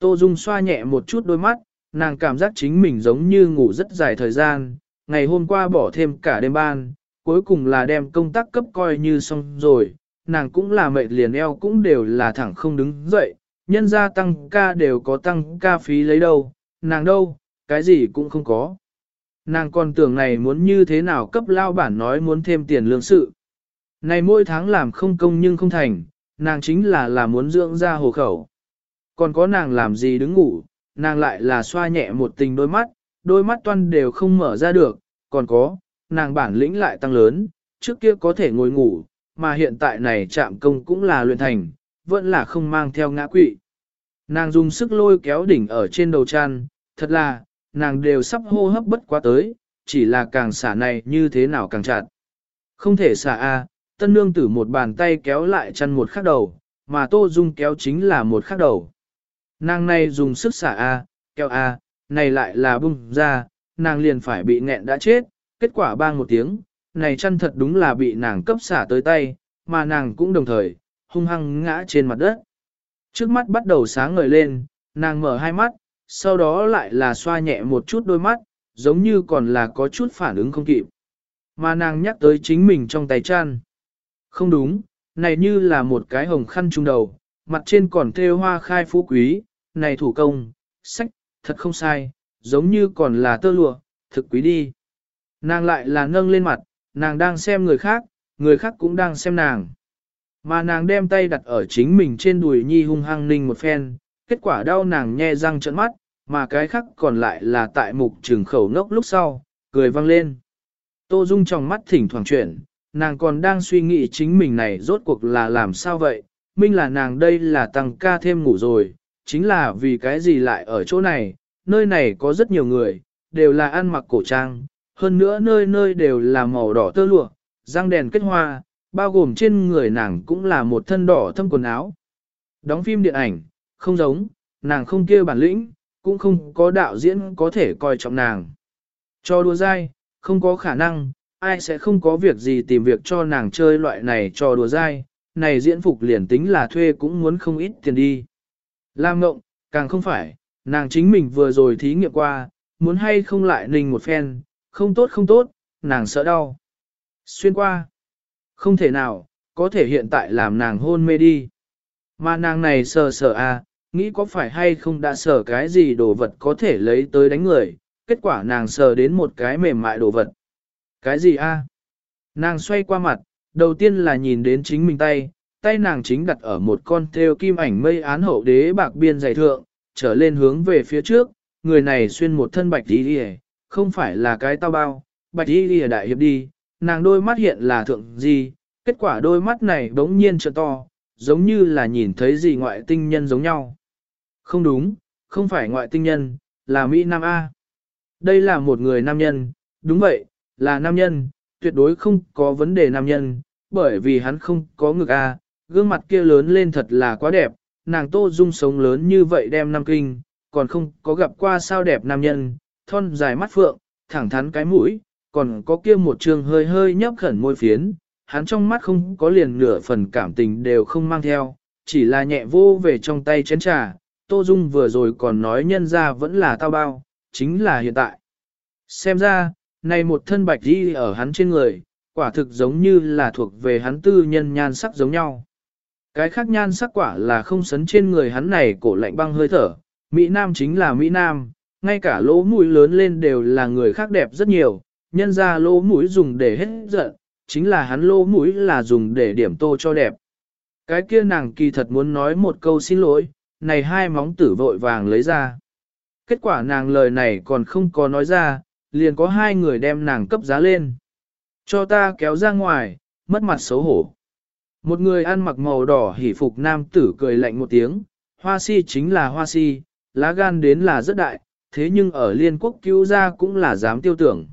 Tô Dung xoa nhẹ một chút đôi mắt, nàng cảm giác chính mình giống như ngủ rất dài thời gian, ngày hôm qua bỏ thêm cả đêm ban, cuối cùng là đem công tác cấp coi như xong rồi, nàng cũng là mệt liền eo cũng đều là thẳng không đứng dậy, nhân ra tăng ca đều có tăng ca phí lấy đâu, nàng đâu, cái gì cũng không có. Nàng còn tưởng này muốn như thế nào cấp lao bản nói muốn thêm tiền lương sự. Này mỗi tháng làm không công nhưng không thành, nàng chính là là muốn dưỡng ra hồ khẩu. Còn có nàng làm gì đứng ngủ, nàng lại là xoa nhẹ một tình đôi mắt, đôi mắt toan đều không mở ra được, còn có, nàng bản lĩnh lại tăng lớn, trước kia có thể ngồi ngủ, mà hiện tại này chạm công cũng là luyện thành, vẫn là không mang theo ngã quỵ. Nàng dùng sức lôi kéo đỉnh ở trên đầu chăn, thật là, nàng đều sắp hô hấp bất quá tới, chỉ là càng xả này như thế nào càng chặt. Không thể xả a, tân nương tử một bàn tay kéo lại chăn một khắc đầu, mà tô dung kéo chính là một khắc đầu. Nàng này dùng sức xả a, kéo a, này lại là bung ra, nàng liền phải bị nghẹn đã chết, kết quả bang một tiếng, này chăn thật đúng là bị nàng cấp xả tới tay, mà nàng cũng đồng thời, hung hăng ngã trên mặt đất. Trước mắt bắt đầu sáng ngời lên, nàng mở hai mắt, sau đó lại là xoa nhẹ một chút đôi mắt, giống như còn là có chút phản ứng không kịp. Mà nàng nhắc tới chính mình trong tay chăn. Không đúng, này như là một cái hồng khăn trung đầu, mặt trên còn thêu hoa khai phú quý, này thủ công, sách, thật không sai, giống như còn là tơ lụa, thực quý đi. Nàng lại là nâng lên mặt, nàng đang xem người khác, người khác cũng đang xem nàng. Mà nàng đem tay đặt ở chính mình trên đùi nhi hung hăng ninh một phen, kết quả đau nàng nhe răng trợn mắt, mà cái khác còn lại là tại mục trường khẩu ngốc lúc sau, cười vang lên. Tô Dung trong mắt thỉnh thoảng chuyển, nàng còn đang suy nghĩ chính mình này rốt cuộc là làm sao vậy, minh là nàng đây là tăng ca thêm ngủ rồi, chính là vì cái gì lại ở chỗ này, nơi này có rất nhiều người, đều là ăn mặc cổ trang, hơn nữa nơi nơi đều là màu đỏ tơ lụa, răng đèn kết hoa, bao gồm trên người nàng cũng là một thân đỏ thâm quần áo. Đóng phim điện ảnh, không giống, nàng không kia bản lĩnh, cũng không có đạo diễn có thể coi trọng nàng. Cho đùa dai, không có khả năng, ai sẽ không có việc gì tìm việc cho nàng chơi loại này cho đùa dai, này diễn phục liền tính là thuê cũng muốn không ít tiền đi. Lam ngộng, càng không phải, nàng chính mình vừa rồi thí nghiệm qua, muốn hay không lại ninh một phen, không tốt không tốt, nàng sợ đau. Xuyên qua, không thể nào, có thể hiện tại làm nàng hôn mê đi. Mà nàng này sờ sờ à, nghĩ có phải hay không đã sờ cái gì đồ vật có thể lấy tới đánh người, kết quả nàng sờ đến một cái mềm mại đồ vật. Cái gì a? Nàng xoay qua mặt, đầu tiên là nhìn đến chính mình tay, tay nàng chính đặt ở một con theo kim ảnh mây án hậu đế bạc biên dày thượng, trở lên hướng về phía trước, người này xuyên một thân bạch đi đi không phải là cái tao bao, bạch đi đi đại hiệp đi, nàng đôi mắt hiện là thượng gì, kết quả đôi mắt này bỗng nhiên trợ to, giống như là nhìn thấy gì ngoại tinh nhân giống nhau. Không đúng, không phải ngoại tinh nhân, là Mỹ Nam A. Đây là một người nam nhân, đúng vậy, là nam nhân, tuyệt đối không có vấn đề nam nhân, bởi vì hắn không có ngực A, gương mặt kia lớn lên thật là quá đẹp, nàng tô dung sống lớn như vậy đem nam kinh, còn không có gặp qua sao đẹp nam nhân, thon dài mắt phượng, thẳng thắn cái mũi, còn có kia một trường hơi hơi nhấp khẩn môi phiến, hắn trong mắt không có liền nửa phần cảm tình đều không mang theo, chỉ là nhẹ vô về trong tay chén trà, Tô Dung vừa rồi còn nói nhân ra vẫn là tao bao, chính là hiện tại. Xem ra, này một thân bạch đi ở hắn trên người, quả thực giống như là thuộc về hắn tư nhân nhan sắc giống nhau. Cái khác nhan sắc quả là không sấn trên người hắn này cổ lạnh băng hơi thở, Mỹ Nam chính là Mỹ Nam, ngay cả lỗ mũi lớn lên đều là người khác đẹp rất nhiều, nhân ra lỗ mũi dùng để hết giận, chính là hắn lỗ mũi là dùng để điểm tô cho đẹp. Cái kia nàng kỳ thật muốn nói một câu xin lỗi, này hai móng tử vội vàng lấy ra. Kết quả nàng lời này còn không có nói ra, liền có hai người đem nàng cấp giá lên. Cho ta kéo ra ngoài, mất mặt xấu hổ. Một người ăn mặc màu đỏ hỉ phục nam tử cười lạnh một tiếng, hoa si chính là hoa si, lá gan đến là rất đại, thế nhưng ở Liên Quốc cứu ra cũng là dám tiêu tưởng.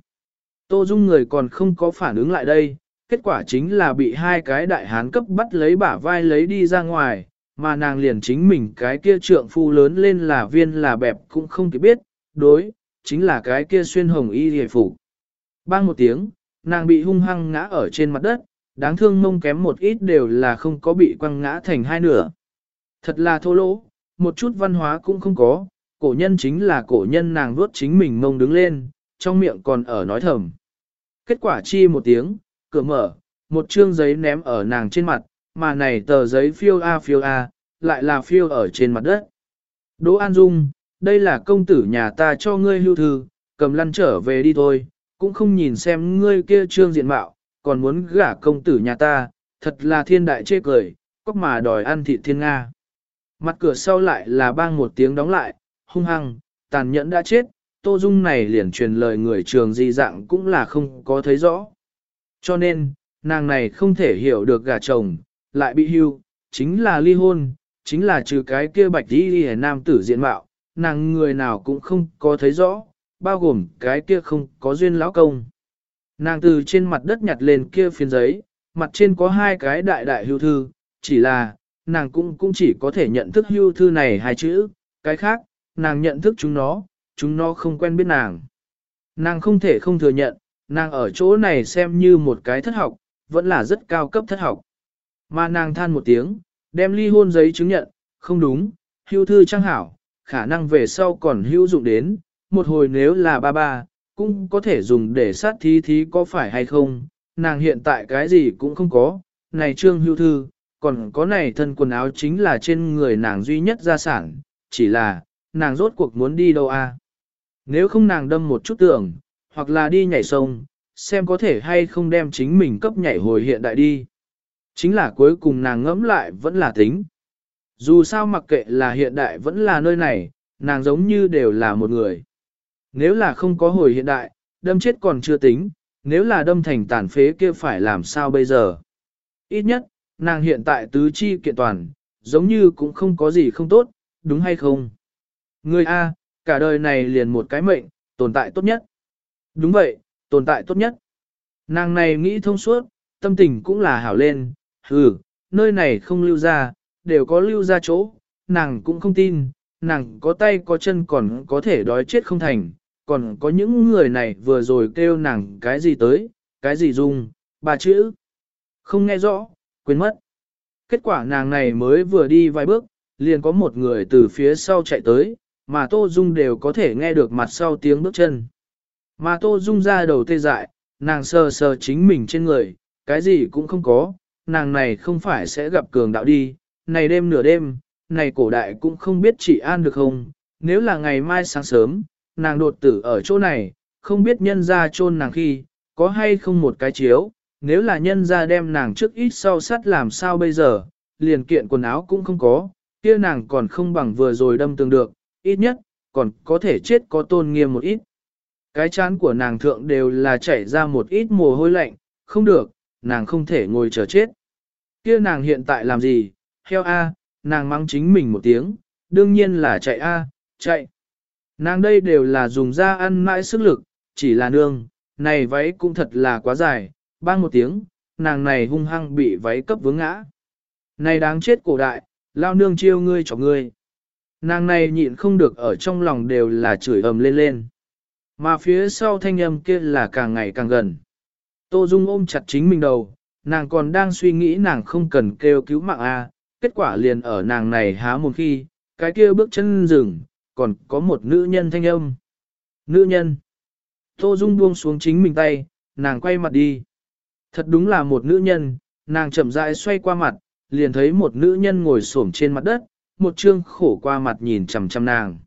Tô Dung người còn không có phản ứng lại đây, kết quả chính là bị hai cái đại hán cấp bắt lấy bả vai lấy đi ra ngoài, mà nàng liền chính mình cái kia trượng phu lớn lên là viên là bẹp cũng không kịp biết, đối, chính là cái kia xuyên hồng y hề phủ. Bang một tiếng, nàng bị hung hăng ngã ở trên mặt đất, đáng thương mông kém một ít đều là không có bị quăng ngã thành hai nửa. Thật là thô lỗ, một chút văn hóa cũng không có, cổ nhân chính là cổ nhân nàng vuốt chính mình mông đứng lên, trong miệng còn ở nói thầm. Kết quả chi một tiếng, cửa mở, một chương giấy ném ở nàng trên mặt, mà này tờ giấy phiêu a phiêu a, lại là phiêu ở trên mặt đất. Đỗ An Dung, đây là công tử nhà ta cho ngươi hưu thư, cầm lăn trở về đi thôi, cũng không nhìn xem ngươi kia trương diện mạo, còn muốn gả công tử nhà ta, thật là thiên đại chê cười, cóc mà đòi ăn thịt thiên Nga. Mặt cửa sau lại là bang một tiếng đóng lại, hung hăng, tàn nhẫn đã chết, Tô Dung này liền truyền lời người trường di dạng cũng là không có thấy rõ. Cho nên, nàng này không thể hiểu được gả chồng, lại bị hưu, chính là ly hôn, chính là trừ cái kia bạch đi đi nam tử diện mạo, nàng người nào cũng không có thấy rõ, bao gồm cái kia không có duyên lão công. Nàng từ trên mặt đất nhặt lên kia phiến giấy, mặt trên có hai cái đại đại hưu thư, chỉ là, nàng cũng cũng chỉ có thể nhận thức hưu thư này hai chữ, cái khác, nàng nhận thức chúng nó, chúng nó không quen biết nàng. Nàng không thể không thừa nhận, nàng ở chỗ này xem như một cái thất học, vẫn là rất cao cấp thất học. Mà nàng than một tiếng, đem ly hôn giấy chứng nhận, không đúng, hưu thư trang hảo, khả năng về sau còn hữu dụng đến, một hồi nếu là ba ba, cũng có thể dùng để sát thí thí có phải hay không, nàng hiện tại cái gì cũng không có, này trương hưu thư, còn có này thân quần áo chính là trên người nàng duy nhất gia sản, chỉ là, nàng rốt cuộc muốn đi đâu a? Nếu không nàng đâm một chút tưởng, hoặc là đi nhảy sông, xem có thể hay không đem chính mình cấp nhảy hồi hiện đại đi. Chính là cuối cùng nàng ngẫm lại vẫn là tính. Dù sao mặc kệ là hiện đại vẫn là nơi này, nàng giống như đều là một người. Nếu là không có hồi hiện đại, đâm chết còn chưa tính, nếu là đâm thành tàn phế kia phải làm sao bây giờ. Ít nhất, nàng hiện tại tứ chi kiện toàn, giống như cũng không có gì không tốt, đúng hay không? Người A, cả đời này liền một cái mệnh, tồn tại tốt nhất. Đúng vậy, tồn tại tốt nhất. Nàng này nghĩ thông suốt, tâm tình cũng là hảo lên, hừ, nơi này không lưu ra, đều có lưu ra chỗ, nàng cũng không tin, nàng có tay có chân còn có thể đói chết không thành, còn có những người này vừa rồi kêu nàng cái gì tới, cái gì dùng, bà chữ. Không nghe rõ, quên mất. Kết quả nàng này mới vừa đi vài bước, liền có một người từ phía sau chạy tới, mà Tô Dung đều có thể nghe được mặt sau tiếng bước chân. Mà Tô Dung ra đầu tê dại, nàng sờ sờ chính mình trên người, cái gì cũng không có, nàng này không phải sẽ gặp cường đạo đi, này đêm nửa đêm, này cổ đại cũng không biết chỉ an được không, nếu là ngày mai sáng sớm, nàng đột tử ở chỗ này, không biết nhân ra chôn nàng khi, có hay không một cái chiếu, nếu là nhân ra đem nàng trước ít sau sắt làm sao bây giờ, liền kiện quần áo cũng không có, kia nàng còn không bằng vừa rồi đâm tường được, ít nhất, còn có thể chết có tôn nghiêm một ít. Cái chán của nàng thượng đều là chảy ra một ít mồ hôi lạnh, không được, nàng không thể ngồi chờ chết. Kia nàng hiện tại làm gì, heo A, nàng mắng chính mình một tiếng, đương nhiên là chạy A, chạy. Nàng đây đều là dùng ra ăn mãi sức lực, chỉ là nương, này váy cũng thật là quá dài, bang một tiếng, nàng này hung hăng bị váy cấp vướng ngã. Này đáng chết cổ đại, lao nương chiêu ngươi cho ngươi. Nàng này nhịn không được ở trong lòng đều là chửi ầm lên lên. Mà phía sau thanh âm kia là càng ngày càng gần. Tô Dung ôm chặt chính mình đầu, nàng còn đang suy nghĩ nàng không cần kêu cứu mạng A, kết quả liền ở nàng này há một khi, cái kia bước chân rừng, còn có một nữ nhân thanh âm. Nữ nhân. Tô Dung buông xuống chính mình tay, nàng quay mặt đi. Thật đúng là một nữ nhân, nàng chậm rãi xoay qua mặt, liền thấy một nữ nhân ngồi xổm trên mặt đất, một trương khổ qua mặt nhìn chằm chằm nàng.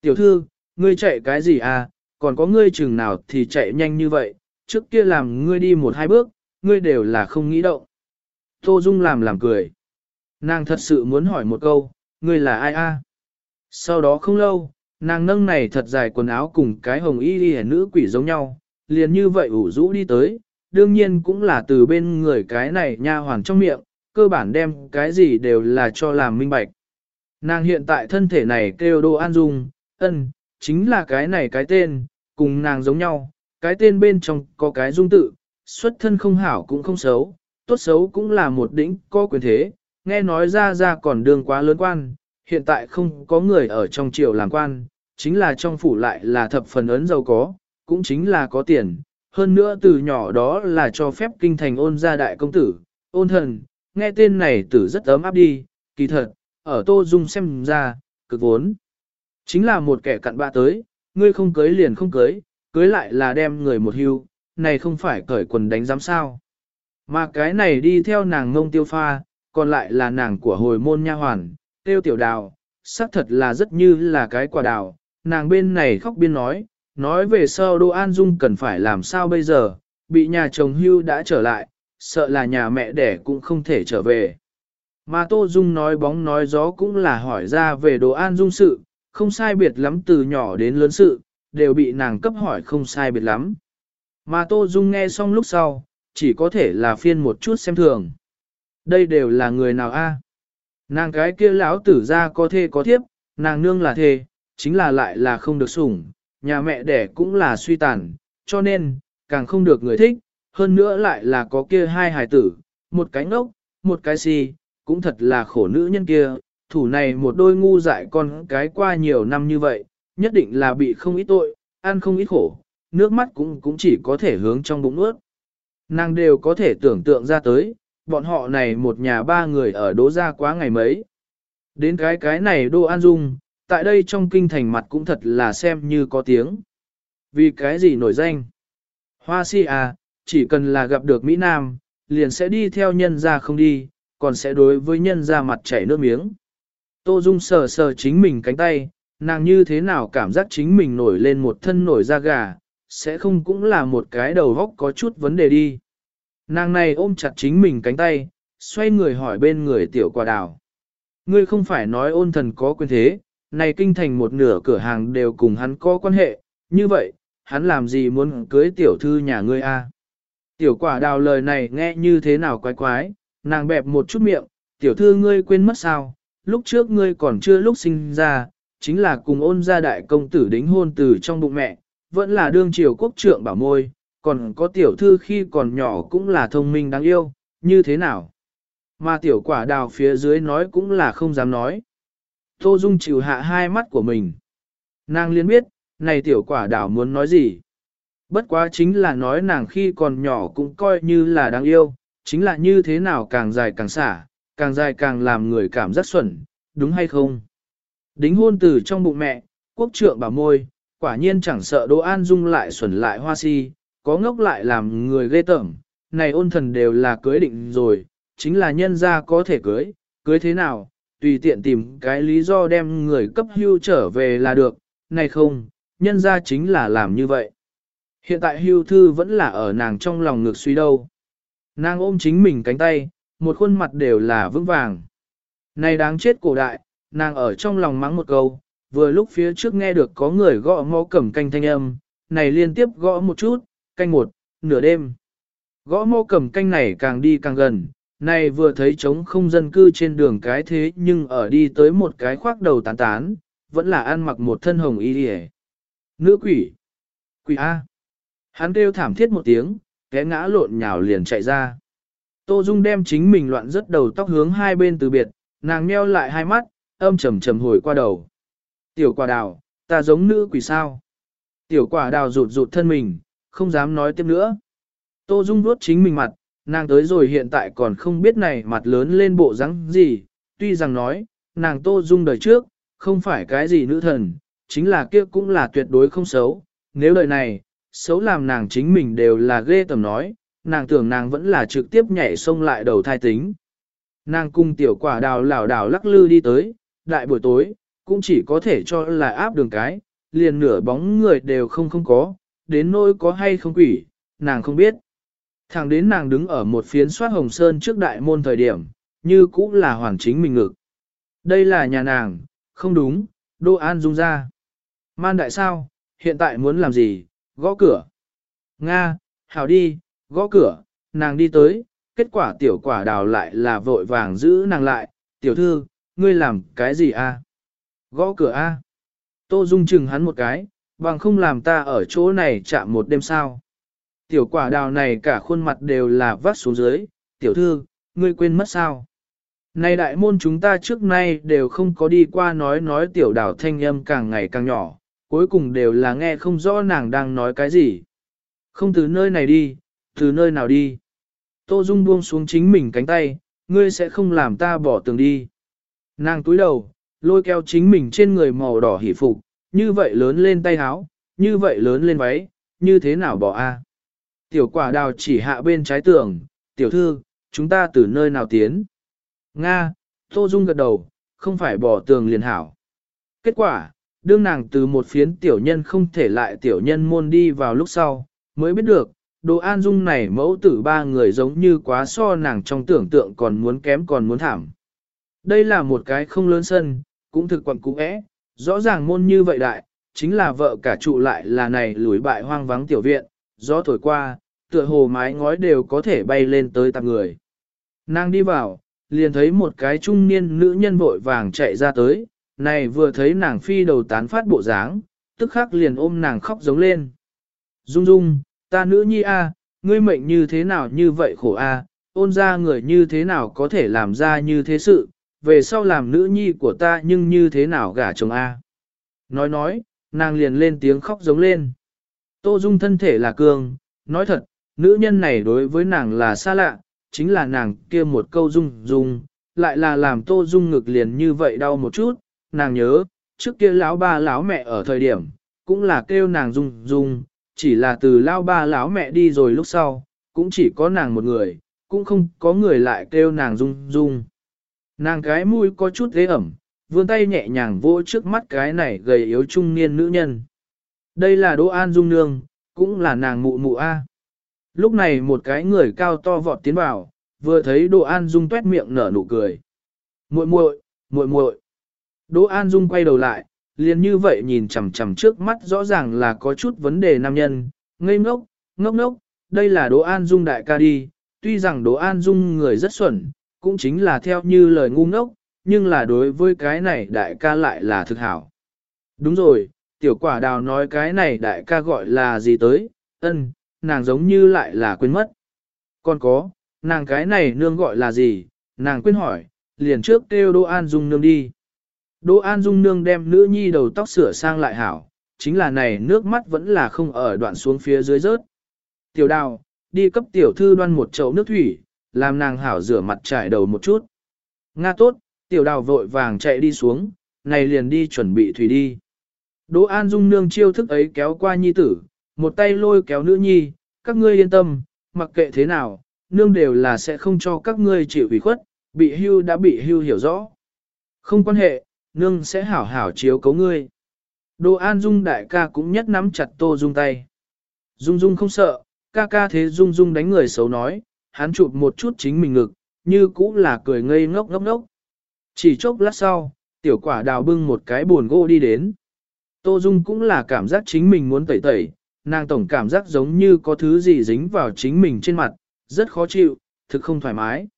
Tiểu thư, ngươi chạy cái gì à, còn có ngươi chừng nào thì chạy nhanh như vậy, trước kia làm ngươi đi một hai bước, ngươi đều là không nghĩ động. Tô Dung làm làm cười. Nàng thật sự muốn hỏi một câu, ngươi là ai a? Sau đó không lâu, nàng nâng này thật dài quần áo cùng cái hồng y đi nữ quỷ giống nhau, liền như vậy ủ rũ đi tới, đương nhiên cũng là từ bên người cái này nha hoàn trong miệng, cơ bản đem cái gì đều là cho làm minh bạch. Nàng hiện tại thân thể này kêu Đô An Dung, ân, chính là cái này cái tên, cùng nàng giống nhau, cái tên bên trong có cái dung tự, xuất thân không hảo cũng không xấu, tốt xấu cũng là một đỉnh có quyền thế, nghe nói ra ra còn đường quá lớn quan, hiện tại không có người ở trong triều làm quan, chính là trong phủ lại là thập phần ấn giàu có, cũng chính là có tiền, hơn nữa từ nhỏ đó là cho phép kinh thành ôn gia đại công tử, ôn thần, nghe tên này tử rất ấm áp đi, kỳ thật, ở Tô Dung xem ra, cực vốn. Chính là một kẻ cặn bạ tới, ngươi không cưới liền không cưới, cưới lại là đem người một hưu, này không phải cởi quần đánh giám sao. Mà cái này đi theo nàng ngông tiêu pha, còn lại là nàng của hồi môn nha hoàn, tiêu tiểu đào, xác thật là rất như là cái quả đào, nàng bên này khóc biên nói, nói về sau Đỗ An Dung cần phải làm sao bây giờ, bị nhà chồng hưu đã trở lại, sợ là nhà mẹ đẻ cũng không thể trở về. Mà Tô Dung nói bóng nói gió cũng là hỏi ra về Đỗ An Dung sự, không sai biệt lắm từ nhỏ đến lớn sự, đều bị nàng cấp hỏi không sai biệt lắm. Mà Tô Dung nghe xong lúc sau, chỉ có thể là phiên một chút xem thường. Đây đều là người nào a? Nàng cái kia lão tử ra có thê có thiếp, nàng nương là thê, chính là lại là không được sủng, nhà mẹ đẻ cũng là suy tàn, cho nên, càng không được người thích, hơn nữa lại là có kia hai hài tử, một cái ngốc, một cái si, cũng thật là khổ nữ nhân kia, thủ này một đôi ngu dại con cái qua nhiều năm như vậy, nhất định là bị không ít tội, ăn không ít khổ, nước mắt cũng cũng chỉ có thể hướng trong bụng nuốt. Nàng đều có thể tưởng tượng ra tới, bọn họ này một nhà ba người ở đố ra quá ngày mấy. Đến cái cái này đô an dung, tại đây trong kinh thành mặt cũng thật là xem như có tiếng. Vì cái gì nổi danh? Hoa si à, chỉ cần là gặp được Mỹ Nam, liền sẽ đi theo nhân ra không đi, còn sẽ đối với nhân ra mặt chảy nước miếng. Tô Dung sờ sờ chính mình cánh tay, nàng như thế nào cảm giác chính mình nổi lên một thân nổi da gà, sẽ không cũng là một cái đầu góc có chút vấn đề đi. Nàng này ôm chặt chính mình cánh tay, xoay người hỏi bên người tiểu quả đào. Ngươi không phải nói ôn thần có quyền thế, này kinh thành một nửa cửa hàng đều cùng hắn có quan hệ, như vậy, hắn làm gì muốn cưới tiểu thư nhà ngươi a? Tiểu quả đào lời này nghe như thế nào quái quái, nàng bẹp một chút miệng, tiểu thư ngươi quên mất sao, lúc trước ngươi còn chưa lúc sinh ra, chính là cùng ôn gia đại công tử đính hôn từ trong bụng mẹ, vẫn là đương triều quốc trượng bảo môi, còn có tiểu thư khi còn nhỏ cũng là thông minh đáng yêu, như thế nào? Mà tiểu quả đào phía dưới nói cũng là không dám nói. Tô Dung chịu hạ hai mắt của mình. Nàng liên biết, này tiểu quả đào muốn nói gì? Bất quá chính là nói nàng khi còn nhỏ cũng coi như là đáng yêu, chính là như thế nào càng dài càng xả, càng dài càng làm người cảm giác xuẩn, đúng hay không? Đính hôn từ trong bụng mẹ, quốc trượng bảo môi, quả nhiên chẳng sợ Đỗ An Dung lại xuẩn lại hoa si, có ngốc lại làm người ghê tởm, này ôn thần đều là cưới định rồi, chính là nhân ra có thể cưới, cưới thế nào, tùy tiện tìm cái lý do đem người cấp hưu trở về là được, này không, nhân ra chính là làm như vậy. Hiện tại hưu thư vẫn là ở nàng trong lòng ngược suy đâu. Nàng ôm chính mình cánh tay, một khuôn mặt đều là vững vàng. Này đáng chết cổ đại, nàng ở trong lòng mắng một câu, vừa lúc phía trước nghe được có người gõ mõ cẩm canh thanh âm, này liên tiếp gõ một chút, canh một, nửa đêm. Gõ mô cẩm canh này càng đi càng gần, này vừa thấy trống không dân cư trên đường cái thế nhưng ở đi tới một cái khoác đầu tán tán, vẫn là ăn mặc một thân hồng y đi Nữ quỷ. Quỷ A. Hắn kêu thảm thiết một tiếng, té ngã lộn nhào liền chạy ra. Tô Dung đem chính mình loạn rất đầu tóc hướng hai bên từ biệt, nàng nheo lại hai mắt, âm trầm trầm hồi qua đầu. Tiểu quả đào, ta giống nữ quỷ sao. Tiểu quả đào rụt rụt thân mình, không dám nói tiếp nữa. Tô Dung vuốt chính mình mặt, nàng tới rồi hiện tại còn không biết này mặt lớn lên bộ rắn gì, tuy rằng nói, nàng Tô Dung đời trước, không phải cái gì nữ thần, chính là kia cũng là tuyệt đối không xấu, nếu đời này, xấu làm nàng chính mình đều là ghê tầm nói, nàng tưởng nàng vẫn là trực tiếp nhảy sông lại đầu thai tính. Nàng cung tiểu quả đào lảo đảo lắc lư đi tới, đại buổi tối, cũng chỉ có thể cho là áp đường cái, liền nửa bóng người đều không không có, đến nỗi có hay không quỷ, nàng không biết. Thẳng đến nàng đứng ở một phiến soát hồng sơn trước đại môn thời điểm, như cũng là hoàng chính mình ngực. Đây là nhà nàng, không đúng, Đô An Dung ra. Man đại sao, hiện tại muốn làm gì, gõ cửa. Nga, hảo đi, gõ cửa, nàng đi tới, kết quả tiểu quả đào lại là vội vàng giữ nàng lại, tiểu thư, ngươi làm cái gì a? Gõ cửa a. Tô Dung chừng hắn một cái, bằng không làm ta ở chỗ này chạm một đêm sao. Tiểu quả đào này cả khuôn mặt đều là vắt xuống dưới, tiểu thư, ngươi quên mất sao. Này đại môn chúng ta trước nay đều không có đi qua nói nói tiểu đào thanh âm càng ngày càng nhỏ, cuối cùng đều là nghe không rõ nàng đang nói cái gì. Không từ nơi này đi, từ nơi nào đi. Tô Dung buông xuống chính mình cánh tay, ngươi sẽ không làm ta bỏ tường đi. Nàng túi đầu, lôi kéo chính mình trên người màu đỏ hỉ phục, như vậy lớn lên tay háo, như vậy lớn lên váy, như thế nào bỏ a? Tiểu quả đào chỉ hạ bên trái tường, tiểu thư, chúng ta từ nơi nào tiến? Nga, Tô Dung gật đầu, không phải bỏ tường liền hảo. Kết quả, đương nàng từ một phiến tiểu nhân không thể lại tiểu nhân môn đi vào lúc sau, mới biết được, đồ an dung này mẫu tử ba người giống như quá so nàng trong tưởng tượng còn muốn kém còn muốn thảm. Đây là một cái không lớn sân, cũng thực quặng cũ ẽ, rõ ràng môn như vậy đại, chính là vợ cả trụ lại là này lùi bại hoang vắng tiểu viện, gió thổi qua, tựa hồ mái ngói đều có thể bay lên tới tạp người. Nàng đi vào, liền thấy một cái trung niên nữ nhân vội vàng chạy ra tới, này vừa thấy nàng phi đầu tán phát bộ dáng, tức khắc liền ôm nàng khóc giống lên. Dung dung, ta nữ nhi a, ngươi mệnh như thế nào như vậy khổ a, ôn ra người như thế nào có thể làm ra như thế sự, về sau làm nữ nhi của ta nhưng như thế nào gả chồng a. Nói nói, nàng liền lên tiếng khóc giống lên. Tô Dung thân thể là cường, nói thật, nữ nhân này đối với nàng là xa lạ, chính là nàng kia một câu Dung Dung, lại là làm Tô Dung ngực liền như vậy đau một chút, nàng nhớ, trước kia lão ba lão mẹ ở thời điểm, cũng là kêu nàng Dung Dung, chỉ là từ lão ba lão mẹ đi rồi lúc sau, cũng chỉ có nàng một người, cũng không có người lại kêu nàng Dung Dung. Nàng cái mũi có chút thế ẩm, vươn tay nhẹ nhàng vỗ trước mắt cái này gầy yếu trung niên nữ nhân. Đây là Đỗ An Dung Nương, cũng là nàng mụ mụ A. Lúc này một cái người cao to vọt tiến vào, vừa thấy Đỗ An Dung tuét miệng nở nụ cười. muội muội, muội muội. Đỗ An Dung quay đầu lại, liền như vậy nhìn chằm chằm trước mắt rõ ràng là có chút vấn đề nam nhân, ngây ngốc, ngốc ngốc, đây là Đỗ An Dung đại ca đi, tuy rằng Đỗ An Dung người rất xuẩn, cũng chính là theo như lời ngu ngốc, nhưng là đối với cái này đại ca lại là thực hảo. Đúng rồi, tiểu quả đào nói cái này đại ca gọi là gì tới, ân, nàng giống như lại là quên mất. Còn có, nàng cái này nương gọi là gì, nàng quên hỏi, liền trước kêu Đỗ An Dung nương đi. Đỗ An Dung nương đem nữ nhi đầu tóc sửa sang lại hảo, chính là này nước mắt vẫn là không ở đoạn xuống phía dưới rớt. Tiểu đào, đi cấp tiểu thư đoan một chậu nước thủy, làm nàng hảo rửa mặt trải đầu một chút. Nga tốt, tiểu đào vội vàng chạy đi xuống, này liền đi chuẩn bị thủy đi. Đỗ An Dung nương chiêu thức ấy kéo qua nhi tử, một tay lôi kéo nữ nhi, các ngươi yên tâm, mặc kệ thế nào, nương đều là sẽ không cho các ngươi chịu ủy khuất, bị hưu đã bị hưu hiểu rõ. Không quan hệ, nương sẽ hảo hảo chiếu cấu ngươi. Đỗ An Dung đại ca cũng nhất nắm chặt Tô Dung tay. Dung Dung không sợ, ca ca thế Dung Dung đánh người xấu nói, hắn chụp một chút chính mình ngực, như cũng là cười ngây ngốc ngốc ngốc. Chỉ chốc lát sau, tiểu quả đào bưng một cái buồn gỗ đi đến. Tô Dung cũng là cảm giác chính mình muốn tẩy tẩy, nàng tổng cảm giác giống như có thứ gì dính vào chính mình trên mặt, rất khó chịu, thực không thoải mái.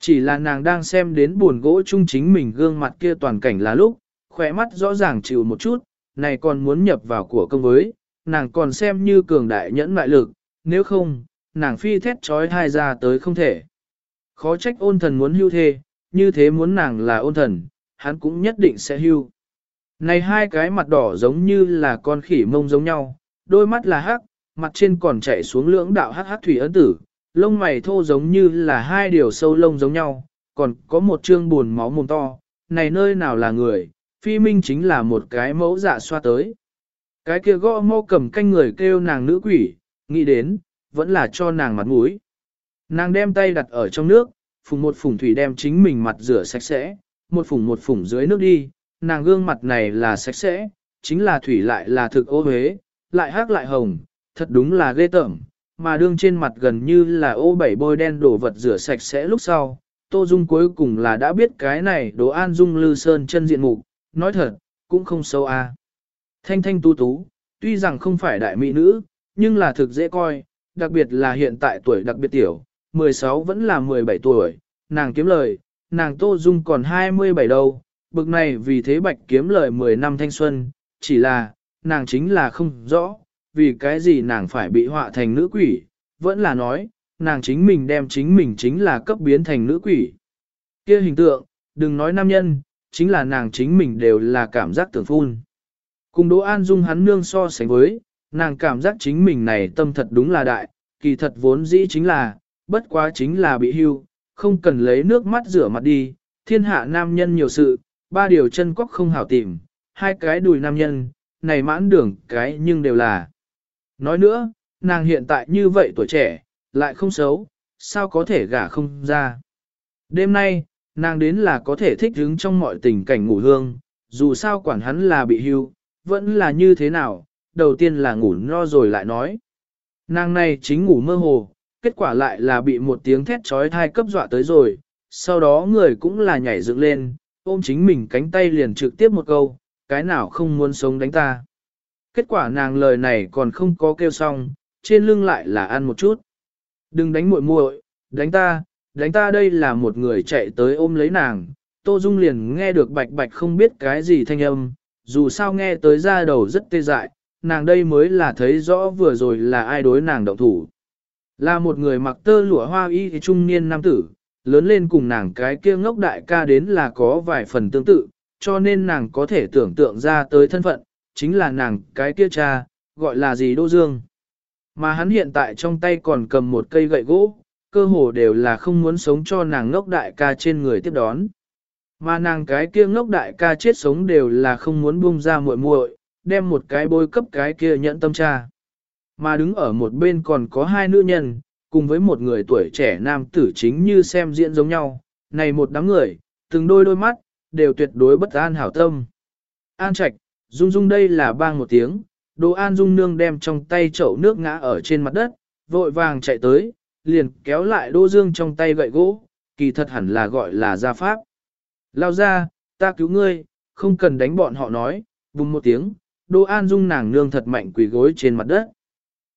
Chỉ là nàng đang xem đến buồn gỗ chung chính mình gương mặt kia toàn cảnh là lúc, khỏe mắt rõ ràng chịu một chút, này còn muốn nhập vào của công với, nàng còn xem như cường đại nhẫn mại lực, nếu không, nàng phi thét trói hai ra tới không thể. Khó trách ôn thần muốn hưu thê, như thế muốn nàng là ôn thần, hắn cũng nhất định sẽ hưu. Này hai cái mặt đỏ giống như là con khỉ mông giống nhau, đôi mắt là hắc, mặt trên còn chảy xuống lưỡng đạo hắc hắc thủy ấn tử, lông mày thô giống như là hai điều sâu lông giống nhau, còn có một trương buồn máu mồm to, này nơi nào là người, phi minh chính là một cái mẫu dạ xoa tới. Cái kia gõ mô cầm canh người kêu nàng nữ quỷ, nghĩ đến, vẫn là cho nàng mặt mũi. Nàng đem tay đặt ở trong nước, phùng một phùng thủy đem chính mình mặt rửa sạch sẽ, một phùng một phùng dưới nước đi, nàng gương mặt này là sạch sẽ, chính là thủy lại là thực ô huế, lại hắc lại hồng, thật đúng là ghê tởm, mà đương trên mặt gần như là ô bảy bôi đen đổ vật rửa sạch sẽ lúc sau. Tô Dung cuối cùng là đã biết cái này đồ an dung lư sơn chân diện mục, nói thật, cũng không xấu a. Thanh thanh tu tú, tuy rằng không phải đại mỹ nữ, nhưng là thực dễ coi, đặc biệt là hiện tại tuổi đặc biệt tiểu, 16 vẫn là 17 tuổi, nàng kiếm lời, nàng Tô Dung còn 27 đâu, bực này vì thế bạch kiếm lời 10 năm thanh xuân, chỉ là, nàng chính là không rõ, vì cái gì nàng phải bị họa thành nữ quỷ, vẫn là nói, nàng chính mình đem chính mình chính là cấp biến thành nữ quỷ. kia hình tượng, đừng nói nam nhân, chính là nàng chính mình đều là cảm giác tưởng phun. Cùng Đỗ An Dung hắn nương so sánh với, nàng cảm giác chính mình này tâm thật đúng là đại, kỳ thật vốn dĩ chính là, bất quá chính là bị hưu, không cần lấy nước mắt rửa mặt đi, thiên hạ nam nhân nhiều sự, ba điều chân quốc không hảo tìm, hai cái đùi nam nhân, này mãn đường cái nhưng đều là. Nói nữa, nàng hiện tại như vậy tuổi trẻ, lại không xấu, sao có thể gả không ra. Đêm nay, nàng đến là có thể thích hứng trong mọi tình cảnh ngủ hương, dù sao quản hắn là bị hưu, vẫn là như thế nào, đầu tiên là ngủ no rồi lại nói. Nàng này chính ngủ mơ hồ, kết quả lại là bị một tiếng thét trói thai cấp dọa tới rồi, sau đó người cũng là nhảy dựng lên, ôm chính mình cánh tay liền trực tiếp một câu, cái nào không muốn sống đánh ta. Kết quả nàng lời này còn không có kêu xong, trên lưng lại là ăn một chút. Đừng đánh muội muội, đánh ta, đánh ta đây là một người chạy tới ôm lấy nàng. Tô Dung liền nghe được bạch bạch không biết cái gì thanh âm, dù sao nghe tới ra đầu rất tê dại, nàng đây mới là thấy rõ vừa rồi là ai đối nàng động thủ. Là một người mặc tơ lụa hoa y trung niên nam tử, lớn lên cùng nàng cái kia ngốc đại ca đến là có vài phần tương tự, cho nên nàng có thể tưởng tượng ra tới thân phận, chính là nàng cái kia cha, gọi là gì Đô Dương. Mà hắn hiện tại trong tay còn cầm một cây gậy gỗ, cơ hồ đều là không muốn sống cho nàng ngốc đại ca trên người tiếp đón. Mà nàng cái kia ngốc đại ca chết sống đều là không muốn buông ra muội muội, đem một cái bôi cấp cái kia nhận tâm cha. Mà đứng ở một bên còn có hai nữ nhân, cùng với một người tuổi trẻ nam tử chính như xem diễn giống nhau, này một đám người, từng đôi đôi mắt, đều tuyệt đối bất an hảo tâm. An Trạch, Dung Dung đây là bang một tiếng, Đồ An Dung nương đem trong tay chậu nước ngã ở trên mặt đất, vội vàng chạy tới, liền kéo lại Đô Dương trong tay gậy gỗ, kỳ thật hẳn là gọi là gia pháp. Lao ra, ta cứu ngươi, không cần đánh bọn họ nói, bùng một tiếng, Đô An Dung nàng nương thật mạnh quỳ gối trên mặt đất.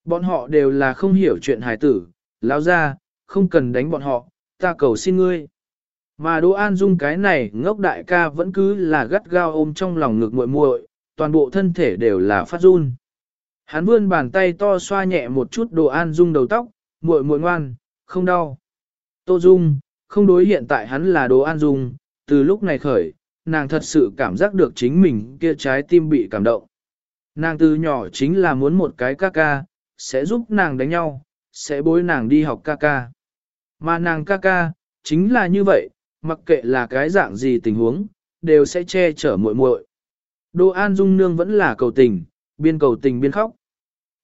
Bọn họ đều là không hiểu chuyện hài tử, lao ra, không cần đánh bọn họ, ta cầu xin ngươi. Mà Đỗ An Dung cái này ngốc đại ca vẫn cứ là gắt gao ôm trong lòng ngực muội muội, toàn bộ thân thể đều là phát run. Hắn vươn bàn tay to xoa nhẹ một chút Đỗ An Dung đầu tóc, muội muội ngoan, không đau. Tô Dung, không đối hiện tại hắn là Đỗ An Dung, từ lúc này khởi, nàng thật sự cảm giác được chính mình kia trái tim bị cảm động. Nàng từ nhỏ chính là muốn một cái ca ca, sẽ giúp nàng đánh nhau, sẽ bối nàng đi học ca ca. Mà nàng ca ca, chính là như vậy, mặc kệ là cái dạng gì tình huống, đều sẽ che chở muội muội. Đỗ An Dung nương vẫn là cầu tình, biên cầu tình biên khóc.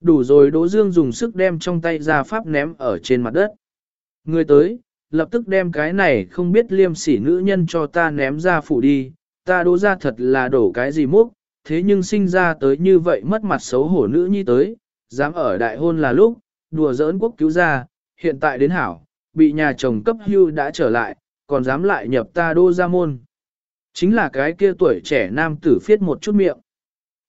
Đủ rồi Đỗ Dương dùng sức đem trong tay ra pháp ném ở trên mặt đất. Người tới, lập tức đem cái này không biết liêm sỉ nữ nhân cho ta ném ra phủ đi, ta đỗ ra thật là đổ cái gì múc, thế nhưng sinh ra tới như vậy mất mặt xấu hổ nữ nhi tới, dám ở đại hôn là lúc, đùa giỡn quốc cứu ra, hiện tại đến hảo, bị nhà chồng cấp hưu đã trở lại, còn dám lại nhập ta đô gia môn. Chính là cái kia tuổi trẻ nam tử phiết một chút miệng.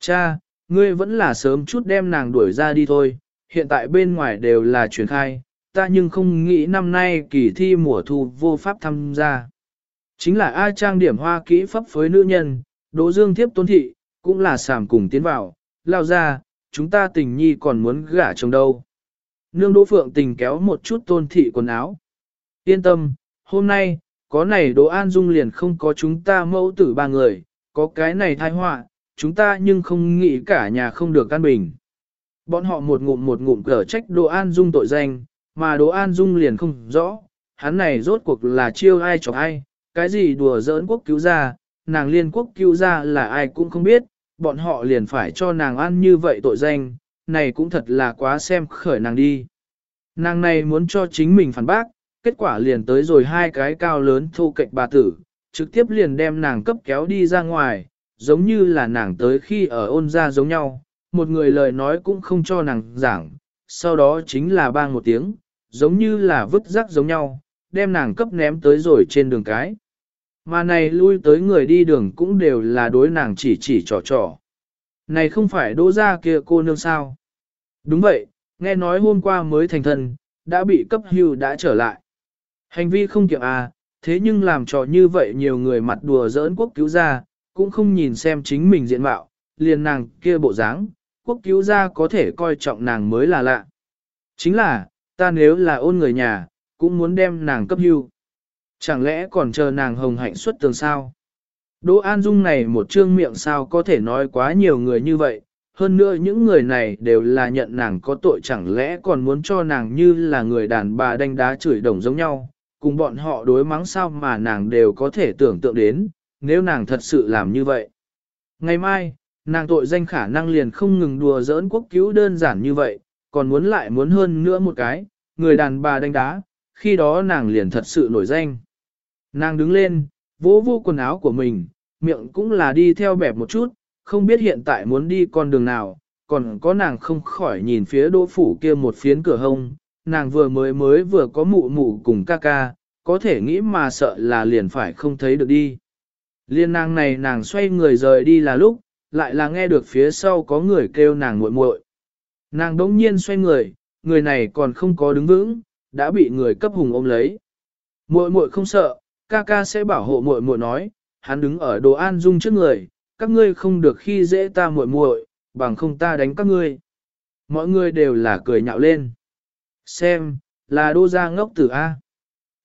Cha, ngươi vẫn là sớm chút đem nàng đuổi ra đi thôi, hiện tại bên ngoài đều là truyền khai, ta nhưng không nghĩ năm nay kỳ thi mùa thu vô pháp tham gia. Chính là ai trang điểm hoa kỹ pháp phối nữ nhân, Đỗ Dương tiếp tôn thị, cũng là sàm cùng tiến vào, lao ra, chúng ta tình nhi còn muốn gả chồng đâu. Nương Đỗ Phượng tình kéo một chút tôn thị quần áo. Yên tâm, hôm nay, có này Đỗ An Dung liền không có chúng ta mẫu tử ba người, có cái này thai họa, chúng ta nhưng không nghĩ cả nhà không được căn bình. Bọn họ một ngụm một ngụm cở trách Đỗ An Dung tội danh, mà Đỗ An Dung liền không rõ, hắn này rốt cuộc là chiêu ai chọc ai, cái gì đùa giỡn quốc cứu ra, nàng liên quốc cứu ra là ai cũng không biết, bọn họ liền phải cho nàng ăn như vậy tội danh, này cũng thật là quá xem khởi nàng đi. Nàng này muốn cho chính mình phản bác, kết quả liền tới rồi hai cái cao lớn thu cạnh bà tử, trực tiếp liền đem nàng cấp kéo đi ra ngoài, giống như là nàng tới khi ở ôn ra giống nhau, một người lời nói cũng không cho nàng giảng, sau đó chính là bang một tiếng, giống như là vứt rác giống nhau, đem nàng cấp ném tới rồi trên đường cái. Mà này lui tới người đi đường cũng đều là đối nàng chỉ chỉ trò trò. Này không phải đỗ ra kia cô nương sao? Đúng vậy, nghe nói hôm qua mới thành thân, đã bị cấp hưu đã trở lại. Hành vi không kiệm à, thế nhưng làm trò như vậy nhiều người mặt đùa giỡn quốc cứu gia, cũng không nhìn xem chính mình diện mạo, liền nàng kia bộ dáng, quốc cứu gia có thể coi trọng nàng mới là lạ. Chính là, ta nếu là ôn người nhà, cũng muốn đem nàng cấp hưu. Chẳng lẽ còn chờ nàng hồng hạnh xuất tường sao? Đỗ An Dung này một trương miệng sao có thể nói quá nhiều người như vậy, hơn nữa những người này đều là nhận nàng có tội chẳng lẽ còn muốn cho nàng như là người đàn bà đánh đá chửi đồng giống nhau, cùng bọn họ đối mắng sao mà nàng đều có thể tưởng tượng đến, nếu nàng thật sự làm như vậy. Ngày mai, nàng tội danh khả năng liền không ngừng đùa giỡn quốc cứu đơn giản như vậy, còn muốn lại muốn hơn nữa một cái, người đàn bà đánh đá, khi đó nàng liền thật sự nổi danh. Nàng đứng lên, vỗ vô quần áo của mình, miệng cũng là đi theo bẹp một chút, không biết hiện tại muốn đi con đường nào, còn có nàng không khỏi nhìn phía đỗ phủ kia một phiến cửa hông, nàng vừa mới mới vừa có mụ mụ cùng ca ca, có thể nghĩ mà sợ là liền phải không thấy được đi. Liên nàng này nàng xoay người rời đi là lúc, lại là nghe được phía sau có người kêu nàng muội muội. Nàng đống nhiên xoay người, người này còn không có đứng vững, đã bị người cấp hùng ôm lấy. Muội muội không sợ, ca ca sẽ bảo hộ muội muội nói, hắn đứng ở đồ an dung trước người, các ngươi không được khi dễ ta muội muội, bằng không ta đánh các ngươi. Mọi người đều là cười nhạo lên. Xem, là đô gia ngốc tử A.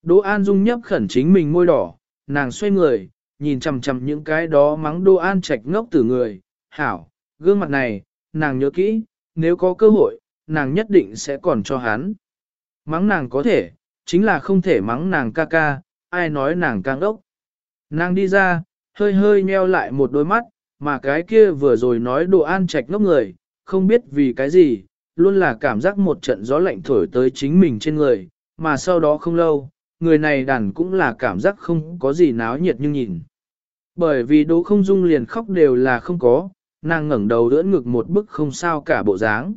Đỗ An Dung nhấp khẩn chính mình môi đỏ, nàng xoay người, nhìn chằm chằm những cái đó mắng Đỗ An Trạch ngốc tử người. Hảo, gương mặt này, nàng nhớ kỹ, nếu có cơ hội, nàng nhất định sẽ còn cho hắn. Mắng nàng có thể, chính là không thể mắng nàng ca ca, ai nói nàng càng ốc. Nàng đi ra, hơi hơi nheo lại một đôi mắt, mà cái kia vừa rồi nói đồ an trạch ngốc người, không biết vì cái gì, luôn là cảm giác một trận gió lạnh thổi tới chính mình trên người, mà sau đó không lâu, người này đàn cũng là cảm giác không có gì náo nhiệt nhưng nhìn. Bởi vì đồ không dung liền khóc đều là không có, nàng ngẩng đầu đỡ ngực một bức không sao cả bộ dáng.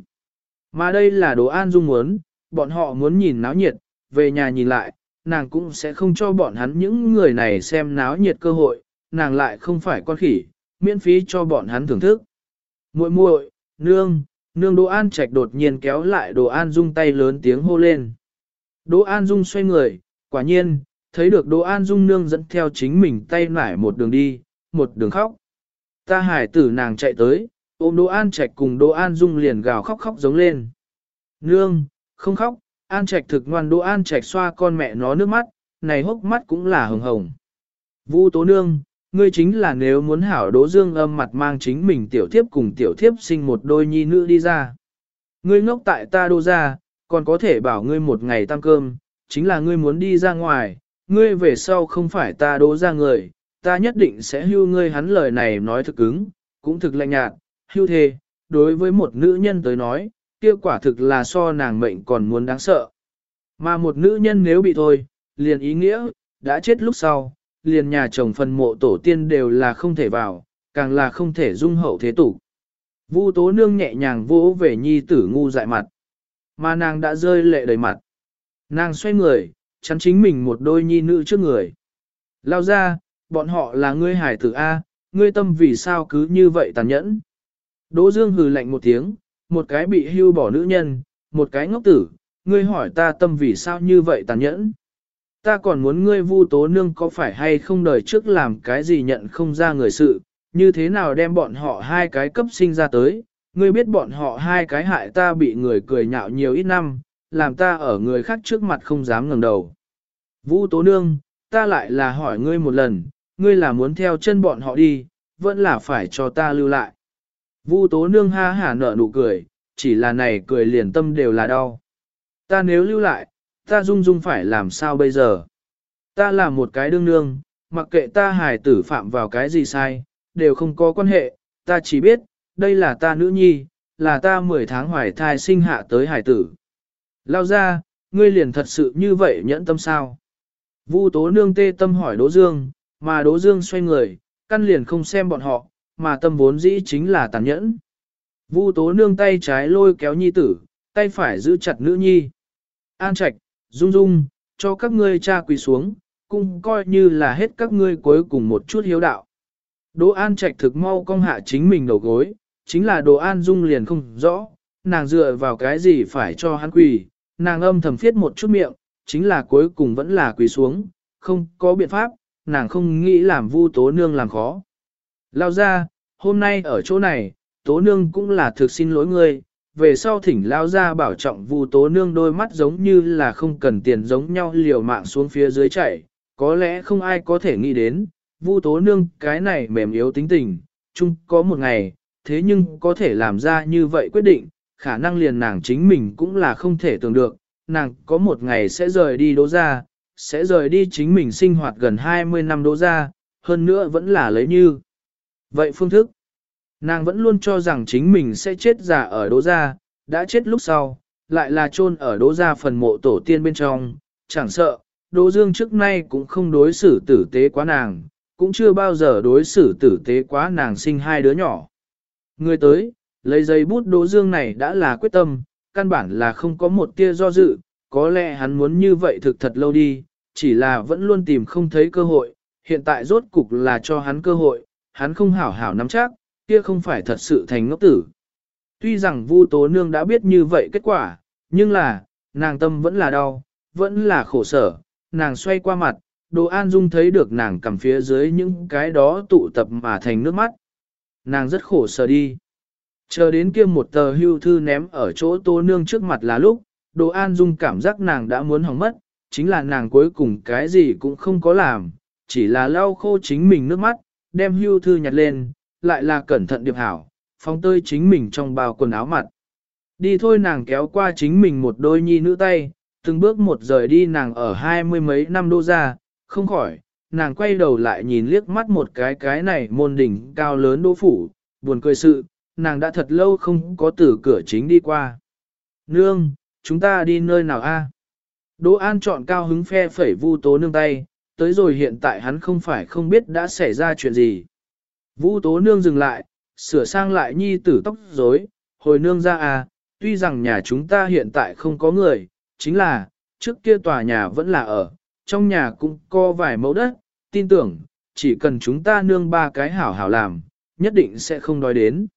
Mà đây là đồ an dung muốn, bọn họ muốn nhìn náo nhiệt, về nhà nhìn lại, nàng cũng sẽ không cho bọn hắn những người này xem náo nhiệt cơ hội, nàng lại không phải con khỉ, miễn phí cho bọn hắn thưởng thức. muội muội, nương, nương Đỗ An Trạch đột nhiên kéo lại Đỗ An Dung tay lớn tiếng hô lên. Đỗ An Dung xoay người, quả nhiên, thấy được Đỗ An Dung nương dẫn theo chính mình tay nải một đường đi, một đường khóc. Ta hải tử nàng chạy tới, ôm Đỗ An Trạch cùng Đỗ An Dung liền gào khóc khóc giống lên. Nương, không khóc, An Trạch thực ngoan Đỗ An Trạch xoa con mẹ nó nước mắt, này hốc mắt cũng là hồng hồng. Vu Tố Nương, ngươi chính là nếu muốn hảo Đỗ Dương âm mặt mang chính mình tiểu thiếp cùng tiểu thiếp sinh một đôi nhi nữ đi ra. Ngươi ngốc tại ta đô ra, còn có thể bảo ngươi một ngày tăng cơm, chính là ngươi muốn đi ra ngoài, ngươi về sau không phải ta đô ra người, ta nhất định sẽ hưu ngươi hắn lời này nói thực cứng, cũng thực lạnh nhạt, hưu thề, đối với một nữ nhân tới nói, kia quả thực là so nàng mệnh còn muốn đáng sợ. Mà một nữ nhân nếu bị thôi, liền ý nghĩa, đã chết lúc sau, liền nhà chồng phần mộ tổ tiên đều là không thể vào, càng là không thể dung hậu thế tục. Vu tố nương nhẹ nhàng vỗ về nhi tử ngu dại mặt, mà nàng đã rơi lệ đầy mặt. Nàng xoay người, chắn chính mình một đôi nhi nữ trước người. Lao ra, bọn họ là ngươi hải tử A, ngươi tâm vì sao cứ như vậy tàn nhẫn. Đỗ Dương hừ lạnh một tiếng, một cái bị hưu bỏ nữ nhân, một cái ngốc tử, ngươi hỏi ta tâm vì sao như vậy tàn nhẫn. Ta còn muốn ngươi vu tố nương có phải hay không đời trước làm cái gì nhận không ra người sự, như thế nào đem bọn họ hai cái cấp sinh ra tới, ngươi biết bọn họ hai cái hại ta bị người cười nhạo nhiều ít năm, làm ta ở người khác trước mặt không dám ngẩng đầu. Vu tố nương, ta lại là hỏi ngươi một lần, ngươi là muốn theo chân bọn họ đi, vẫn là phải cho ta lưu lại. Vu tố nương ha hả nở nụ cười, chỉ là này cười liền tâm đều là đau. Ta nếu lưu lại, ta dung dung phải làm sao bây giờ? Ta là một cái đương nương, mặc kệ ta hài tử phạm vào cái gì sai, đều không có quan hệ, ta chỉ biết, đây là ta nữ nhi, là ta 10 tháng hoài thai sinh hạ tới hài tử. Lao ra, ngươi liền thật sự như vậy nhẫn tâm sao? Vu tố nương tê tâm hỏi Đỗ Dương, mà Đỗ Dương xoay người, căn liền không xem bọn họ, mà tâm vốn dĩ chính là tàn nhẫn. Vu tố nương tay trái lôi kéo nhi tử, tay phải giữ chặt nữ nhi. An trạch, dung dung, cho các ngươi cha quỳ xuống, cũng coi như là hết các ngươi cuối cùng một chút hiếu đạo. Đỗ An Trạch thực mau cong hạ chính mình đầu gối, chính là Đỗ An Dung liền không rõ, nàng dựa vào cái gì phải cho hắn quỳ, nàng âm thầm phiết một chút miệng, chính là cuối cùng vẫn là quỳ xuống, không có biện pháp, nàng không nghĩ làm Vu Tố Nương làm khó. Lao ra, hôm nay ở chỗ này, Tố Nương cũng là thực xin lỗi ngươi, về sau thỉnh Lao ra bảo trọng Vu Tố Nương đôi mắt giống như là không cần tiền giống nhau liều mạng xuống phía dưới chạy, có lẽ không ai có thể nghĩ đến, Vu Tố Nương cái này mềm yếu tính tình, chung có một ngày, thế nhưng có thể làm ra như vậy quyết định, khả năng liền nàng chính mình cũng là không thể tưởng được, nàng có một ngày sẽ rời đi đỗ ra, sẽ rời đi chính mình sinh hoạt gần 20 năm đỗ ra, hơn nữa vẫn là lấy như. Vậy phương thức, nàng vẫn luôn cho rằng chính mình sẽ chết già ở đỗ gia, đã chết lúc sau, lại là chôn ở đỗ gia phần mộ tổ tiên bên trong, chẳng sợ, đỗ dương trước nay cũng không đối xử tử tế quá nàng, cũng chưa bao giờ đối xử tử tế quá nàng sinh hai đứa nhỏ. Người tới, lấy giấy bút đỗ dương này đã là quyết tâm, căn bản là không có một tia do dự, có lẽ hắn muốn như vậy thực thật lâu đi, chỉ là vẫn luôn tìm không thấy cơ hội, hiện tại rốt cục là cho hắn cơ hội, hắn không hảo hảo nắm chắc, kia không phải thật sự thành ngốc tử. Tuy rằng Vu Tố Nương đã biết như vậy kết quả, nhưng là, nàng tâm vẫn là đau, vẫn là khổ sở, nàng xoay qua mặt, Đồ An Dung thấy được nàng cầm phía dưới những cái đó tụ tập mà thành nước mắt. Nàng rất khổ sở đi. Chờ đến kia một tờ hưu thư ném ở chỗ Tố Nương trước mặt là lúc, Đồ An Dung cảm giác nàng đã muốn hỏng mất, chính là nàng cuối cùng cái gì cũng không có làm, chỉ là lau khô chính mình nước mắt, đem hưu thư nhặt lên, lại là cẩn thận điệp hảo, phóng tơi chính mình trong bao quần áo mặt. Đi thôi nàng kéo qua chính mình một đôi nhi nữ tay, từng bước một rời đi nàng ở hai mươi mấy năm đô ra, không khỏi, nàng quay đầu lại nhìn liếc mắt một cái cái này môn đỉnh cao lớn đô phủ, buồn cười sự, nàng đã thật lâu không có từ cửa chính đi qua. Nương, chúng ta đi nơi nào a? Đỗ An chọn cao hứng phe phẩy vu tố nương tay, tới rồi hiện tại hắn không phải không biết đã xảy ra chuyện gì. Vu tố nương dừng lại, sửa sang lại nhi tử tóc rối, hồi nương ra à, tuy rằng nhà chúng ta hiện tại không có người, chính là, trước kia tòa nhà vẫn là ở, trong nhà cũng có vài mẫu đất, tin tưởng, chỉ cần chúng ta nương ba cái hảo hảo làm, nhất định sẽ không đói đến.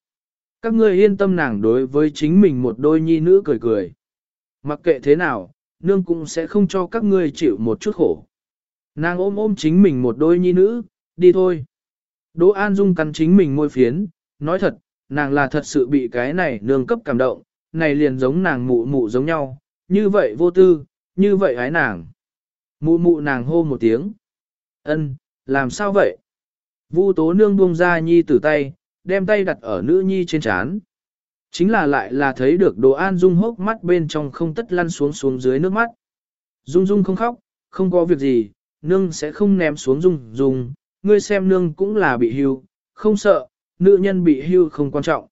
Các ngươi yên tâm nàng đối với chính mình một đôi nhi nữ cười cười. Mặc kệ thế nào, nương cũng sẽ không cho các ngươi chịu một chút khổ. Nàng ôm ôm chính mình một đôi nhi nữ, đi thôi. Đỗ An Dung cắn chính mình môi phiến, nói thật, nàng là thật sự bị cái này nương cấp cảm động, này liền giống nàng mụ mụ giống nhau, như vậy vô tư, như vậy hái nàng. Mụ mụ nàng hô một tiếng. ân, làm sao vậy? Vu tố nương buông ra nhi tử tay, đem tay đặt ở nữ nhi trên chán. Chính là lại là thấy được đồ an dung hốc mắt bên trong không tất lăn xuống xuống dưới nước mắt. Dung dung không khóc, không có việc gì, nương sẽ không ném xuống dung dung, ngươi xem nương cũng là bị hưu, không sợ, nữ nhân bị hưu không quan trọng.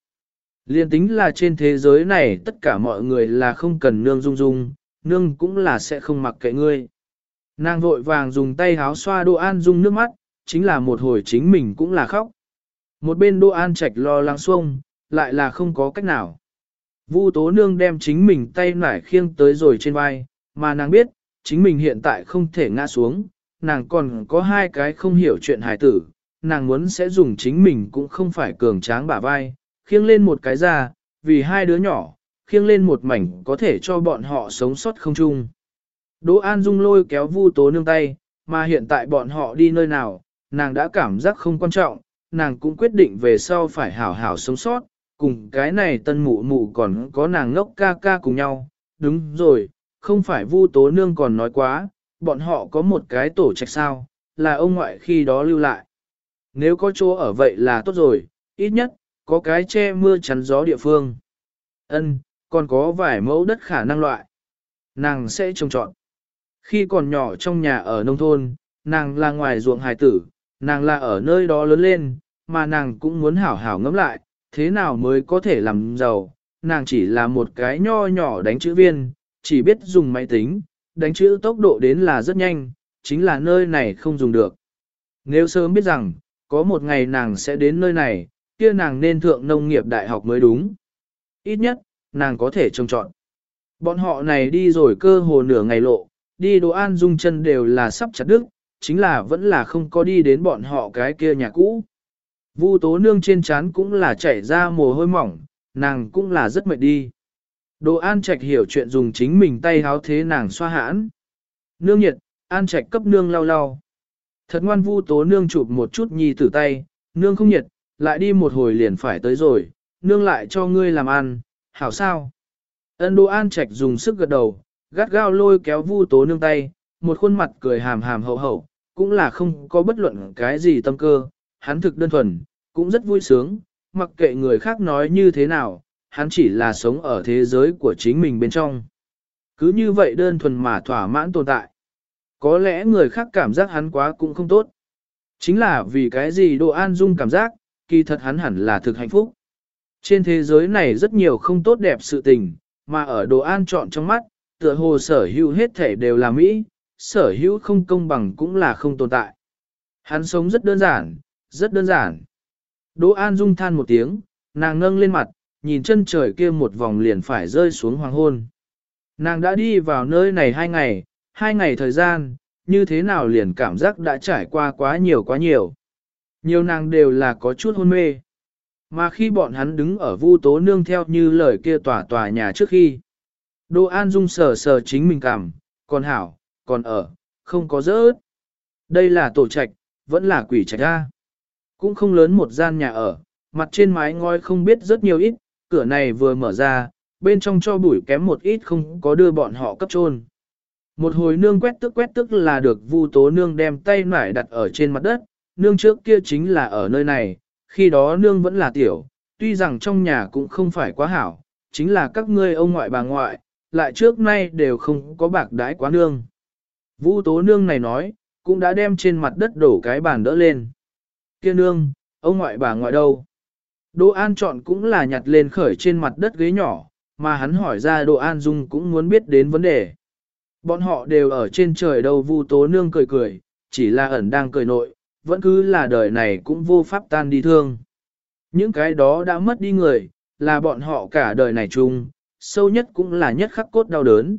Liên tính là trên thế giới này tất cả mọi người là không cần nương dung dung, nương cũng là sẽ không mặc kệ ngươi. Nàng vội vàng dùng tay háo xoa Đỗ An Dung nước mắt, chính là một hồi chính mình cũng là khóc. Một bên Đỗ An Trạch lo lắng xuông, lại là không có cách nào. Vu Tố Nương đem chính mình tay nải khiêng tới rồi trên vai, mà nàng biết, chính mình hiện tại không thể ngã xuống, nàng còn có hai cái không hiểu chuyện hài tử, nàng muốn sẽ dùng chính mình cũng không phải cường tráng bả vai, khiêng lên một cái ra, vì hai đứa nhỏ, khiêng lên một mảnh có thể cho bọn họ sống sót không chung. Đỗ An Dung lôi kéo Vu Tố Nương tay, mà hiện tại bọn họ đi nơi nào, nàng đã cảm giác không quan trọng, nàng cũng quyết định về sau phải hảo hảo sống sót, cùng cái này tân mụ mụ còn có nàng ngốc ca ca cùng nhau. Đúng rồi, không phải Vu Tố Nương còn nói quá, bọn họ có một cái tổ trạch sao, là ông ngoại khi đó lưu lại. Nếu có chỗ ở vậy là tốt rồi, ít nhất, có cái che mưa chắn gió địa phương. Ân, còn có vài mẫu đất khả năng loại. Nàng sẽ trông trọn. Khi còn nhỏ trong nhà ở nông thôn, nàng là ngoài ruộng hài tử, nàng là ở nơi đó lớn lên, mà nàng cũng muốn hảo hảo ngẫm lại, thế nào mới có thể làm giàu. Nàng chỉ là một cái nho nhỏ đánh chữ viên, chỉ biết dùng máy tính, đánh chữ tốc độ đến là rất nhanh, chính là nơi này không dùng được. Nếu sớm biết rằng, có một ngày nàng sẽ đến nơi này, kia nàng nên thượng nông nghiệp đại học mới đúng. Ít nhất, nàng có thể trông chọn. Bọn họ này đi rồi cơ hồ nửa ngày lộ, đi đồ an dung chân đều là sắp chặt đứt, chính là vẫn là không có đi đến bọn họ cái kia nhà cũ. Vu tố nương trên trán cũng là chảy ra mồ hôi mỏng, nàng cũng là rất mệt đi. Đồ an trạch hiểu chuyện dùng chính mình tay háo thế nàng xoa hãn. Nương nhiệt, an trạch cấp nương lau lau. Thật ngoan vu tố nương chụp một chút nhi tử tay, nương không nhiệt, lại đi một hồi liền phải tới rồi, nương lại cho ngươi làm ăn, hảo sao? Ân Đỗ An Trạch dùng sức gật đầu, gắt gao lôi kéo Vu Tố nương tay, một khuôn mặt cười hàm hàm hậu hậu, cũng là không có bất luận cái gì tâm cơ, hắn thực đơn thuần, cũng rất vui sướng, mặc kệ người khác nói như thế nào, hắn chỉ là sống ở thế giới của chính mình bên trong. Cứ như vậy đơn thuần mà thỏa mãn tồn tại. Có lẽ người khác cảm giác hắn quá cũng không tốt. Chính là vì cái gì Đỗ An Dung cảm giác, kỳ thật hắn hẳn là thực hạnh phúc. Trên thế giới này rất nhiều không tốt đẹp sự tình, mà ở Đỗ An chọn trong mắt, tựa hồ sở hữu hết thể đều là Mỹ, sở hữu không công bằng cũng là không tồn tại. Hắn sống rất đơn giản, rất đơn giản. Đỗ An Dung than một tiếng, nàng ngâng lên mặt, nhìn chân trời kia một vòng liền phải rơi xuống hoàng hôn. Nàng đã đi vào nơi này hai ngày, hai ngày thời gian, như thế nào liền cảm giác đã trải qua quá nhiều quá nhiều. Nhiều nàng đều là có chút hôn mê. Mà khi bọn hắn đứng ở vu tố nương theo như lời kia tòa tòa nhà trước khi, đô An Dung sờ sờ chính mình cảm, còn hảo, còn ở, không có rớt. Đây là tổ trạch, vẫn là quỷ trạch ra. Cũng không lớn một gian nhà ở, mặt trên mái ngói không biết rất nhiều ít, cửa này vừa mở ra, bên trong cho bụi kém một ít không có đưa bọn họ cấp trôn. Một hồi nương quét tức quét tức là được vu tố nương đem tay nải đặt ở trên mặt đất, nương trước kia chính là ở nơi này, khi đó nương vẫn là tiểu, tuy rằng trong nhà cũng không phải quá hảo, chính là các ngươi ông ngoại bà ngoại, lại trước nay đều không có bạc đái quá nương. Vu tố nương này nói, cũng đã đem trên mặt đất đổ cái bàn đỡ lên. Kia nương, ông ngoại bà ngoại đâu? Đỗ An chọn cũng là nhặt lên khởi trên mặt đất ghế nhỏ, mà hắn hỏi ra Đỗ An Dung cũng muốn biết đến vấn đề. Bọn họ đều ở trên trời đâu vu tố nương cười cười, chỉ là ẩn đang cười nội, vẫn cứ là đời này cũng vô pháp tan đi thương. Những cái đó đã mất đi người, là bọn họ cả đời này chung, sâu nhất cũng là nhất khắc cốt đau đớn.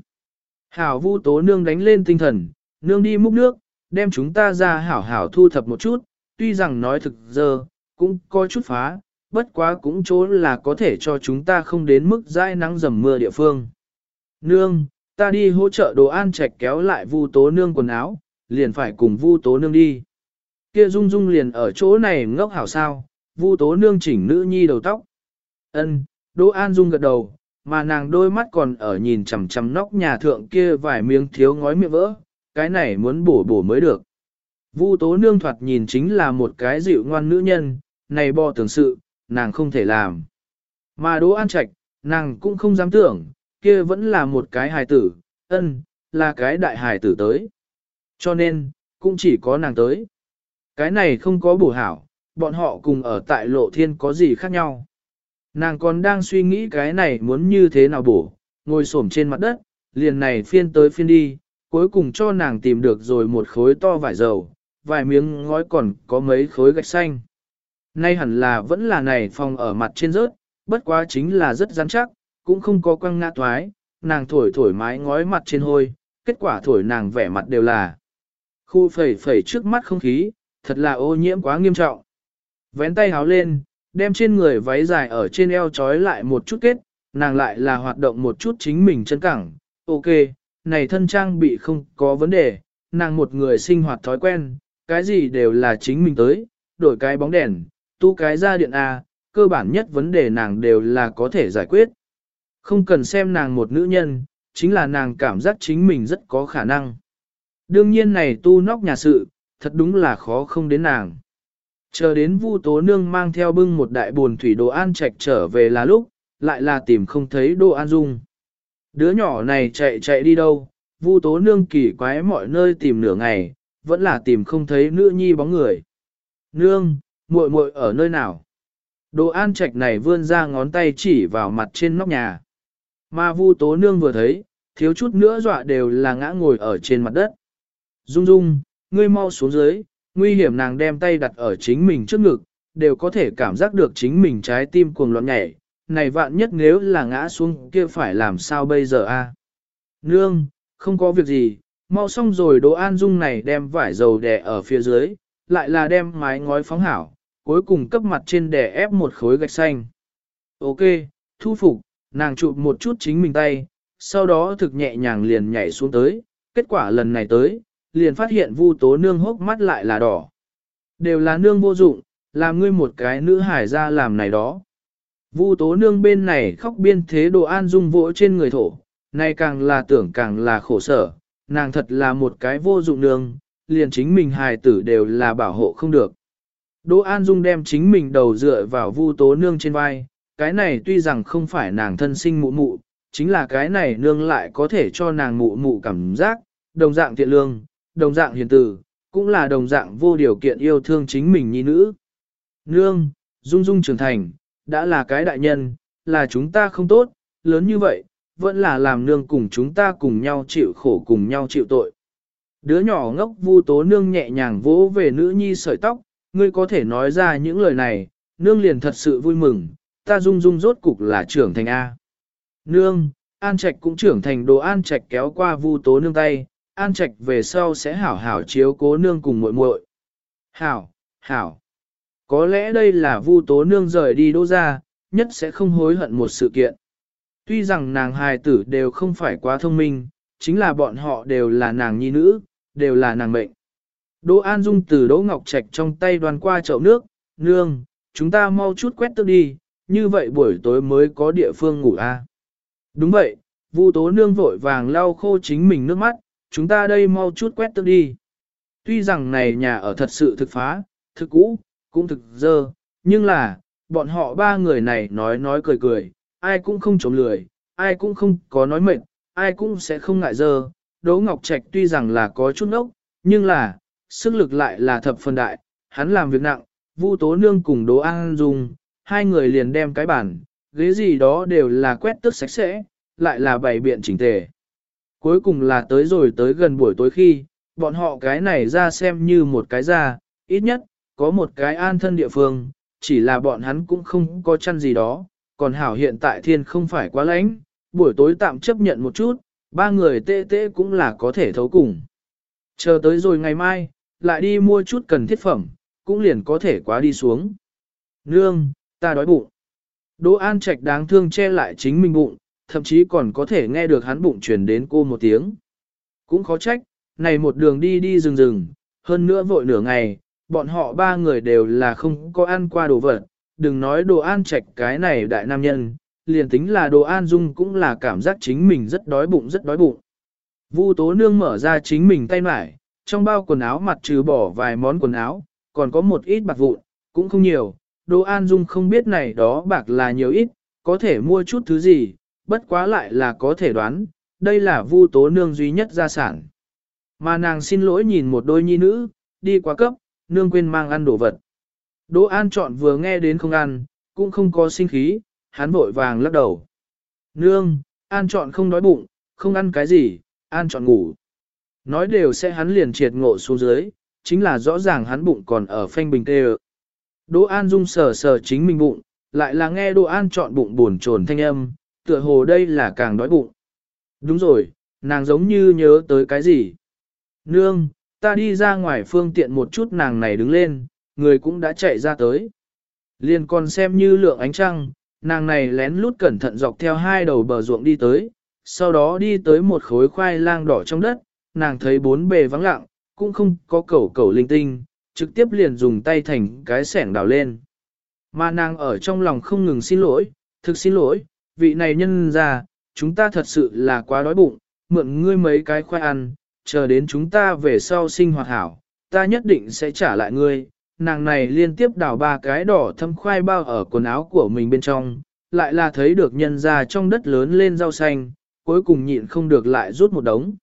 Hảo vu tố nương đánh lên tinh thần, nương đi múc nước, đem chúng ta ra hảo hảo thu thập một chút, tuy rằng nói thực giờ, cũng có chút phá, bất quá cũng chỗ là có thể cho chúng ta không đến mức dãi nắng dầm mưa địa phương. Nương, ta đi hỗ trợ đồ an trạch kéo lại vu tố nương quần áo, liền phải cùng vu tố nương đi. Kia dung dung liền ở chỗ này ngốc hảo sao, vu tố nương chỉnh nữ nhi đầu tóc. Ân, Đỗ An Dung gật đầu, mà nàng đôi mắt còn ở nhìn chằm chằm nóc nhà thượng kia vài miếng thiếu ngói miệng vỡ, cái này muốn bổ bổ mới được. Vu tố nương thoạt nhìn chính là một cái dịu ngoan nữ nhân, này bò tưởng sự, nàng không thể làm. Mà Đỗ An Trạch, nàng cũng không dám tưởng, kia vẫn là một cái hài tử, ân, là cái đại hài tử tới. Cho nên, cũng chỉ có nàng tới. Cái này không có bổ hảo, bọn họ cùng ở tại lộ thiên có gì khác nhau. Nàng còn đang suy nghĩ cái này muốn như thế nào bổ, ngồi xổm trên mặt đất, liền này phiên tới phiên đi, cuối cùng cho nàng tìm được rồi một khối to vải dầu, vài miếng ngói còn có mấy khối gạch xanh. Nay hẳn là vẫn là này phòng ở mặt trên rớt, bất quá chính là rất rắn chắc, cũng không có quăng ngã toái, nàng thổi thổi mái ngói mặt trên hôi, kết quả thổi nàng vẻ mặt đều là khu phẩy phẩy trước mắt không khí, thật là ô nhiễm quá nghiêm trọng. Vén tay háo lên, đem trên người váy dài ở trên eo trói lại một chút kết, nàng lại là hoạt động một chút chính mình chân cẳng. Ok, này thân trang bị không có vấn đề, nàng một người sinh hoạt thói quen, cái gì đều là chính mình tới, đổi cái bóng đèn, tu cái ra điện A, cơ bản nhất vấn đề nàng đều là có thể giải quyết. Không cần xem nàng một nữ nhân, chính là nàng cảm giác chính mình rất có khả năng. Đương nhiên này tu nóc nhà sự, thật đúng là khó không đến nàng. Chờ đến Vu Tố Nương mang theo bưng một đại buồn thủy đồ an trạch trở về là lúc, lại là tìm không thấy đồ an dung. Đứa nhỏ này chạy chạy đi đâu, Vu Tố Nương kỳ quái mọi nơi tìm nửa ngày, vẫn là tìm không thấy nữ nhi bóng người. Nương, muội muội ở nơi nào? Đồ an trạch này vươn ra ngón tay chỉ vào mặt trên nóc nhà. Mà Vu Tố Nương vừa thấy, thiếu chút nữa dọa đều là ngã ngồi ở trên mặt đất. Dung Dung, ngươi mau xuống dưới, nguy hiểm nàng đem tay đặt ở chính mình trước ngực, đều có thể cảm giác được chính mình trái tim cuồng loạn nhảy. Này vạn nhất nếu là ngã xuống kia phải làm sao bây giờ a? Nương, không có việc gì, mau xong rồi Đỗ An Dung này đem vải dầu đè ở phía dưới, lại là đem mái ngói phóng hảo, cuối cùng cấp mặt trên đè ép một khối gạch xanh. Ok, thu phục, nàng chụp một chút chính mình tay, sau đó thực nhẹ nhàng liền nhảy xuống tới, kết quả lần này tới, liền phát hiện vu tố nương hốc mắt lại là đỏ. Đều là nương vô dụng, làm ngươi một cái nữ hải ra làm này đó. Vu tố nương bên này khóc biên thế đồ an dung vỗ trên người thổ, nay càng là tưởng càng là khổ sở, nàng thật là một cái vô dụng nương, liền chính mình hài tử đều là bảo hộ không được. Đỗ An Dung đem chính mình đầu dựa vào vu tố nương trên vai, cái này tuy rằng không phải nàng thân sinh mụ mụ, chính là cái này nương lại có thể cho nàng mụ mụ cảm giác, đồng dạng thiện lương, đồng dạng hiền tử, cũng là đồng dạng vô điều kiện yêu thương chính mình nhi nữ. Nương, Dung Dung trưởng thành, đã là cái đại nhân, là chúng ta không tốt, lớn như vậy, vẫn là làm nương cùng chúng ta cùng nhau chịu khổ cùng nhau chịu tội. Đứa nhỏ ngốc vu tố nương nhẹ nhàng vỗ về nữ nhi sợi tóc, ngươi có thể nói ra những lời này, nương liền thật sự vui mừng, ta dung dung rốt cục là trưởng thành A. Nương, An Trạch cũng trưởng thành đồ An Trạch kéo qua vu tố nương tay, An Trạch về sau sẽ hảo hảo chiếu cố nương cùng muội muội. Hảo, hảo. Có lẽ đây là vu tố nương rời đi đô ra, nhất sẽ không hối hận một sự kiện. Tuy rằng nàng hài tử đều không phải quá thông minh, chính là bọn họ đều là nàng nhi nữ, đều là nàng mệnh. Đỗ An Dung từ Đỗ Ngọc Trạch trong tay đoàn qua chậu nước, nương, chúng ta mau chút quét tước đi, như vậy buổi tối mới có địa phương ngủ a. Đúng vậy, Vu Tố nương vội vàng lau khô chính mình nước mắt, chúng ta đây mau chút quét tước đi. Tuy rằng này nhà ở thật sự thực phá, thực cũ, cũng thực dơ, nhưng là, bọn họ ba người này nói nói cười cười, ai cũng không chống lười, ai cũng không có nói mệt, ai cũng sẽ không ngại dơ. Đỗ Ngọc Trạch tuy rằng là có chút ốc, nhưng là, sức lực lại là thập phần đại, hắn làm việc nặng, Vu Tố Nương cùng Đỗ An Dung, hai người liền đem cái bản, ghế gì đó đều là quét tước sạch sẽ, lại là bày biện chỉnh tề. Cuối cùng là tới rồi tới gần buổi tối khi, bọn họ cái này ra xem như một cái ra, ít nhất, có một cái an thân địa phương, chỉ là bọn hắn cũng không có chăn gì đó, còn hảo hiện tại thiên không phải quá lạnh, buổi tối tạm chấp nhận một chút, ba người tê tê cũng là có thể thấu cùng. Chờ tới rồi ngày mai, lại đi mua chút cần thiết phẩm, cũng liền có thể quá đi xuống. Nương, ta đói bụng. Đỗ An Trạch đáng thương che lại chính mình bụng, thậm chí còn có thể nghe được hắn bụng truyền đến cô một tiếng. Cũng khó trách, này một đường đi đi rừng rừng, hơn nữa vội nửa ngày, bọn họ ba người đều là không có ăn qua đồ vật, đừng nói đồ an trạch cái này đại nam nhân, liền tính là đồ an dung cũng là cảm giác chính mình rất đói bụng rất đói bụng. Vu tố nương mở ra chính mình tay mải, trong bao quần áo mặt trừ bỏ vài món quần áo, còn có một ít bạc vụn, cũng không nhiều, Đỗ an dung không biết này đó bạc là nhiều ít, có thể mua chút thứ gì, bất quá lại là có thể đoán, đây là vu tố nương duy nhất gia sản. Mà nàng xin lỗi nhìn một đôi nhi nữ, đi quá cấp, nương quên mang ăn đồ vật. Đỗ An chọn vừa nghe đến không ăn, cũng không có sinh khí, hắn vội vàng lắc đầu. Nương, An chọn không đói bụng, không ăn cái gì, An chọn ngủ. Nói đều sẽ hắn liền triệt ngộ xuống dưới, chính là rõ ràng hắn bụng còn ở phanh bình tê Đỗ An dung sờ sờ chính mình bụng, lại là nghe Đỗ An chọn bụng buồn trồn thanh âm, tựa hồ đây là càng đói bụng. Đúng rồi, nàng giống như nhớ tới cái gì. Nương, ta đi ra ngoài phương tiện một chút nàng này đứng lên, người cũng đã chạy ra tới. Liền còn xem như lượng ánh trăng, nàng này lén lút cẩn thận dọc theo hai đầu bờ ruộng đi tới, sau đó đi tới một khối khoai lang đỏ trong đất, nàng thấy bốn bề vắng lặng, cũng không có cẩu cẩu linh tinh, trực tiếp liền dùng tay thành cái sẻng đào lên. Mà nàng ở trong lòng không ngừng xin lỗi, thực xin lỗi, vị này nhân ra, chúng ta thật sự là quá đói bụng, mượn ngươi mấy cái khoai ăn, chờ đến chúng ta về sau sinh hoạt hảo, ta nhất định sẽ trả lại ngươi. Nàng này liên tiếp đào ba cái đỏ thâm khoai bao ở quần áo của mình bên trong, lại là thấy được nhân ra trong đất lớn lên rau xanh, cuối cùng nhịn không được lại rút một đống.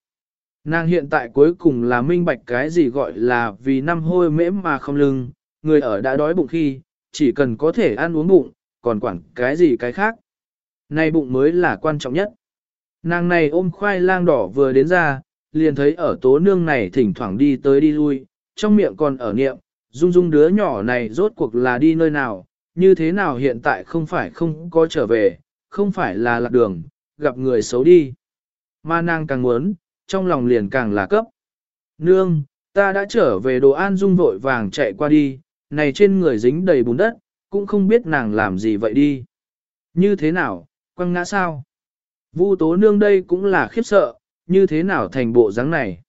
Nàng hiện tại cuối cùng là minh bạch cái gì gọi là vì năm hôi mễm mà không lưng, người ở đã đói bụng khi, chỉ cần có thể ăn uống bụng, còn quản cái gì cái khác. nay bụng mới là quan trọng nhất. Nàng này ôm khoai lang đỏ vừa đến ra, liền thấy ở tố nương này thỉnh thoảng đi tới đi lui, trong miệng còn ở niệm, dung dung đứa nhỏ này rốt cuộc là đi nơi nào, như thế nào hiện tại không phải không có trở về, không phải là lạc đường, gặp người xấu đi. Mà nàng càng muốn, trong lòng liền càng là cấp. Nương, ta đã trở về đồ an dung vội vàng chạy qua đi, này trên người dính đầy bùn đất, cũng không biết nàng làm gì vậy đi. Như thế nào, quăng ngã sao? Vu tố nương đây cũng là khiếp sợ, như thế nào thành bộ dáng này.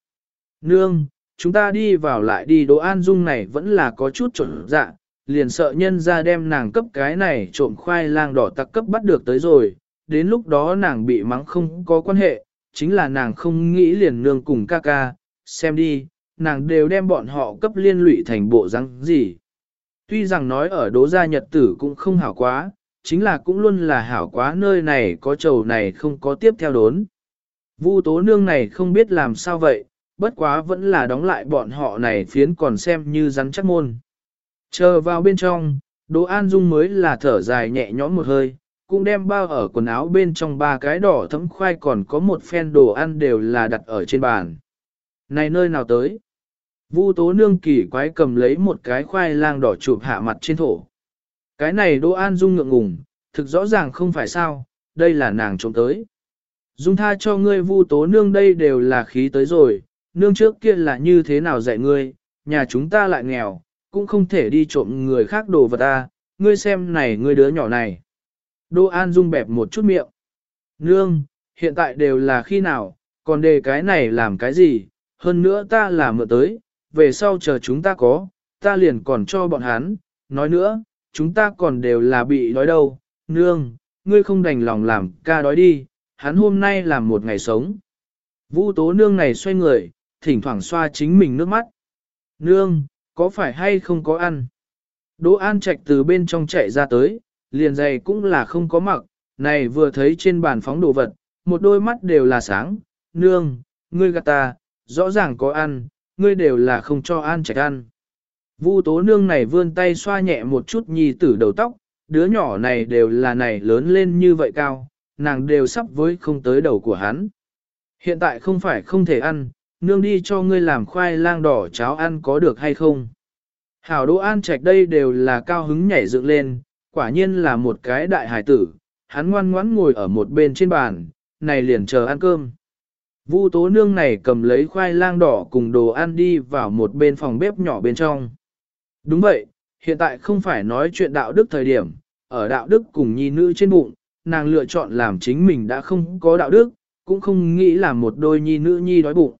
Nương, chúng ta đi vào lại đi đồ an dung này vẫn là có chút trộn dạ, liền sợ nhân ra đem nàng cấp cái này trộm khoai lang đỏ tặc cấp bắt được tới rồi, đến lúc đó nàng bị mắng không có quan hệ, chính là nàng không nghĩ liền nương cùng ca ca, xem đi, nàng đều đem bọn họ cấp liên lụy thành bộ dáng gì. Tuy rằng nói ở đố gia nhật tử cũng không hảo quá, chính là cũng luôn là hảo quá nơi này có trầu này không có tiếp theo đốn. Vu tố nương này không biết làm sao vậy, bất quá vẫn là đóng lại bọn họ này phiến còn xem như rắn chắc môn. Chờ vào bên trong, Đỗ An Dung mới là thở dài nhẹ nhõm một hơi, cũng đem bao ở quần áo bên trong ba cái đỏ thấm khoai còn có một phen đồ ăn đều là đặt ở trên bàn. Này nơi nào tới? Vu tố nương kỳ quái cầm lấy một cái khoai lang đỏ chụp hạ mặt trên thổ. Cái này Đỗ An Dung ngượng ngùng, thực rõ ràng không phải sao, đây là nàng trộm tới. Dung tha cho ngươi vu tố nương đây đều là khí tới rồi, nương trước kia là như thế nào dạy ngươi, nhà chúng ta lại nghèo, cũng không thể đi trộm người khác đồ vật ta, ngươi xem này ngươi đứa nhỏ này. Đỗ An Dung bẹp một chút miệng. Nương, hiện tại đều là khi nào, còn đề cái này làm cái gì, hơn nữa ta là mượn tới, về sau chờ chúng ta có, ta liền còn cho bọn hắn, nói nữa, chúng ta còn đều là bị đói đâu, nương, ngươi không đành lòng làm ca đói đi, hắn hôm nay làm một ngày sống. Vũ tố nương này xoay người, thỉnh thoảng xoa chính mình nước mắt. Nương, có phải hay không có ăn? Đỗ An Trạch từ bên trong chạy ra tới, liền giày cũng là không có mặc, này vừa thấy trên bàn phóng đồ vật, một đôi mắt đều là sáng, nương, ngươi gạt ta, rõ ràng có ăn, ngươi đều là không cho An Trạch ăn. Vu tố nương này vươn tay xoa nhẹ một chút nhì tử đầu tóc, đứa nhỏ này đều là này lớn lên như vậy cao, nàng đều sắp với không tới đầu của hắn. Hiện tại không phải không thể ăn, nương đi cho ngươi làm khoai lang đỏ cháo ăn có được hay không. Hảo Đỗ An Trạch đây đều là cao hứng nhảy dựng lên, quả nhiên là một cái đại hải tử, hắn ngoan ngoãn ngồi ở một bên trên bàn, này liền chờ ăn cơm. Vu tố nương này cầm lấy khoai lang đỏ cùng đồ ăn đi vào một bên phòng bếp nhỏ bên trong. Đúng vậy, hiện tại không phải nói chuyện đạo đức thời điểm, ở đạo đức cùng nhi nữ trên bụng, nàng lựa chọn làm chính mình đã không có đạo đức, cũng không nghĩ là một đôi nhi nữ nhi đói bụng.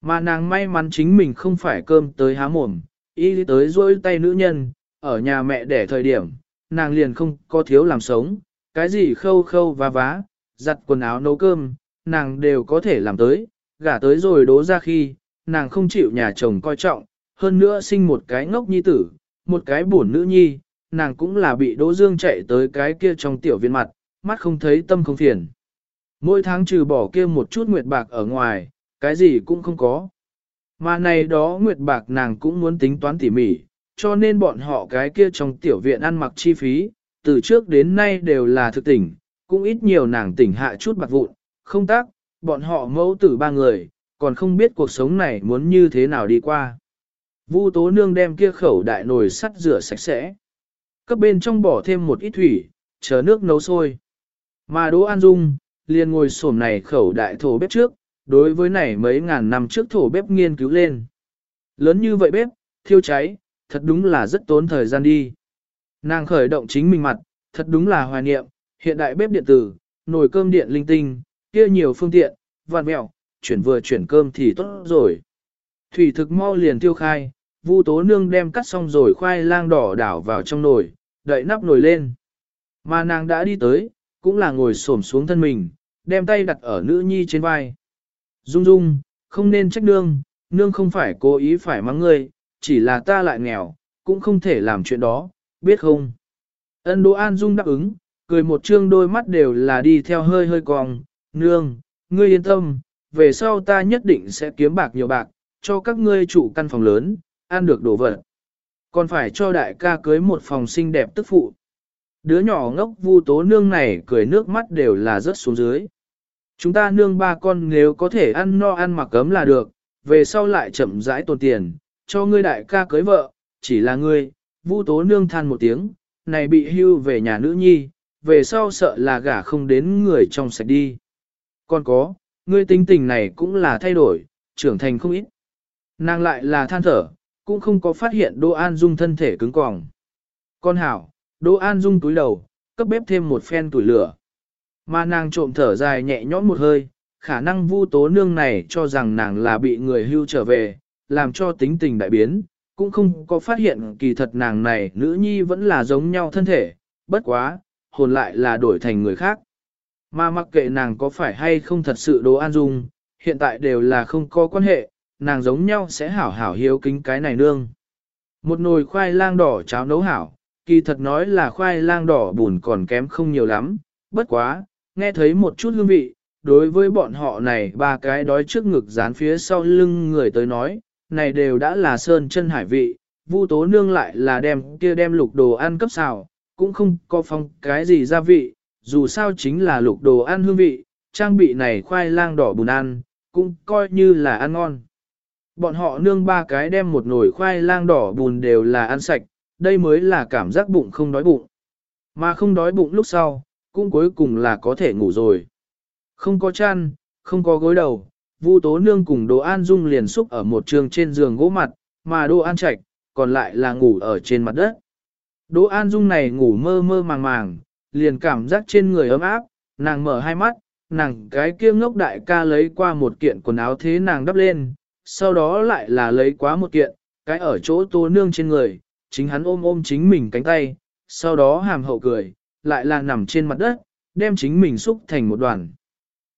Mà nàng may mắn chính mình không phải cơm tới há mồm, y tới dối tay nữ nhân, ở nhà mẹ đẻ thời điểm, nàng liền không có thiếu làm sống, cái gì khâu khâu và vá, giặt quần áo nấu cơm, nàng đều có thể làm tới, gả tới rồi đố ra khi, nàng không chịu nhà chồng coi trọng, hơn nữa sinh một cái ngốc nhi tử, một cái buồn nữ nhi, nàng cũng là bị Đỗ Dương chạy tới cái kia trong tiểu viên mặt, mắt không thấy tâm không phiền. Mỗi tháng trừ bỏ kia một chút nguyệt bạc ở ngoài, cái gì cũng không có. Mà này đó nguyệt bạc nàng cũng muốn tính toán tỉ mỉ, cho nên bọn họ cái kia trong tiểu viện ăn mặc chi phí, từ trước đến nay đều là thực tỉnh, cũng ít nhiều nàng tỉnh hạ chút bạc vụn, không tác, bọn họ mẫu tử ba người, còn không biết cuộc sống này muốn như thế nào đi qua. Vu tố nương đem kia khẩu đại nồi sắt rửa sạch sẽ. Cấp bên trong bỏ thêm một ít thủy, chờ nước nấu sôi. Mà Đỗ An Dung, liền ngồi xổm này khẩu đại thổ bếp trước, đối với này mấy ngàn năm trước thổ bếp nghiên cứu lên. Lớn như vậy bếp, thiêu cháy, thật đúng là rất tốn thời gian đi. Nàng khởi động chính mình mặt, thật đúng là hoài niệm, hiện đại bếp điện tử, nồi cơm điện linh tinh, kia nhiều phương tiện, vạn mẹo, chuyển vừa chuyển cơm thì tốt rồi. Thủy thực mau liền tiêu khai, Vu tố nương đem cắt xong rồi khoai lang đỏ đảo vào trong nồi, đậy nắp nồi lên. Mà nàng đã đi tới, cũng là ngồi xổm xuống thân mình, đem tay đặt ở nữ nhi trên vai. Dung dung, không nên trách nương, nương không phải cố ý phải mắng ngươi, chỉ là ta lại nghèo, cũng không thể làm chuyện đó, biết không? Ân Đỗ An Dung đáp ứng, cười một trương đôi mắt đều là đi theo hơi hơi cong, nương, ngươi yên tâm, về sau ta nhất định sẽ kiếm bạc nhiều bạc, cho các ngươi chủ căn phòng lớn, ăn được đồ vật. Còn phải cho đại ca cưới một phòng xinh đẹp tức phụ. Đứa nhỏ ngốc vu tố nương này cười nước mắt đều là rớt xuống dưới. Chúng ta nương ba con nếu có thể ăn no ăn mặc cấm là được, về sau lại chậm rãi tồn tiền, cho ngươi đại ca cưới vợ, chỉ là ngươi, vu tố nương than một tiếng, này bị hưu về nhà nữ nhi, về sau sợ là gả không đến người trong sạch đi. Còn có, ngươi tính tình này cũng là thay đổi, trưởng thành không ít. Nàng lại là than thở, cũng không có phát hiện Đỗ An Dung thân thể cứng còng. Con hảo, Đỗ An Dung túi đầu, cấp bếp thêm một phen tuổi lửa. Mà nàng trộm thở dài nhẹ nhõm một hơi, khả năng vu tố nương này cho rằng nàng là bị người hưu trở về, làm cho tính tình đại biến, cũng không có phát hiện kỳ thật nàng này nữ nhi vẫn là giống nhau thân thể, bất quá, hồn lại là đổi thành người khác. Mà mặc kệ nàng có phải hay không thật sự đồ An Dung, hiện tại đều là không có quan hệ, nàng giống nhau sẽ hảo hảo hiếu kính cái này nương. Một nồi khoai lang đỏ cháo nấu hảo, kỳ thật nói là khoai lang đỏ bùn còn kém không nhiều lắm, bất quá, nghe thấy một chút hương vị, đối với bọn họ này ba cái đói trước ngực dán phía sau lưng người tới nói, này đều đã là sơn chân hải vị, Vu tố nương lại là đem kia đem lục đồ ăn cấp xào, cũng không có phong cái gì gia vị, dù sao chính là lục đồ ăn hương vị, trang bị này khoai lang đỏ bùn ăn, cũng coi như là ăn ngon. Bọn họ nương ba cái đem một nồi khoai lang đỏ bùn đều là ăn sạch, đây mới là cảm giác bụng không đói bụng. Mà không đói bụng lúc sau, cũng cuối cùng là có thể ngủ rồi. Không có chăn, không có gối đầu, Vu Tố Nương cùng Đỗ An Dung liền xúc ở một trường trên giường gỗ mặt, mà Đỗ An Trạch, còn lại là ngủ ở trên mặt đất. Đỗ An Dung này ngủ mơ mơ màng màng, liền cảm giác trên người ấm áp, nàng mở hai mắt, nàng cái kia ngốc đại ca lấy qua một kiện quần áo thế nàng đắp lên, sau đó lại là lấy quá một kiện, cái ở chỗ tô Nương trên người, chính hắn ôm ôm chính mình cánh tay, sau đó hàm hậu cười, lại là nằm trên mặt đất, đem chính mình xúc thành một đoàn.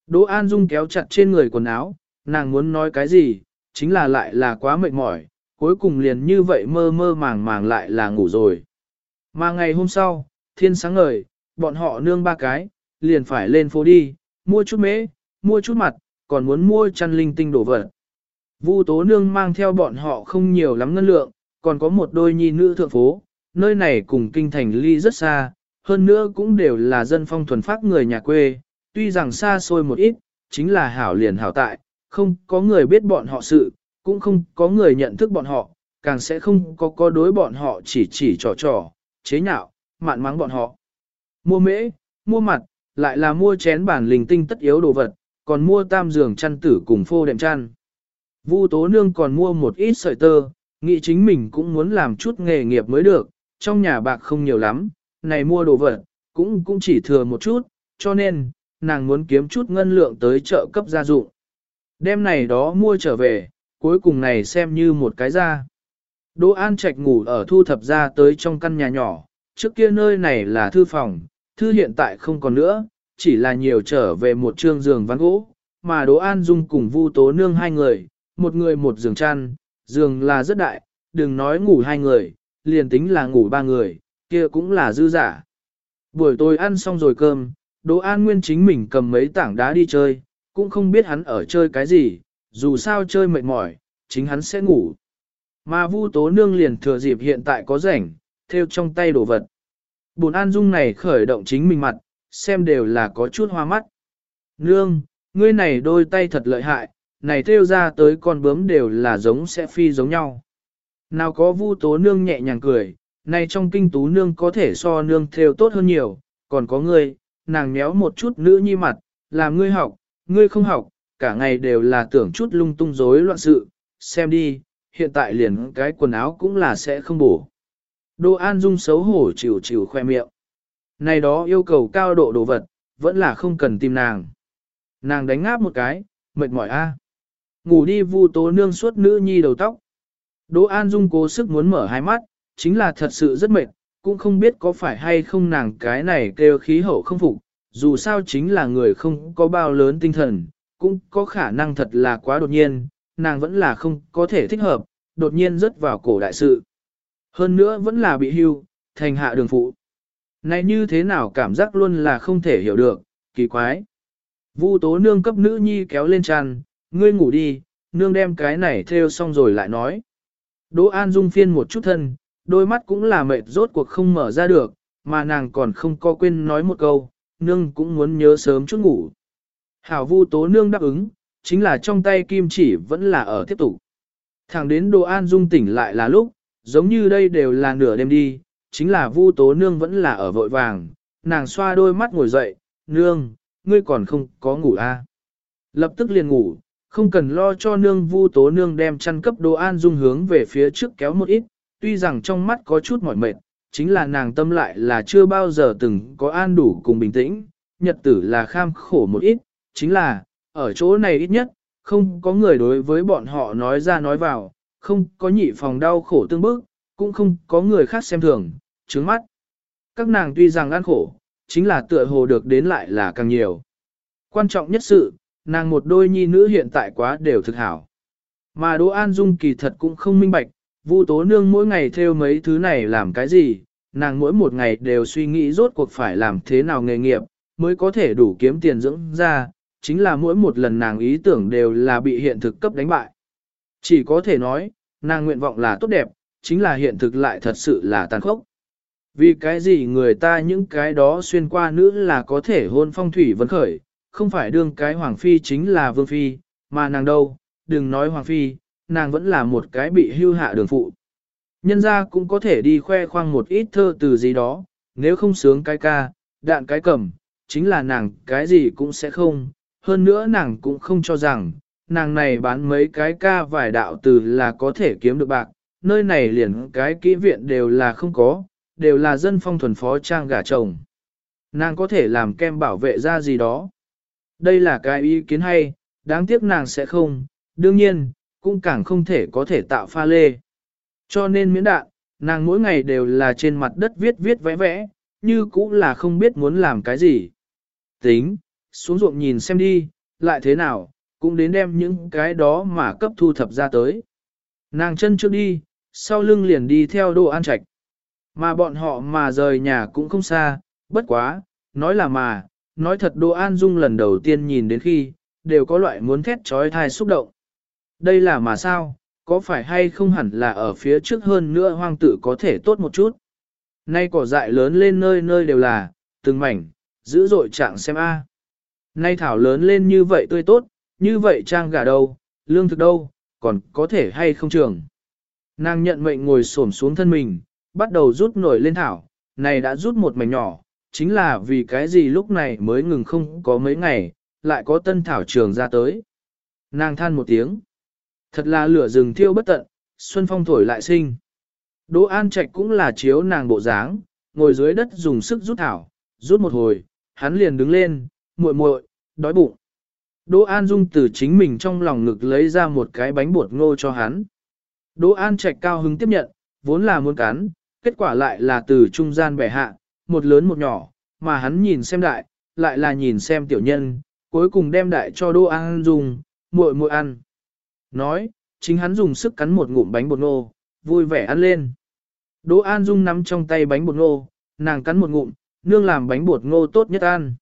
Đỗ An Dung kéo chặt trên người quần áo, nàng muốn nói cái gì, chính là lại là quá mệt mỏi, cuối cùng liền như vậy mơ mơ màng màng lại là ngủ rồi. Mà ngày hôm sau, thiên sáng ngời, bọn họ nương ba cái, liền phải lên phố đi, mua chút mễ, mua chút mặt, còn muốn mua chăn linh tinh đổ vật. Vu tố nương mang theo bọn họ không nhiều lắm ngân lượng, còn có một đôi nhi nữ thượng phố, nơi này cùng kinh thành ly rất xa, hơn nữa cũng đều là dân phong thuần phát người nhà quê, tuy rằng xa xôi một ít, chính là hảo liền hảo tại, không có người biết bọn họ sự, cũng không có người nhận thức bọn họ, càng sẽ không có có đối bọn họ chỉ chỉ trò trò, chế nhạo, mạn mắng bọn họ. Mua mễ, mua mặt, lại là mua chén bản linh tinh tất yếu đồ vật, còn mua tam giường chăn tử cùng phô đệm chăn. Vu tố nương còn mua một ít sợi tơ, nghĩ chính mình cũng muốn làm chút nghề nghiệp mới được, trong nhà bạc không nhiều lắm, này mua đồ vật, cũng cũng chỉ thừa một chút, cho nên, nàng muốn kiếm chút ngân lượng tới chợ cấp gia dụng. Đêm này đó mua trở về, cuối cùng này xem như một cái ra. Đỗ An Trạch ngủ ở thu thập ra tới trong căn nhà nhỏ, trước kia nơi này là thư phòng, thư hiện tại không còn nữa, chỉ là nhiều trở về một trương giường ván gỗ, mà Đỗ An Dung cùng Vu Tố Nương hai người, một người một giường chăn, giường là rất đại, đừng nói ngủ hai người, liền tính là ngủ ba người, kia cũng là dư giả. Buổi tối ăn xong rồi cơm, Đỗ An Nguyên chính mình cầm mấy tảng đá đi chơi, cũng không biết hắn ở chơi cái gì, dù sao chơi mệt mỏi, chính hắn sẽ ngủ. Mà Vu Tố Nương liền thừa dịp hiện tại có rảnh, theo trong tay đồ vật. Bùn An Dung này khởi động chính mình mặt, xem đều là có chút hoa mắt. Nương, ngươi này đôi tay thật lợi hại, này theo ra tới con bướm đều là giống sẽ phi giống nhau. Nào có Vu Tố Nương nhẹ nhàng cười, này trong kinh tú nương có thể so nương theo tốt hơn nhiều, còn có ngươi, nàng méo một chút nữ nhi mặt, làm ngươi học, ngươi không học, cả ngày đều là tưởng chút lung tung rối loạn sự, xem đi, hiện tại liền cái quần áo cũng là sẽ không bổ. Đô An Dung xấu hổ chịu chịu khoe miệng. Này đó yêu cầu cao độ đồ vật, vẫn là không cần tìm nàng. Nàng đánh ngáp một cái, mệt mỏi a. Ngủ đi vu tố nương suốt nữ nhi đầu tóc. Đỗ An Dung cố sức muốn mở hai mắt, chính là thật sự rất mệt, cũng không biết có phải hay không nàng cái này kêu khí hậu không phục, dù sao chính là người không có bao lớn tinh thần, cũng có khả năng thật là quá đột nhiên, nàng vẫn là không có thể thích hợp, đột nhiên rớt vào cổ đại sự. Hơn nữa vẫn là bị hưu, thành hạ đường phụ. Này như thế nào cảm giác luôn là không thể hiểu được, kỳ quái. Vu tố nương cấp nữ nhi kéo lên tràn, ngươi ngủ đi, nương đem cái này theo xong rồi lại nói. Đỗ An Dung phiên một chút thân, đôi mắt cũng là mệt rốt cuộc không mở ra được, mà nàng còn không có quên nói một câu, nương cũng muốn nhớ sớm chút ngủ. Hảo vu tố nương đáp ứng, chính là trong tay kim chỉ vẫn là ở tiếp tục. Thẳng đến đồ an dung tỉnh lại là lúc, giống như đây đều là nửa đêm đi, chính là vu tố nương vẫn là ở vội vàng, nàng xoa đôi mắt ngồi dậy, nương, ngươi còn không có ngủ à. Lập tức liền ngủ, không cần lo cho nương vu tố nương đem chăn cấp đồ an dung hướng về phía trước kéo một ít, tuy rằng trong mắt có chút mỏi mệt, chính là nàng tâm lại là chưa bao giờ từng có an đủ cùng bình tĩnh, nhật tử là kham khổ một ít, chính là, ở chỗ này ít nhất, không có người đối với bọn họ nói ra nói vào, không có nhị phòng đau khổ tương bức, cũng không có người khác xem thường, trướng mắt. Các nàng tuy rằng ăn khổ, chính là tựa hồ được đến lại là càng nhiều. Quan trọng nhất sự, nàng một đôi nhi nữ hiện tại quá đều thực hảo. Mà Đỗ An Dung kỳ thật cũng không minh bạch, Vu tố nương mỗi ngày theo mấy thứ này làm cái gì, nàng mỗi một ngày đều suy nghĩ rốt cuộc phải làm thế nào nghề nghiệp, mới có thể đủ kiếm tiền dưỡng ra, chính là mỗi một lần nàng ý tưởng đều là bị hiện thực cấp đánh bại. Chỉ có thể nói, nàng nguyện vọng là tốt đẹp, chính là hiện thực lại thật sự là tàn khốc. Vì cái gì người ta những cái đó xuyên qua nữ là có thể hôn phong thủy vấn khởi, không phải đương cái hoàng phi chính là vương phi, mà nàng đâu, đừng nói hoàng phi, nàng vẫn là một cái bị hưu hạ đường phụ. Nhân ra cũng có thể đi khoe khoang một ít thơ từ gì đó, nếu không sướng cái ca, đạn cái cầm, chính là nàng cái gì cũng sẽ không, hơn nữa nàng cũng không cho rằng, nàng này bán mấy cái ca vài đạo từ là có thể kiếm được bạc, nơi này liền cái kỹ viện đều là không có, đều là dân phong thuần phó trang gả chồng. Nàng có thể làm kem bảo vệ ra gì đó. Đây là cái ý kiến hay, đáng tiếc nàng sẽ không, đương nhiên, cũng càng không thể có thể tạo pha lê. Cho nên miễn đạn, nàng mỗi ngày đều là trên mặt đất viết viết vẽ vẽ, như cũng là không biết muốn làm cái gì. Tính, xuống ruộng nhìn xem đi, lại thế nào, cũng đến đem những cái đó mà cấp thu thập ra tới. Nàng chân trước đi, sau lưng liền đi theo đồ an trạch. Mà bọn họ mà rời nhà cũng không xa, bất quá, nói là mà, nói thật đồ an dung lần đầu tiên nhìn đến khi, đều có loại muốn thét trói thai xúc động. Đây là mà sao, có phải hay không hẳn là ở phía trước hơn nữa hoang tử có thể tốt một chút. Nay cỏ dại lớn lên nơi nơi đều là, từng mảnh, dữ dội trạng xem a. Nay thảo lớn lên như vậy tươi tốt, như vậy trang gà đâu, lương thực đâu, còn có thể hay không trường. Nàng nhận mệnh ngồi xổm xuống thân mình, bắt đầu rút nổi lên thảo, này đã rút một mảnh nhỏ, chính là vì cái gì lúc này mới ngừng không có mấy ngày, lại có tân thảo trường ra tới. Nàng than một tiếng. Thật là lửa rừng thiêu bất tận, xuân phong thổi lại sinh. Đỗ An Trạch cũng là chiếu nàng bộ dáng, ngồi dưới đất dùng sức rút thảo, rút một hồi, hắn liền đứng lên, muội muội, đói bụng. Đỗ An Dung từ chính mình trong lòng ngực lấy ra một cái bánh bột ngô cho hắn. Đỗ An Trạch cao hứng tiếp nhận, vốn là muốn cắn, kết quả lại là từ trung gian bẻ hạ, một lớn một nhỏ, mà hắn nhìn xem đại, lại là nhìn xem tiểu nhân, cuối cùng đem đại cho Đỗ An Dung, muội muội ăn. Nói, chính hắn dùng sức cắn một ngụm bánh bột ngô, vui vẻ ăn lên. Đỗ An Dung nắm trong tay bánh bột ngô, nàng cắn một ngụm, nương làm bánh bột ngô tốt nhất ăn.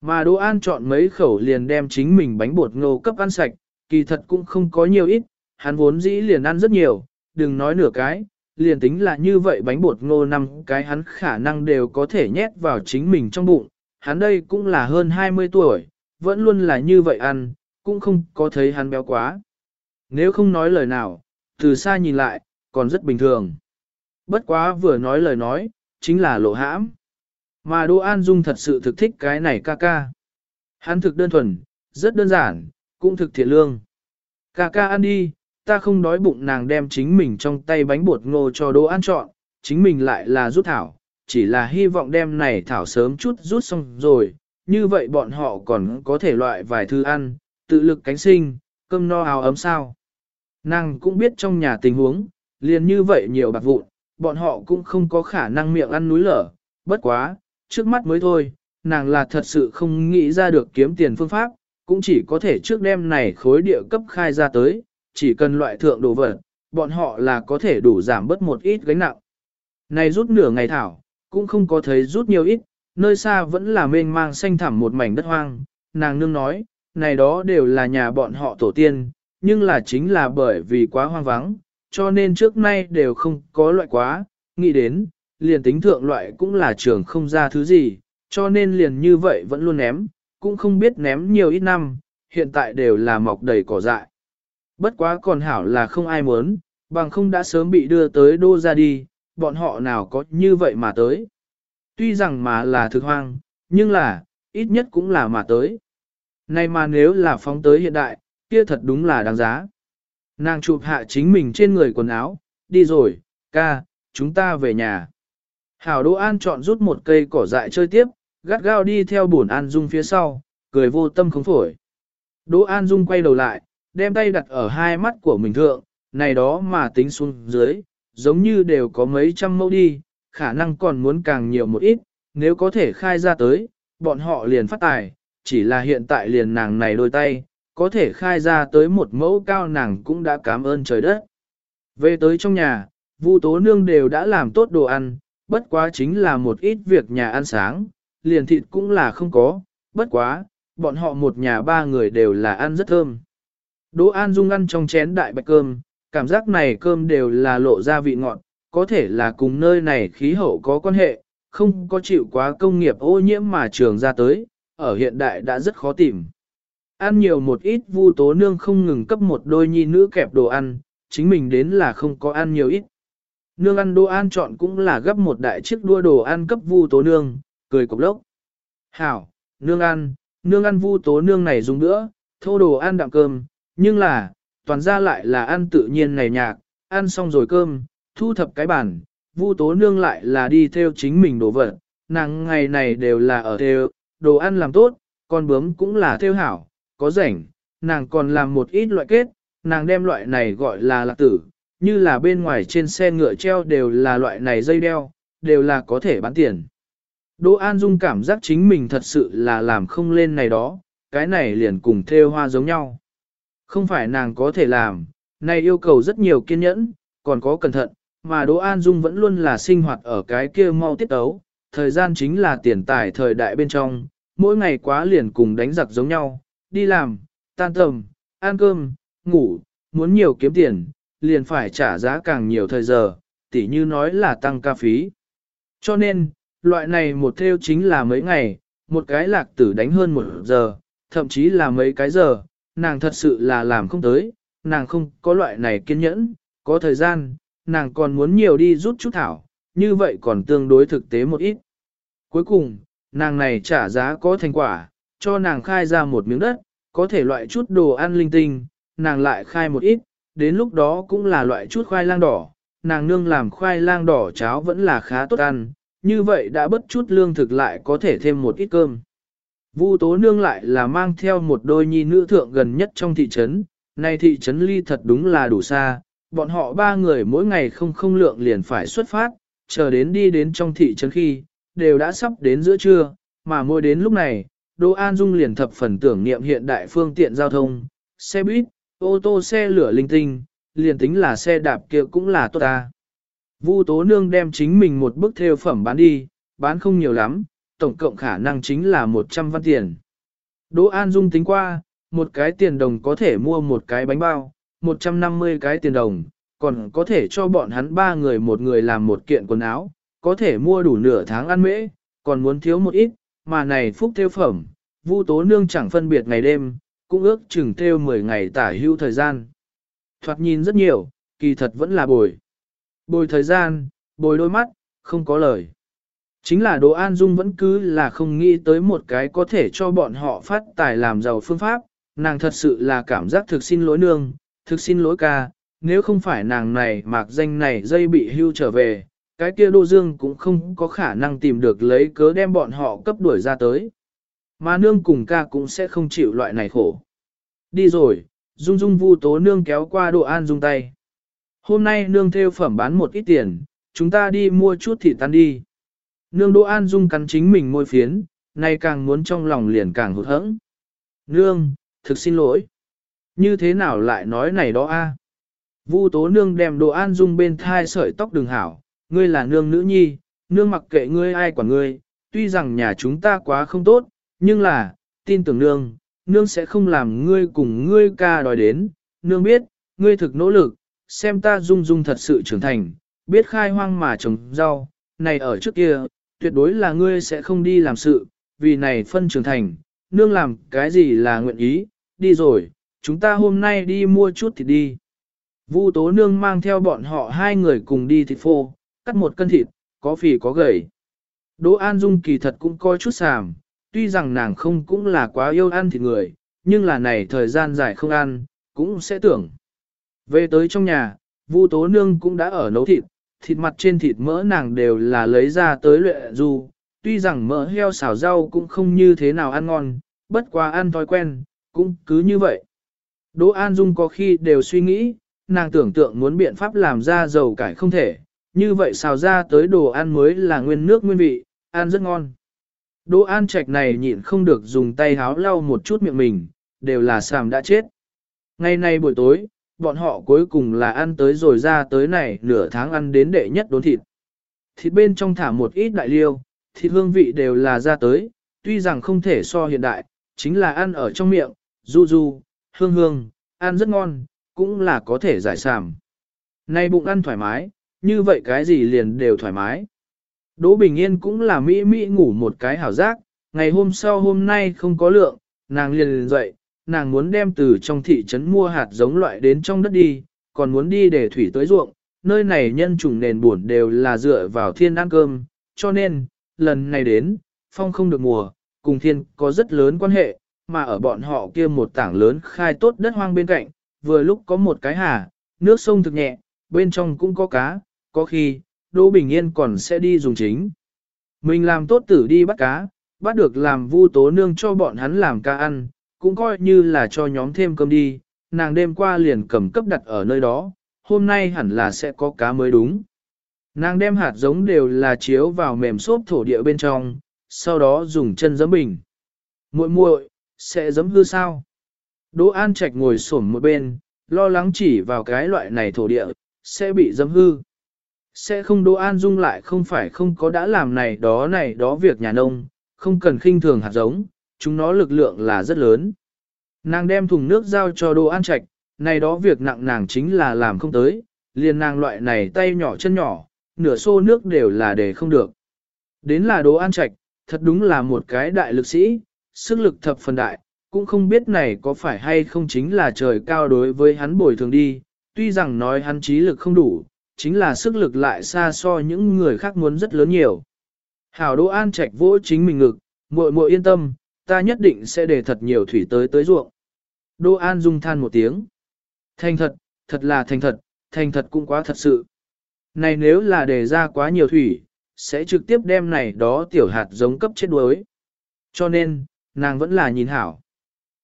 Mà Đỗ An chọn mấy khẩu liền đem chính mình bánh bột ngô cấp ăn sạch, kỳ thật cũng không có nhiều ít, hắn vốn dĩ liền ăn rất nhiều, đừng nói nửa cái, liền tính là như vậy bánh bột ngô năm cái hắn khả năng đều có thể nhét vào chính mình trong bụng, hắn đây cũng là hơn 20 tuổi, vẫn luôn là như vậy ăn, cũng không có thấy hắn béo quá. Nếu không nói lời nào, từ xa nhìn lại, còn rất bình thường. Bất quá vừa nói lời nói, chính là lộ hãm. Mà Đỗ An Dung thật sự thực thích cái này ca ca. Hắn thực đơn thuần, rất đơn giản, cũng thực thiện lương. Ca ca ăn đi, ta không đói bụng nàng đem chính mình trong tay bánh bột ngô cho Đỗ An chọn, chính mình lại là rút thảo, chỉ là hy vọng đem này thảo sớm chút rút xong rồi, như vậy bọn họ còn có thể loại vài thứ ăn, tự lực cánh sinh, cơm no áo ấm sao. Nàng cũng biết trong nhà tình huống, liền như vậy nhiều bạc vụn, bọn họ cũng không có khả năng miệng ăn núi lở, bất quá, trước mắt mới thôi, nàng là thật sự không nghĩ ra được kiếm tiền phương pháp, cũng chỉ có thể trước đêm này khối địa cấp khai ra tới, chỉ cần loại thượng đồ vật, bọn họ là có thể đủ giảm bớt một ít gánh nặng. Này rút nửa ngày thảo, cũng không có thấy rút nhiều ít, nơi xa vẫn là mênh mang xanh thẳm một mảnh đất hoang, nàng nương nói, này đó đều là nhà bọn họ tổ tiên, nhưng là chính là bởi vì quá hoang vắng, cho nên trước nay đều không có loại quá, nghĩ đến, liền tính thượng loại cũng là trường không ra thứ gì, cho nên liền như vậy vẫn luôn ném, cũng không biết ném nhiều ít năm, hiện tại đều là mọc đầy cỏ dại. Bất quá còn hảo là không ai muốn, bằng không đã sớm bị đưa tới đô ra đi, bọn họ nào có như vậy mà tới. Tuy rằng mà là thực hoang, nhưng là, ít nhất cũng là mà tới. Nay mà nếu là phóng tới hiện đại, kia thật đúng là đáng giá. Nàng chụp hạ chính mình trên người quần áo, đi rồi, ca, chúng ta về nhà. Hảo Đỗ An chọn rút một cây cỏ dại chơi tiếp, gắt gao đi theo bổn An Dung phía sau, cười vô tâm không phổi. Đỗ An Dung quay đầu lại, đem tay đặt ở hai mắt của mình thượng, này đó mà tính xuống dưới, giống như đều có mấy trăm mẫu đi, khả năng còn muốn càng nhiều một ít, nếu có thể khai ra tới, bọn họ liền phát tài, chỉ là hiện tại liền nàng này đôi tay, có thể khai ra tới một mẫu cao nàng cũng đã cảm ơn trời đất. Về tới trong nhà, Vu tố nương đều đã làm tốt đồ ăn, bất quá chính là một ít việc nhà ăn sáng, liền thịt cũng là không có, bất quá, bọn họ một nhà ba người đều là ăn rất thơm. Đỗ An Dung ăn trong chén đại bạch cơm, cảm giác này cơm đều là lộ ra vị ngọt, có thể là cùng nơi này khí hậu có quan hệ, không có chịu quá công nghiệp ô nhiễm mà trường ra tới, ở hiện đại đã rất khó tìm. Ăn nhiều một ít vu tố nương không ngừng cấp một đôi nhi nữ kẹp đồ ăn, chính mình đến là không có ăn nhiều ít. Nương ăn đồ ăn chọn cũng là gấp một đại chiếc đua đồ ăn cấp vu tố nương, cười cục lốc. Hảo, nương ăn, nương ăn vu tố nương này dùng nữa, thô đồ ăn đạm cơm, nhưng là, toàn ra lại là ăn tự nhiên này nhạc, ăn xong rồi cơm, thu thập cái bàn, vu tố nương lại là đi theo chính mình đồ vật, nàng ngày này đều là ở theo, đồ ăn làm tốt, con bướm cũng là theo hảo, có rảnh, nàng còn làm một ít loại kết, nàng đem loại này gọi là lạc tử, như là bên ngoài trên xe ngựa treo đều là loại này dây đeo, đều là có thể bán tiền. Đỗ An Dung cảm giác chính mình thật sự là làm không lên này đó, cái này liền cùng theo hoa giống nhau. Không phải nàng có thể làm, này yêu cầu rất nhiều kiên nhẫn, còn có cẩn thận, mà Đỗ An Dung vẫn luôn là sinh hoạt ở cái kia mau tiết ấu, thời gian chính là tiền tài thời đại bên trong, mỗi ngày quá liền cùng đánh giặc giống nhau, đi làm, tan tầm, ăn cơm, ngủ, muốn nhiều kiếm tiền, liền phải trả giá càng nhiều thời giờ, tỉ như nói là tăng ca phí. Cho nên, loại này một theo chính là mấy ngày, một cái lạc tử đánh hơn một giờ, thậm chí là mấy cái giờ, nàng thật sự là làm không tới, nàng không có loại này kiên nhẫn, có thời gian, nàng còn muốn nhiều đi rút chút thảo, như vậy còn tương đối thực tế một ít. Cuối cùng, nàng này trả giá có thành quả, cho nàng khai ra một miếng đất, có thể loại chút đồ ăn linh tinh, nàng lại khai một ít, đến lúc đó cũng là loại chút khoai lang đỏ, nàng nương làm khoai lang đỏ cháo vẫn là khá tốt ăn, như vậy đã bất chút lương thực lại có thể thêm một ít cơm. Vu tố nương lại là mang theo một đôi nhi nữ thượng gần nhất trong thị trấn, nay thị trấn ly thật đúng là đủ xa, bọn họ ba người mỗi ngày không không lượng liền phải xuất phát, chờ đến đi đến trong thị trấn khi, đều đã sắp đến giữa trưa, mà mỗi đến lúc này, Đỗ An Dung liền thập phần tưởng niệm hiện đại phương tiện giao thông, xe buýt, ô tô xe lửa linh tinh, liền tính là xe đạp kia cũng là tốt ta. Vu Tố Nương đem chính mình một bức theo phẩm bán đi, bán không nhiều lắm, tổng cộng khả năng chính là 100 văn tiền. Đỗ An Dung tính qua, một cái tiền đồng có thể mua một cái bánh bao, 150 cái tiền đồng, còn có thể cho bọn hắn ba người một người làm một kiện quần áo, có thể mua đủ nửa tháng ăn mễ, còn muốn thiếu một ít, mà này phúc theo phẩm, Vu Tố Nương chẳng phân biệt ngày đêm, cũng ước chừng theo 10 ngày tả hưu thời gian. Thoạt nhìn rất nhiều, kỳ thật vẫn là bồi. Bồi thời gian, bồi đôi mắt, không có lời. Chính là Đỗ An Dung vẫn cứ là không nghĩ tới một cái có thể cho bọn họ phát tài làm giàu phương pháp, nàng thật sự là cảm giác thực xin lỗi nương, thực xin lỗi ca, nếu không phải nàng này mạc danh này dây bị hưu trở về, cái kia Đô Dương cũng không có khả năng tìm được lấy cớ đem bọn họ cấp đuổi ra tới. Mà nương cùng ca cũng sẽ không chịu loại này khổ. Đi rồi, Dung Dung vu tố nương kéo qua Đỗ An Dung tay. Hôm nay nương theo phẩm bán một ít tiền, chúng ta đi mua chút thịt tan đi. Nương Đỗ An Dung cắn chính mình môi phiến, nay càng muốn trong lòng liền càng hụt hẫng. Nương, thực xin lỗi. Như thế nào lại nói này đó a? Vu tố nương đem Đỗ An Dung bên thai sợi tóc đường hảo, ngươi là nương nữ nhi, nương mặc kệ ngươi ai quản ngươi, tuy rằng nhà chúng ta quá không tốt, nhưng là, tin tưởng nương, nương sẽ không làm ngươi cùng ngươi ca đòi đến, nương biết, ngươi thực nỗ lực, xem ta dung dung thật sự trưởng thành, biết khai hoang mà trồng rau, này ở trước kia, tuyệt đối là ngươi sẽ không đi làm sự, vì này phân trưởng thành, nương làm cái gì là nguyện ý, đi rồi, chúng ta hôm nay đi mua chút thịt đi. Vu tố nương mang theo bọn họ hai người cùng đi thịt phô, cắt một cân thịt, có phì có gầy. Đỗ An Dung kỳ thật cũng coi chút sàm, tuy rằng nàng không cũng là quá yêu ăn thịt người, nhưng là này thời gian dài không ăn, cũng sẽ tưởng. Về tới trong nhà, Vu Tố Nương cũng đã ở nấu thịt, thịt mặt trên thịt mỡ nàng đều là lấy ra tới luyện du, tuy rằng mỡ heo xào rau cũng không như thế nào ăn ngon, bất quá ăn thói quen, cũng cứ như vậy. Đỗ An Dung có khi đều suy nghĩ, nàng tưởng tượng muốn biện pháp làm ra dầu cải không thể, như vậy xào ra tới đồ ăn mới là nguyên nước nguyên vị, ăn rất ngon. Đỗ An Trạch này nhịn không được dùng tay háo lau một chút miệng mình, đều là sàm đã chết. Ngày nay buổi tối, bọn họ cuối cùng là ăn tới rồi ra tới này nửa tháng ăn đến đệ nhất đốn thịt. Thịt bên trong thả một ít đại liêu, thịt hương vị đều là ra tới, tuy rằng không thể so hiện đại, chính là ăn ở trong miệng, du du, hương hương, ăn rất ngon, cũng là có thể giải sàm. Nay bụng ăn thoải mái, như vậy cái gì liền đều thoải mái. Đỗ Bình Yên cũng là mỹ mỹ ngủ một cái hảo giác, ngày hôm sau hôm nay không có lượng, nàng liền liền dậy, nàng muốn đem từ trong thị trấn mua hạt giống loại đến trong đất đi, còn muốn đi để thủy tới ruộng, nơi này nhân chủng nền buồn đều là dựa vào thiên ăn cơm, cho nên, lần này đến, phong không được mùa, cùng thiên có rất lớn quan hệ, mà ở bọn họ kia một tảng lớn khai tốt đất hoang bên cạnh, vừa lúc có một cái hà, nước sông thực nhẹ, bên trong cũng có cá, có khi, Đỗ Bình Yên còn sẽ đi dùng chính. Mình làm tốt tử đi bắt cá, bắt được làm vu tố nương cho bọn hắn làm ca ăn, cũng coi như là cho nhóm thêm cơm đi, nàng đêm qua liền cầm cấp đặt ở nơi đó, hôm nay hẳn là sẽ có cá mới đúng. Nàng đem hạt giống đều là chiếu vào mềm xốp thổ địa bên trong, sau đó dùng chân giấm bình. muội muội sẽ giấm hư sao? Đỗ An Trạch ngồi xổm một bên, lo lắng chỉ vào cái loại này thổ địa, sẽ bị giấm hư. Sẽ không Đỗ An Dung lại không phải không có đã làm này đó này đó việc nhà nông, không cần khinh thường hạt giống, chúng nó lực lượng là rất lớn. Nàng đem thùng nước giao cho Đỗ An Trạch, này đó việc nặng nàng chính là làm không tới, liền nàng loại này tay nhỏ chân nhỏ, nửa xô nước đều là để không được. Đến là Đỗ An Trạch, thật đúng là một cái đại lực sĩ, sức lực thập phần đại, cũng không biết này có phải hay không chính là trời cao đối với hắn bồi thường đi, tuy rằng nói hắn trí lực không đủ, chính là sức lực lại xa so những người khác muốn rất lớn nhiều. Hảo Đỗ An Trạch vỗ chính mình ngực, muội muội yên tâm, ta nhất định sẽ để thật nhiều thủy tới tới ruộng. Đỗ An Dung than một tiếng. Thành thật, thật là thành thật, thành thật cũng quá thật sự. Này nếu là để ra quá nhiều thủy, sẽ trực tiếp đem này đó tiểu hạt giống cấp chết đuối. Cho nên, nàng vẫn là nhìn hảo.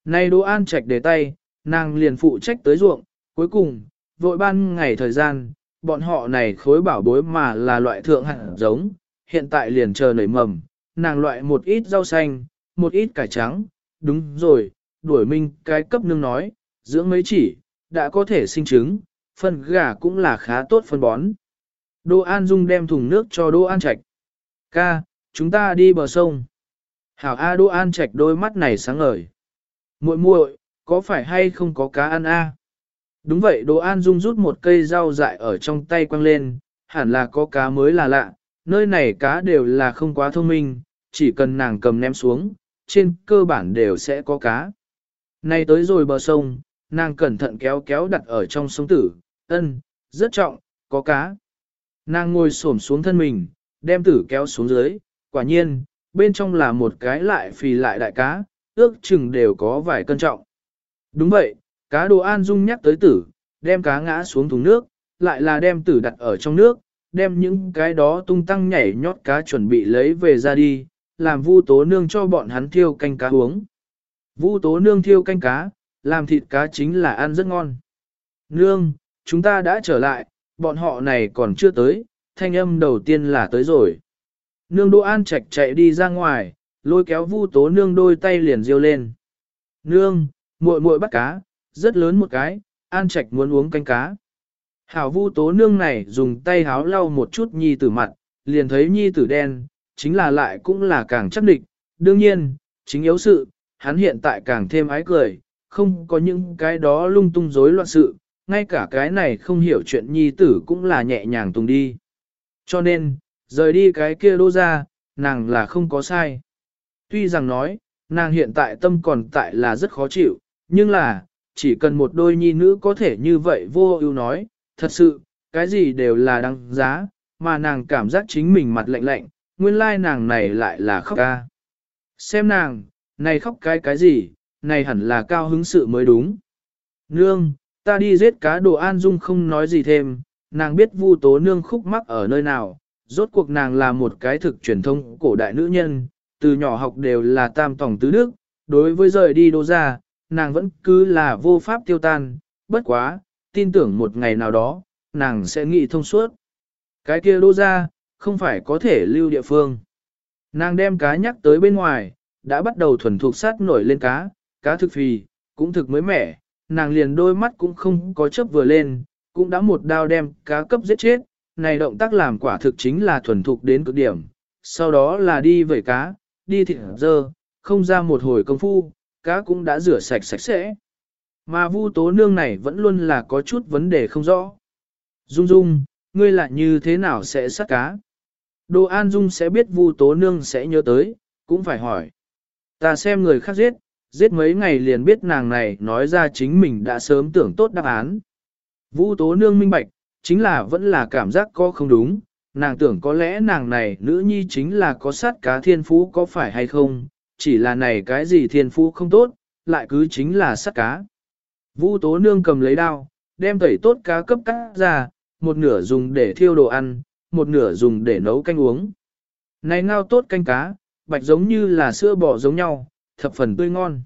Này Đỗ An Trạch để tay, nàng liền phụ trách tới ruộng, cuối cùng, vội ban ngày thời gian, bọn họ này khối bảo bối mà là loại thượng hạt giống, hiện tại liền chờ nảy mầm, nàng loại một ít rau xanh, một ít cải trắng, đúng rồi, đuổi minh cái cấp nương nói, dưỡng mấy chỉ, đã có thể sinh trứng, phân gà cũng là khá tốt phân bón. đô An Dung đem thùng nước cho đô An Trạch. Ca, chúng ta đi bờ sông. Hảo A đô An Trạch đôi mắt này sáng ngời. muội muội, có phải hay không có cá ăn A? Đúng vậy Đỗ An Dung rút một cây rau dại ở trong tay quăng lên, hẳn là có cá mới là lạ, nơi này cá đều là không quá thông minh, chỉ cần nàng cầm ném xuống, trên cơ bản đều sẽ có cá. Nay tới rồi bờ sông, nàng cẩn thận kéo kéo đặt ở trong sông tử, ân, rất trọng, có cá. Nàng ngồi xổm xuống thân mình, đem tử kéo xuống dưới, quả nhiên, bên trong là một cái lại phì lại đại cá, ước chừng đều có vài cân trọng. Đúng vậy, cá đồ an dung nhắc tới tử, đem cá ngã xuống thùng nước, lại là đem tử đặt ở trong nước, đem những cái đó tung tăng nhảy nhót cá chuẩn bị lấy về ra đi, làm vu tố nương cho bọn hắn thiêu canh cá uống. Vu tố nương thiêu canh cá, làm thịt cá chính là ăn rất ngon. Nương, chúng ta đã trở lại, bọn họ này còn chưa tới, thanh âm đầu tiên là tới rồi. Nương Đỗ An Trạch chạy đi ra ngoài, lôi kéo Vu Tố nương đôi tay liền riêu lên. Nương, muội muội bắt cá, rất lớn một cái, An Trạch muốn uống canh cá. Hảo Vu Tố nương này dùng tay háo lau một chút nhi tử mặt, liền thấy nhi tử đen, chính là lại cũng là càng chắc địch. Đương nhiên, chính yếu sự, hắn hiện tại càng thêm ái cười, không có những cái đó lung tung rối loạn sự, ngay cả cái này không hiểu chuyện nhi tử cũng là nhẹ nhàng tung đi. Cho nên, rời đi cái kia đô ra, nàng là không có sai. Tuy rằng nói, nàng hiện tại tâm còn tại là rất khó chịu, nhưng là, chỉ cần một đôi nhi nữ có thể như vậy vô ưu nói, thật sự, cái gì đều là đáng giá, mà nàng cảm giác chính mình mặt lạnh lạnh, nguyên lai nàng này lại là khóc ca. Xem nàng, này khóc cái cái gì, này hẳn là cao hứng sự mới đúng. Nương, ta đi giết cá đồ an dung không nói gì thêm, nàng biết vu tố nương khúc mắc ở nơi nào, rốt cuộc nàng là một cái thực truyền thông cổ đại nữ nhân, từ nhỏ học đều là tam tổng tứ đức, đối với rời đi đô gia, nàng vẫn cứ là vô pháp tiêu tan, bất quá, tin tưởng một ngày nào đó, nàng sẽ nghĩ thông suốt. Cái kia đô ra, không phải có thể lưu địa phương. Nàng đem cá nhắc tới bên ngoài, đã bắt đầu thuần thuộc sát nổi lên cá, cá thực phì, cũng thực mới mẻ, nàng liền đôi mắt cũng không có chớp vừa lên, cũng đã một đao đem cá cấp giết chết, này động tác làm quả thực chính là thuần thục đến cực điểm, sau đó là đi vẩy cá, đi thịt dơ, không ra một hồi công phu, cá cũng đã rửa sạch sạch sẽ. Mà Vu Tố Nương này vẫn luôn là có chút vấn đề không rõ. Dung Dung, ngươi lại như thế nào sẽ sát cá? Đồ An Dung sẽ biết Vu Tố Nương sẽ nhớ tới, cũng phải hỏi. Ta xem người khác giết, giết mấy ngày liền biết nàng này nói ra chính mình đã sớm tưởng tốt đáp án. Vu Tố Nương minh bạch, chính là vẫn là cảm giác có không đúng, nàng tưởng có lẽ nàng này nữ nhi chính là có sát cá thiên phú có phải hay không, chỉ là này cái gì thiên phú không tốt, lại cứ chính là sắt cá. Vu Tố Nương cầm lấy đao, đem tẩy tốt cá cấp cắt ra, một nửa dùng để thiêu đồ ăn, một nửa dùng để nấu canh uống. Này ngao tốt canh cá, bạch giống như là sữa bò giống nhau, thập phần tươi ngon.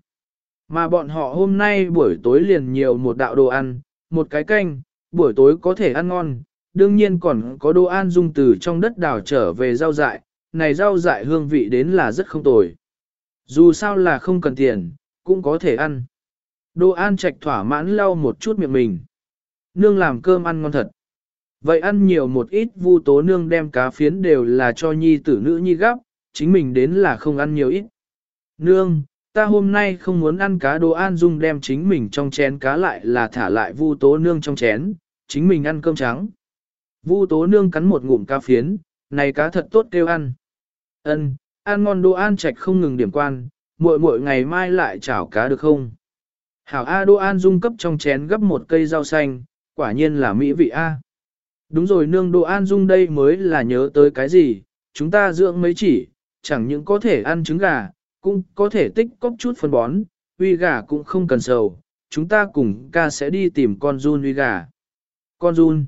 Mà bọn họ hôm nay buổi tối liền nhiều một đạo đồ ăn, một cái canh, buổi tối có thể ăn ngon, đương nhiên còn có đồ ăn dung từ trong đất đào trở về rau dại, này rau dại hương vị đến là rất không tồi. Dù sao là không cần tiền, cũng có thể ăn. Đồ An trạch thỏa mãn lau một chút miệng mình. Nương làm cơm ăn ngon thật. Vậy ăn nhiều một ít vu tố nương đem cá phiến đều là cho nhi tử nữ nhi gắp, chính mình đến là không ăn nhiều ít. Nương, ta hôm nay không muốn ăn cá đồ an dung đem chính mình trong chén cá lại là thả lại vu tố nương trong chén, chính mình ăn cơm trắng. Vu tố nương cắn một ngụm cá phiến, này cá thật tốt kêu ăn. Ân, ăn ngon đồ an trạch không ngừng điểm quan, muội muội ngày mai lại chảo cá được không? Hảo A Đô An dung cấp trong chén gấp một cây rau xanh, quả nhiên là mỹ vị A. Đúng rồi nương Đô An dung đây mới là nhớ tới cái gì, chúng ta dưỡng mấy chỉ, chẳng những có thể ăn trứng gà, cũng có thể tích cóp chút phân bón, uy gà cũng không cần sầu, chúng ta cùng ca sẽ đi tìm con run uy gà. Con run.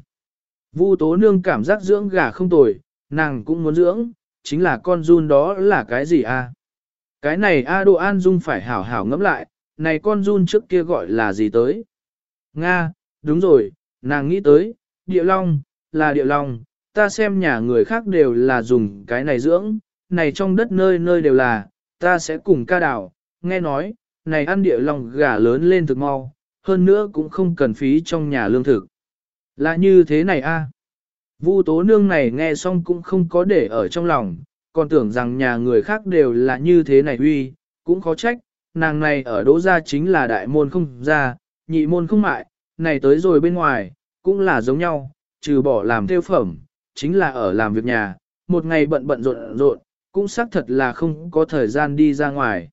Vu tố nương cảm giác dưỡng gà không tồi, nàng cũng muốn dưỡng, chính là con run đó là cái gì a? Cái này A Đô An Dung phải hảo hảo ngẫm lại, này con run trước kia gọi là gì tới? Nga, đúng rồi, nàng nghĩ tới, địa long, là địa long, ta xem nhà người khác đều là dùng cái này dưỡng, này trong đất nơi nơi đều là, ta sẽ cùng ca đảo, nghe nói, này ăn địa long gà lớn lên thực mau, hơn nữa cũng không cần phí trong nhà lương thực. Là như thế này a. Vu tố nương này nghe xong cũng không có để ở trong lòng, còn tưởng rằng nhà người khác đều là như thế này huy, cũng khó trách, nàng này ở đỗ gia chính là đại môn không ra, nhị môn không mại, này tới rồi bên ngoài, cũng là giống nhau, trừ bỏ làm theo phẩm, chính là ở làm việc nhà, một ngày bận bận rộn rộn, cũng xác thật là không có thời gian đi ra ngoài.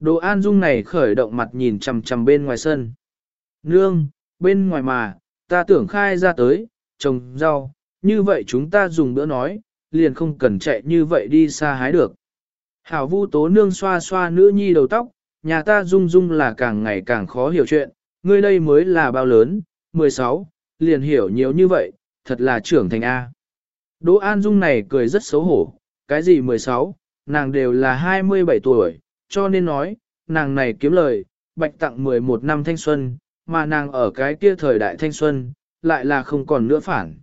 Đồ An Dung này khởi động mặt nhìn chằm chằm bên ngoài sân. Nương, bên ngoài mà, ta tưởng khai ra tới, trồng rau, như vậy chúng ta dùng bữa nói, liền không cần chạy như vậy đi xa hái được. Hảo vu tố nương xoa xoa nữ nhi đầu tóc, nhà ta dung dung là càng ngày càng khó hiểu chuyện, ngươi đây mới là bao lớn, 16, liền hiểu nhiều như vậy, thật là trưởng thành A. Đỗ An Dung này cười rất xấu hổ, cái gì 16, nàng đều là 27 tuổi, cho nên nói, nàng này kiếm lời, bạch tặng 11 năm thanh xuân, mà nàng ở cái kia thời đại thanh xuân, lại là không còn nữa phản.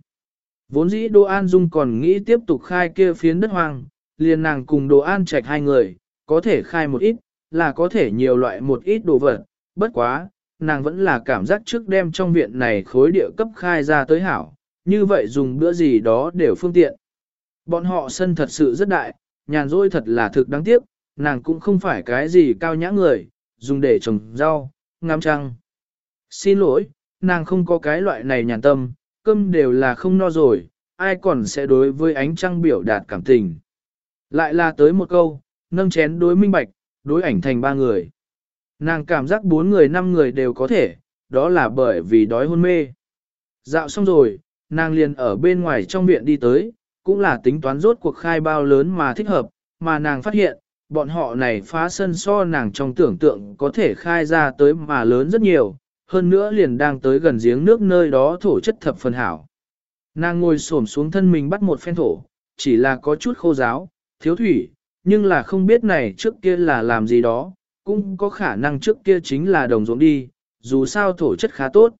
Vốn dĩ Đỗ An Dung còn nghĩ tiếp tục khai kia phiến đất hoang, liền nàng cùng Đỗ An Trạch hai người, có thể khai một ít, là có thể nhiều loại một ít đồ vật, bất quá, nàng vẫn là cảm giác trước đem trong viện này khối địa cấp khai ra tới hảo, như vậy dùng bữa gì đó đều phương tiện. Bọn họ sân thật sự rất đại, nhàn rỗi thật là thực đáng tiếc, nàng cũng không phải cái gì cao nhã người, dùng để trồng rau, ngắm trăng. Xin lỗi, nàng không có cái loại này nhàn tâm, cơm đều là không no rồi, ai còn sẽ đối với ánh trăng biểu đạt cảm tình. Lại là tới một câu, nâng chén đối minh bạch, đối ảnh thành ba người. Nàng cảm giác bốn người năm người đều có thể, đó là bởi vì đói hôn mê. Dạo xong rồi, nàng liền ở bên ngoài trong viện đi tới, cũng là tính toán rốt cuộc khai bao lớn mà thích hợp, mà nàng phát hiện, bọn họ này phá sân so nàng trong tưởng tượng có thể khai ra tới mà lớn rất nhiều, hơn nữa liền đang tới gần giếng nước nơi đó thổ chất thập phần hảo. Nàng ngồi xổm xuống thân mình bắt một phen thổ, chỉ là có chút khô giáo, thiếu thủy, nhưng là không biết này trước kia là làm gì đó, cũng có khả năng trước kia chính là đồng ruộng đi, dù sao thổ chất khá tốt.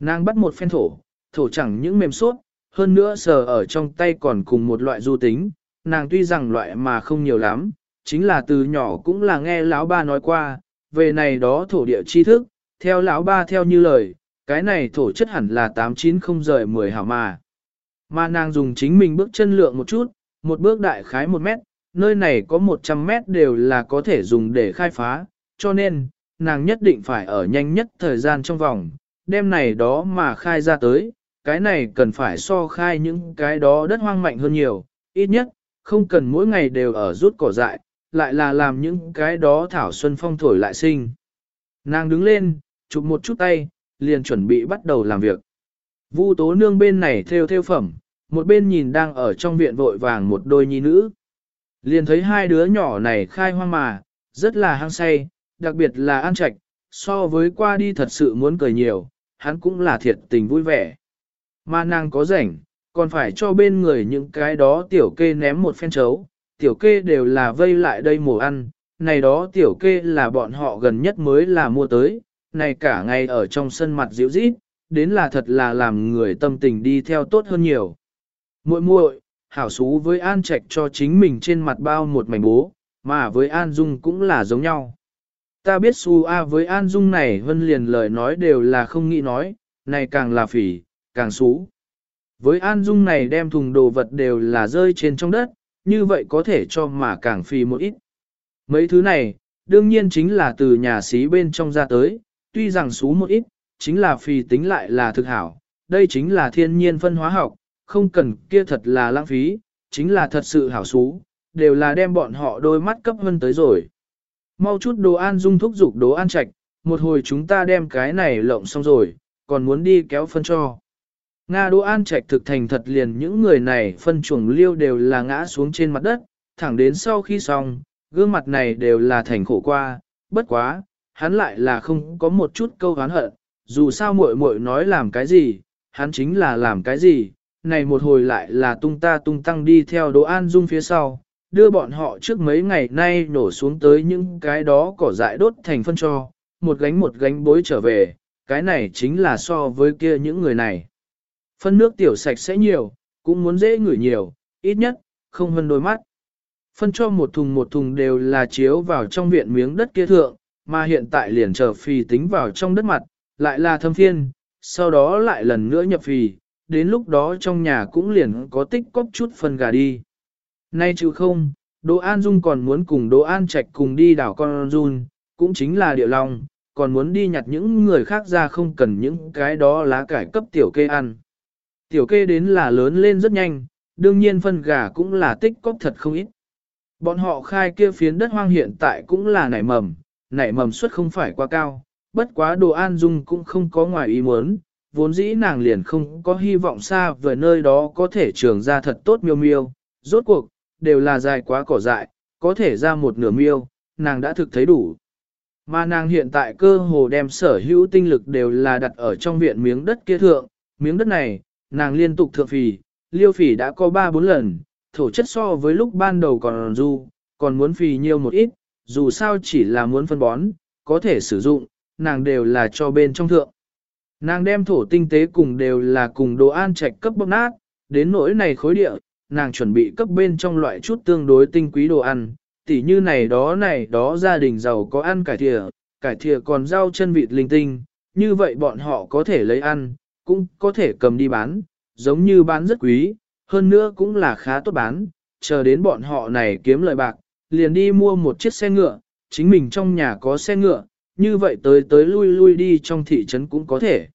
Nàng bắt một phen thổ, thổ chẳng những mềm suốt, hơn nữa sờ ở trong tay còn cùng một loại du tính, nàng tuy rằng loại mà không nhiều lắm, chính là từ nhỏ cũng là nghe lão ba nói qua, về này đó thổ địa tri thức, theo lão ba theo như lời, cái này thổ chất hẳn là 890 rời 10 hảo mà. Mà nàng dùng chính mình bước chân lượng một chút, một bước đại khái một mét, nơi này có 100 mét đều là có thể dùng để khai phá, cho nên, nàng nhất định phải ở nhanh nhất thời gian trong vòng, đêm này đó mà khai ra tới, cái này cần phải so khai những cái đó đất hoang mạnh hơn nhiều, ít nhất, không cần mỗi ngày đều ở rút cỏ dại, lại là làm những cái đó thảo xuân phong thổi lại sinh. Nàng đứng lên, chụp một chút tay, liền chuẩn bị bắt đầu làm việc. Vu tố nương bên này theo theo phẩm, một bên nhìn đang ở trong viện vội vàng một đôi nhi nữ. Liền thấy hai đứa nhỏ này khai hoang mà, rất là hăng say, đặc biệt là an trạch, so với qua đi thật sự muốn cười nhiều, hắn cũng là thiệt tình vui vẻ. Mà nàng có rảnh, còn phải cho bên người những cái đó tiểu kê ném một phen chấu, tiểu kê đều là vây lại đây mổ ăn, này đó tiểu kê là bọn họ gần nhất mới là mua tới, này cả ngày ở trong sân mặt dịu rít, đến là thật là làm người tâm tình đi theo tốt hơn nhiều. muội muội hảo xú với An Trạch cho chính mình trên mặt bao một mảnh bố, mà với An Dung cũng là giống nhau. Ta biết Su A với An Dung này vân liền lời nói đều là không nghĩ nói, này càng là phỉ, càng xú. Với An Dung này đem thùng đồ vật đều là rơi trên trong đất, như vậy có thể cho mà càng phì một ít. Mấy thứ này, đương nhiên chính là từ nhà xí bên trong ra tới, tuy rằng xú một ít, chính là phì tính lại là thực hảo, đây chính là thiên nhiên phân hóa học, không cần kia thật là lãng phí, chính là thật sự hảo xú, đều là đem bọn họ đôi mắt cấp hơn tới rồi. Mau chút đồ an dung thúc dục đồ an trạch, một hồi chúng ta đem cái này lộng xong rồi, còn muốn đi kéo phân cho. Nga Đỗ An Trạch thực thành thật liền những người này phân chuồng liêu đều là ngã xuống trên mặt đất, thẳng đến sau khi xong, gương mặt này đều là thành khổ qua, bất quá, hắn lại là không có một chút câu hán hận, dù sao muội muội nói làm cái gì, hắn chính là làm cái gì, này một hồi lại là tung ta tung tăng đi theo Đỗ An Dung phía sau, đưa bọn họ trước mấy ngày nay nổ xuống tới những cái đó cỏ dại đốt thành phân cho, một gánh một gánh bối trở về, cái này chính là so với kia những người này. Phân nước tiểu sạch sẽ nhiều, cũng muốn dễ ngửi nhiều, ít nhất, không hơn đôi mắt. Phân cho một thùng một thùng đều là chiếu vào trong viện miếng đất kia thượng, mà hiện tại liền trở phì tính vào trong đất mặt, lại là thâm phiên, sau đó lại lần nữa nhập phì, đến lúc đó trong nhà cũng liền có tích cóp chút phần gà đi. Nay chứ không, Đỗ An Dung còn muốn cùng Đỗ An Trạch cùng đi đảo con Dung, cũng chính là địa lòng, còn muốn đi nhặt những người khác ra không cần những cái đó lá cải cấp tiểu kê ăn. Tiểu kê đến là lớn lên rất nhanh, đương nhiên phân gà cũng là tích cóp thật không ít. Bọn họ khai kia phiến đất hoang hiện tại cũng là nảy mầm, nảy mầm suất không phải quá cao, bất quá đồ an dung cũng không có ngoài ý muốn, vốn dĩ nàng liền không có hy vọng xa về nơi đó có thể trường ra thật tốt miêu miêu, rốt cuộc, đều là dài quá cỏ dại, có thể ra một nửa miêu, nàng đã thực thấy đủ. Mà nàng hiện tại cơ hồ đem sở hữu tinh lực đều là đặt ở trong viện miếng đất kia thượng, miếng đất này, nàng liên tục thượng phì, liêu phì đã có 3-4 lần, thổ chất so với lúc ban đầu còn du, còn muốn phì nhiều một ít, dù sao chỉ là muốn phân bón, có thể sử dụng, nàng đều là cho bên trong thượng. Nàng đem thổ tinh tế cùng đều là cùng đồ an trạch cấp bóc nát, đến nỗi này khối địa, nàng chuẩn bị cấp bên trong loại chút tương đối tinh quý đồ ăn, tỉ như này đó này đó gia đình giàu có ăn cải thìa, cải thìa còn rau chân vịt linh tinh, như vậy bọn họ có thể lấy ăn, cũng có thể cầm đi bán, giống như bán rất quý, hơn nữa cũng là khá tốt bán, chờ đến bọn họ này kiếm lợi bạc, liền đi mua một chiếc xe ngựa, chính mình trong nhà có xe ngựa, như vậy tới tới lui lui đi trong thị trấn cũng có thể.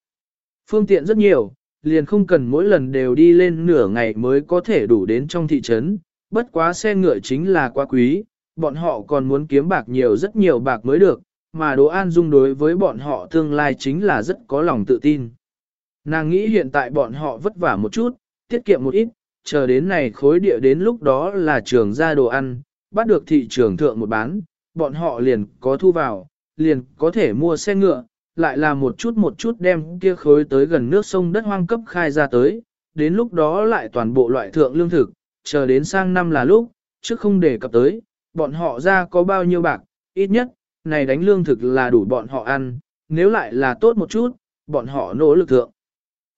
Phương tiện rất nhiều, liền không cần mỗi lần đều đi lên nửa ngày mới có thể đủ đến trong thị trấn, bất quá xe ngựa chính là quá quý, bọn họ còn muốn kiếm bạc nhiều rất nhiều bạc mới được, mà Đỗ An Dung đối với bọn họ tương lai chính là rất có lòng tự tin. Nàng nghĩ hiện tại bọn họ vất vả một chút, tiết kiệm một ít, chờ đến này khối địa đến lúc đó là trường ra đồ ăn, bắt được thị trường thượng một bán, bọn họ liền có thu vào, liền có thể mua xe ngựa, lại là một chút một chút đem kia khối tới gần nước sông đất hoang cấp khai ra tới, đến lúc đó lại toàn bộ loại thượng lương thực, chờ đến sang năm là lúc, trước không để cập tới, bọn họ ra có bao nhiêu bạc, ít nhất, này đánh lương thực là đủ bọn họ ăn, nếu lại là tốt một chút, bọn họ nỗ lực thượng.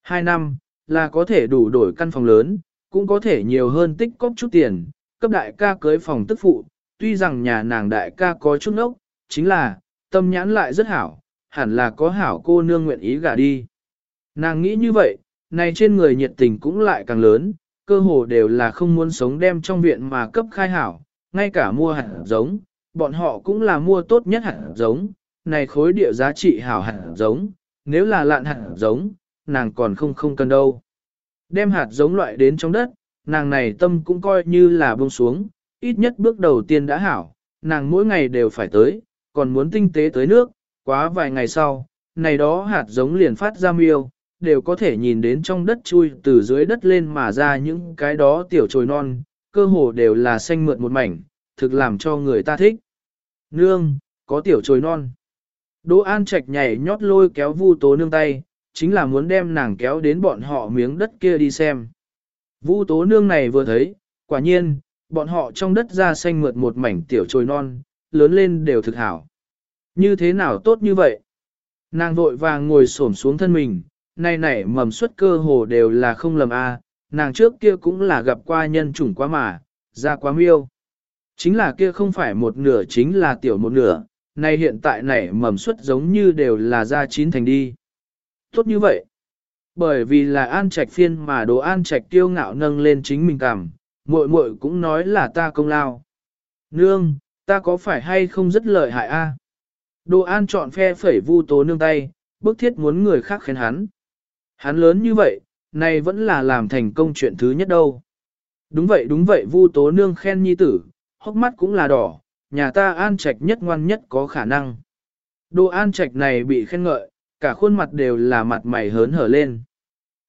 Hai năm, là có thể đủ đổi căn phòng lớn, cũng có thể nhiều hơn tích cóp chút tiền, cấp đại ca cưới phòng tức phụ, tuy rằng nhà nàng đại ca có chút nốc, chính là, tâm nhãn lại rất hảo, hẳn là có hảo cô nương nguyện ý gả đi. Nàng nghĩ như vậy, này trên người nhiệt tình cũng lại càng lớn, cơ hồ đều là không muốn sống đem trong viện mà cấp khai hảo, ngay cả mua hạt giống, bọn họ cũng là mua tốt nhất hạt giống, này khối địa giá trị hảo hạt giống, nếu là lạn hạt giống, nàng còn không không cần đâu. Đem hạt giống loại đến trong đất, nàng này tâm cũng coi như là buông xuống, ít nhất bước đầu tiên đã hảo, nàng mỗi ngày đều phải tới, còn muốn tinh tế tới nước, quá vài ngày sau, này đó hạt giống liền phát ra miêu, đều có thể nhìn đến trong đất chui từ dưới đất lên mà ra những cái đó tiểu trồi non, cơ hồ đều là xanh mượt một mảnh, thực làm cho người ta thích. Nương, có tiểu trồi non. Đỗ An Trạch nhảy nhót lôi kéo Vu Tố Nương tay, chính là muốn đem nàng kéo đến bọn họ miếng đất kia đi xem. Vu Tố Nương này vừa thấy, quả nhiên, bọn họ trong đất ra xanh mượt một mảnh tiểu trồi non, lớn lên đều thực hảo. Như thế nào tốt như vậy? Nàng vội vàng ngồi xổm xuống thân mình, nay nảy mầm xuất cơ hồ đều là không lầm a, nàng trước kia cũng là gặp qua nhân chủng quá mà, ra quá miêu. Chính là kia không phải một nửa chính là tiểu một nửa, nay hiện tại nảy mầm xuất giống như đều là ra chín thành đi. Tốt như vậy. Bởi vì là an trạch phiên mà đồ an trạch tiêu ngạo nâng lên chính mình cảm, muội muội cũng nói là ta công lao. Nương, ta có phải hay không rất lợi hại a? Đồ an chọn phe phẩy vu tố nương tay, bức thiết muốn người khác khen hắn. Hắn lớn như vậy, này vẫn là làm thành công chuyện thứ nhất đâu. Đúng vậy đúng vậy vu tố nương khen nhi tử, hốc mắt cũng là đỏ, nhà ta an trạch nhất ngoan nhất có khả năng. Đồ an trạch này bị khen ngợi, cả khuôn mặt đều là mặt mày hớn hở lên.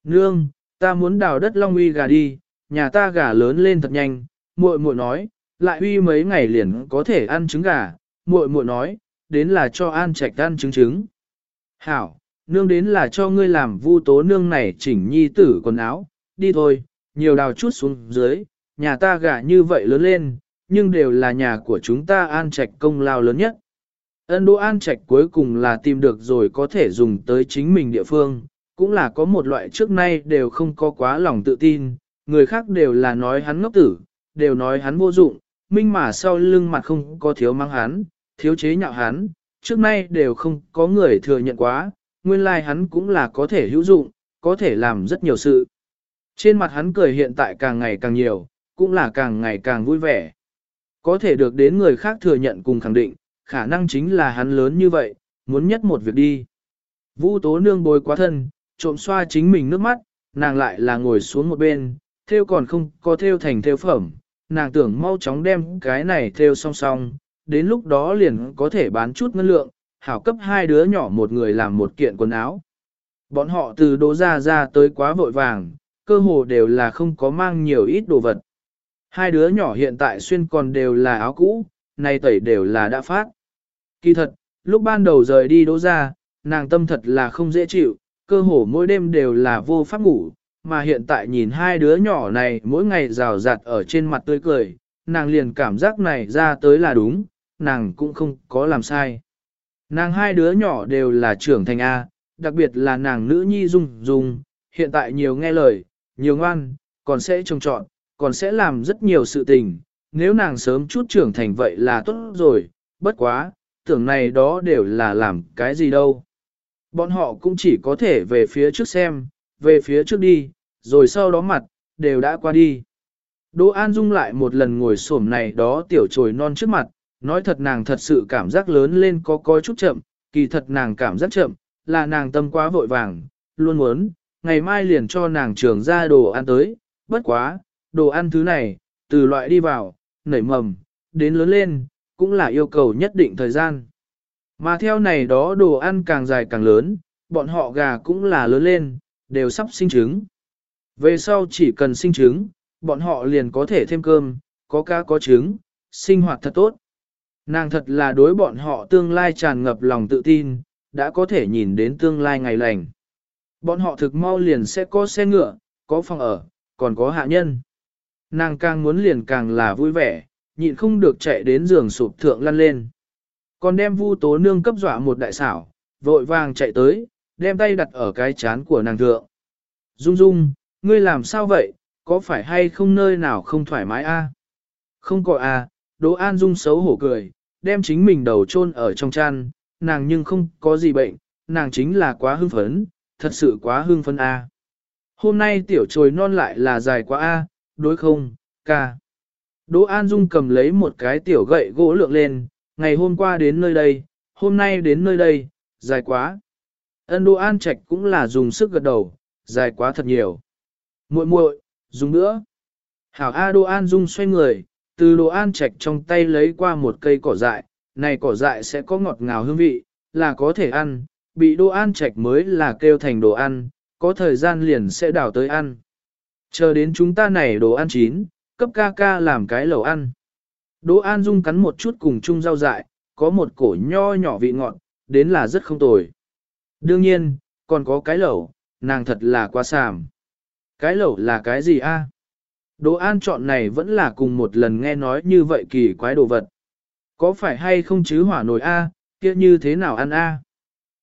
Nương, ta muốn đào đất long uy gà đi, nhà ta gà lớn lên thật nhanh, muội muội nói, lại uy mấy ngày liền có thể ăn trứng gà, muội muội nói, đến là cho an trạch ăn trứng trứng. Hảo, nương đến là cho ngươi làm vu tố nương này chỉnh nhi tử quần áo, đi thôi, nhiều đào chút xuống dưới, nhà ta gà như vậy lớn lên, nhưng đều là nhà của chúng ta an trạch công lao lớn nhất. Ân đô an trạch cuối cùng là tìm được rồi có thể dùng tới chính mình địa phương, cũng là có một loại trước nay đều không có quá lòng tự tin, người khác đều là nói hắn ngốc tử, đều nói hắn vô dụng, minh mà sau lưng mặt không có thiếu mang hắn, thiếu chế nhạo hắn, trước nay đều không có người thừa nhận quá, nguyên lai like hắn cũng là có thể hữu dụng, có thể làm rất nhiều sự. Trên mặt hắn cười hiện tại càng ngày càng nhiều, cũng là càng ngày càng vui vẻ. Có thể được đến người khác thừa nhận cùng khẳng định, khả năng chính là hắn lớn như vậy, muốn nhất một việc đi. Vũ tố nương bồi quá thân, trộm xoa chính mình nước mắt, nàng lại là ngồi xuống một bên, theo còn không có theo thành theo phẩm, nàng tưởng mau chóng đem cái này theo song song, đến lúc đó liền có thể bán chút ngân lượng, hảo cấp hai đứa nhỏ một người làm một kiện quần áo. Bọn họ từ đỗ ra ra tới quá vội vàng, cơ hồ đều là không có mang nhiều ít đồ vật. Hai đứa nhỏ hiện tại xuyên còn đều là áo cũ, nay tẩy đều là đã phát. Kỳ thật, lúc ban đầu rời đi đỗ ra, nàng tâm thật là không dễ chịu, cơ hồ mỗi đêm đều là vô pháp ngủ, mà hiện tại nhìn hai đứa nhỏ này mỗi ngày rào rạt ở trên mặt tươi cười, nàng liền cảm giác này ra tới là đúng, nàng cũng không có làm sai. Nàng hai đứa nhỏ đều là trưởng thành A, đặc biệt là nàng nữ nhi dung dung, hiện tại nhiều nghe lời, nhiều ngoan, còn sẽ trông trọn, còn sẽ làm rất nhiều sự tình, nếu nàng sớm chút trưởng thành vậy là tốt rồi, bất quá, tưởng này đó đều là làm cái gì đâu. Bọn họ cũng chỉ có thể về phía trước xem, về phía trước đi, rồi sau đó mặt, đều đã qua đi. Đỗ An Dung lại một lần ngồi xổm này đó tiểu trồi non trước mặt, nói thật nàng thật sự cảm giác lớn lên có coi chút chậm, kỳ thật nàng cảm giác chậm, là nàng tâm quá vội vàng, luôn muốn, ngày mai liền cho nàng trường ra đồ ăn tới, bất quá, đồ ăn thứ này, từ loại đi vào, nảy mầm, đến lớn lên, cũng là yêu cầu nhất định thời gian. Mà theo này đó đồ ăn càng dài càng lớn, bọn họ gà cũng là lớn lên, đều sắp sinh trứng. Về sau chỉ cần sinh trứng, bọn họ liền có thể thêm cơm, có cá có trứng, sinh hoạt thật tốt. Nàng thật là đối bọn họ tương lai tràn ngập lòng tự tin, đã có thể nhìn đến tương lai ngày lành. Bọn họ thực mau liền sẽ có xe ngựa, có phòng ở, còn có hạ nhân. Nàng càng muốn liền càng là vui vẻ, nhịn không được chạy đến giường sụp thượng lăn lên. Còn đem vu tố nương cấp dọa một đại xảo, vội vàng chạy tới, đem tay đặt ở cái chán của nàng thượng. Dung dung, ngươi làm sao vậy, có phải hay không nơi nào không thoải mái a? Không có a, Đỗ An Dung xấu hổ cười, đem chính mình đầu chôn ở trong chăn, nàng nhưng không có gì bệnh, nàng chính là quá hưng phấn, thật sự quá hưng phấn a. Hôm nay tiểu trồi non lại là dài quá a, đối không, ca. Đỗ An Dung cầm lấy một cái tiểu gậy gỗ lượng lên, ngày hôm qua đến nơi đây, hôm nay đến nơi đây, dài quá. Ân Đỗ An Trạch cũng là dùng sức gật đầu, dài quá thật nhiều. Muội muội, dùng nữa. Hảo A Đỗ An Dung xoay người, từ Đỗ An Trạch trong tay lấy qua một cây cỏ dại, này cỏ dại sẽ có ngọt ngào hương vị, là có thể ăn, bị Đỗ An Trạch mới là kêu thành đồ ăn, có thời gian liền sẽ đào tới ăn. Chờ đến chúng ta này đồ ăn chín, cấp ca ca làm cái lẩu ăn. Đỗ An Dung cắn một chút cùng chung rau dại, có một cổ nho nhỏ vị ngọt, đến là rất không tồi. Đương nhiên, còn có cái lẩu, nàng thật là quá sàm. Cái lẩu là cái gì a? Đỗ An chọn này vẫn là cùng một lần nghe nói như vậy kỳ quái đồ vật. Có phải hay không chứ hỏa nồi a, kia như thế nào ăn a?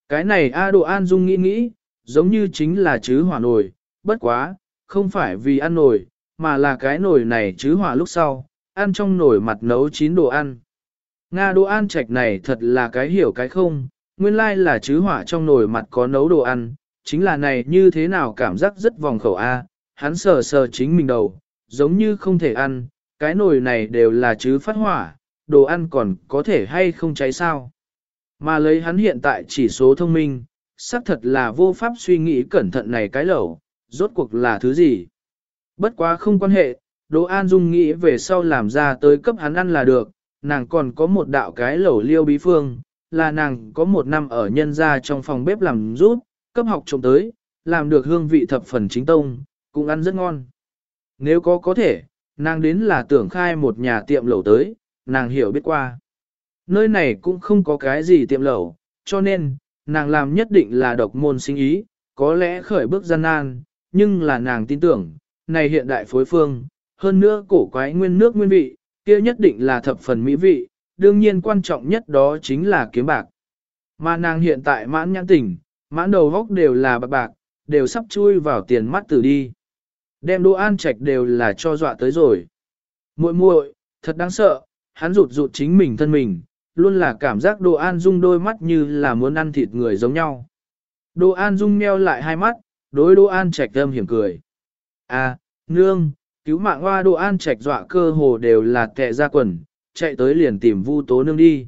Cái này a Đỗ An Dung nghĩ nghĩ, giống như chính là chứ hỏa nồi, bất quá, không phải vì ăn nồi, mà là cái nồi này chứ hỏa lúc sau, ăn trong nồi mặt nấu chín đồ ăn. Nga đồ ăn trạch này thật là cái hiểu cái không, nguyên lai là chứ hỏa trong nồi mặt có nấu đồ ăn, chính là này như thế nào cảm giác rất vòng khẩu A, hắn sờ sờ chính mình đầu, giống như không thể ăn, cái nồi này đều là chứ phát hỏa, đồ ăn còn có thể hay không cháy sao. Mà lấy hắn hiện tại chỉ số thông minh, xác thật là vô pháp suy nghĩ cẩn thận này cái lẩu, rốt cuộc là thứ gì. Bất quá không quan hệ, Đỗ An Dung nghĩ về sau làm ra tới cấp hắn ăn là được, nàng còn có một đạo cái lẩu liêu bí phương, là nàng có một năm ở nhân gia trong phòng bếp làm rút, cấp học trộm tới, làm được hương vị thập phần chính tông, cũng ăn rất ngon. Nếu có có thể, nàng đến là tưởng khai một nhà tiệm lẩu tới, nàng hiểu biết qua. Nơi này cũng không có cái gì tiệm lẩu, cho nên, nàng làm nhất định là độc môn sinh ý, có lẽ khởi bước gian nan, nhưng là nàng tin tưởng, này hiện đại phối phương, hơn nữa cổ quái nguyên nước nguyên vị, kia nhất định là thập phần mỹ vị, đương nhiên quan trọng nhất đó chính là kiếm bạc. Mà nàng hiện tại mãn nhãn tỉnh, mãn đầu góc đều là bạc bạc, đều sắp chui vào tiền mắt từ đi. Đem đồ an trạch đều là cho dọa tới rồi. muội muội thật đáng sợ, hắn rụt rụt chính mình thân mình, luôn là cảm giác đồ an dung đôi mắt như là muốn ăn thịt người giống nhau. Đồ an dung meo lại hai mắt, đối Đỗ an trạch âm hiểm cười. À, nương, cứu mạng hoa Đỗ an trạch dọa cơ hồ đều là tệ ra quần, chạy tới liền tìm vu tố nương đi.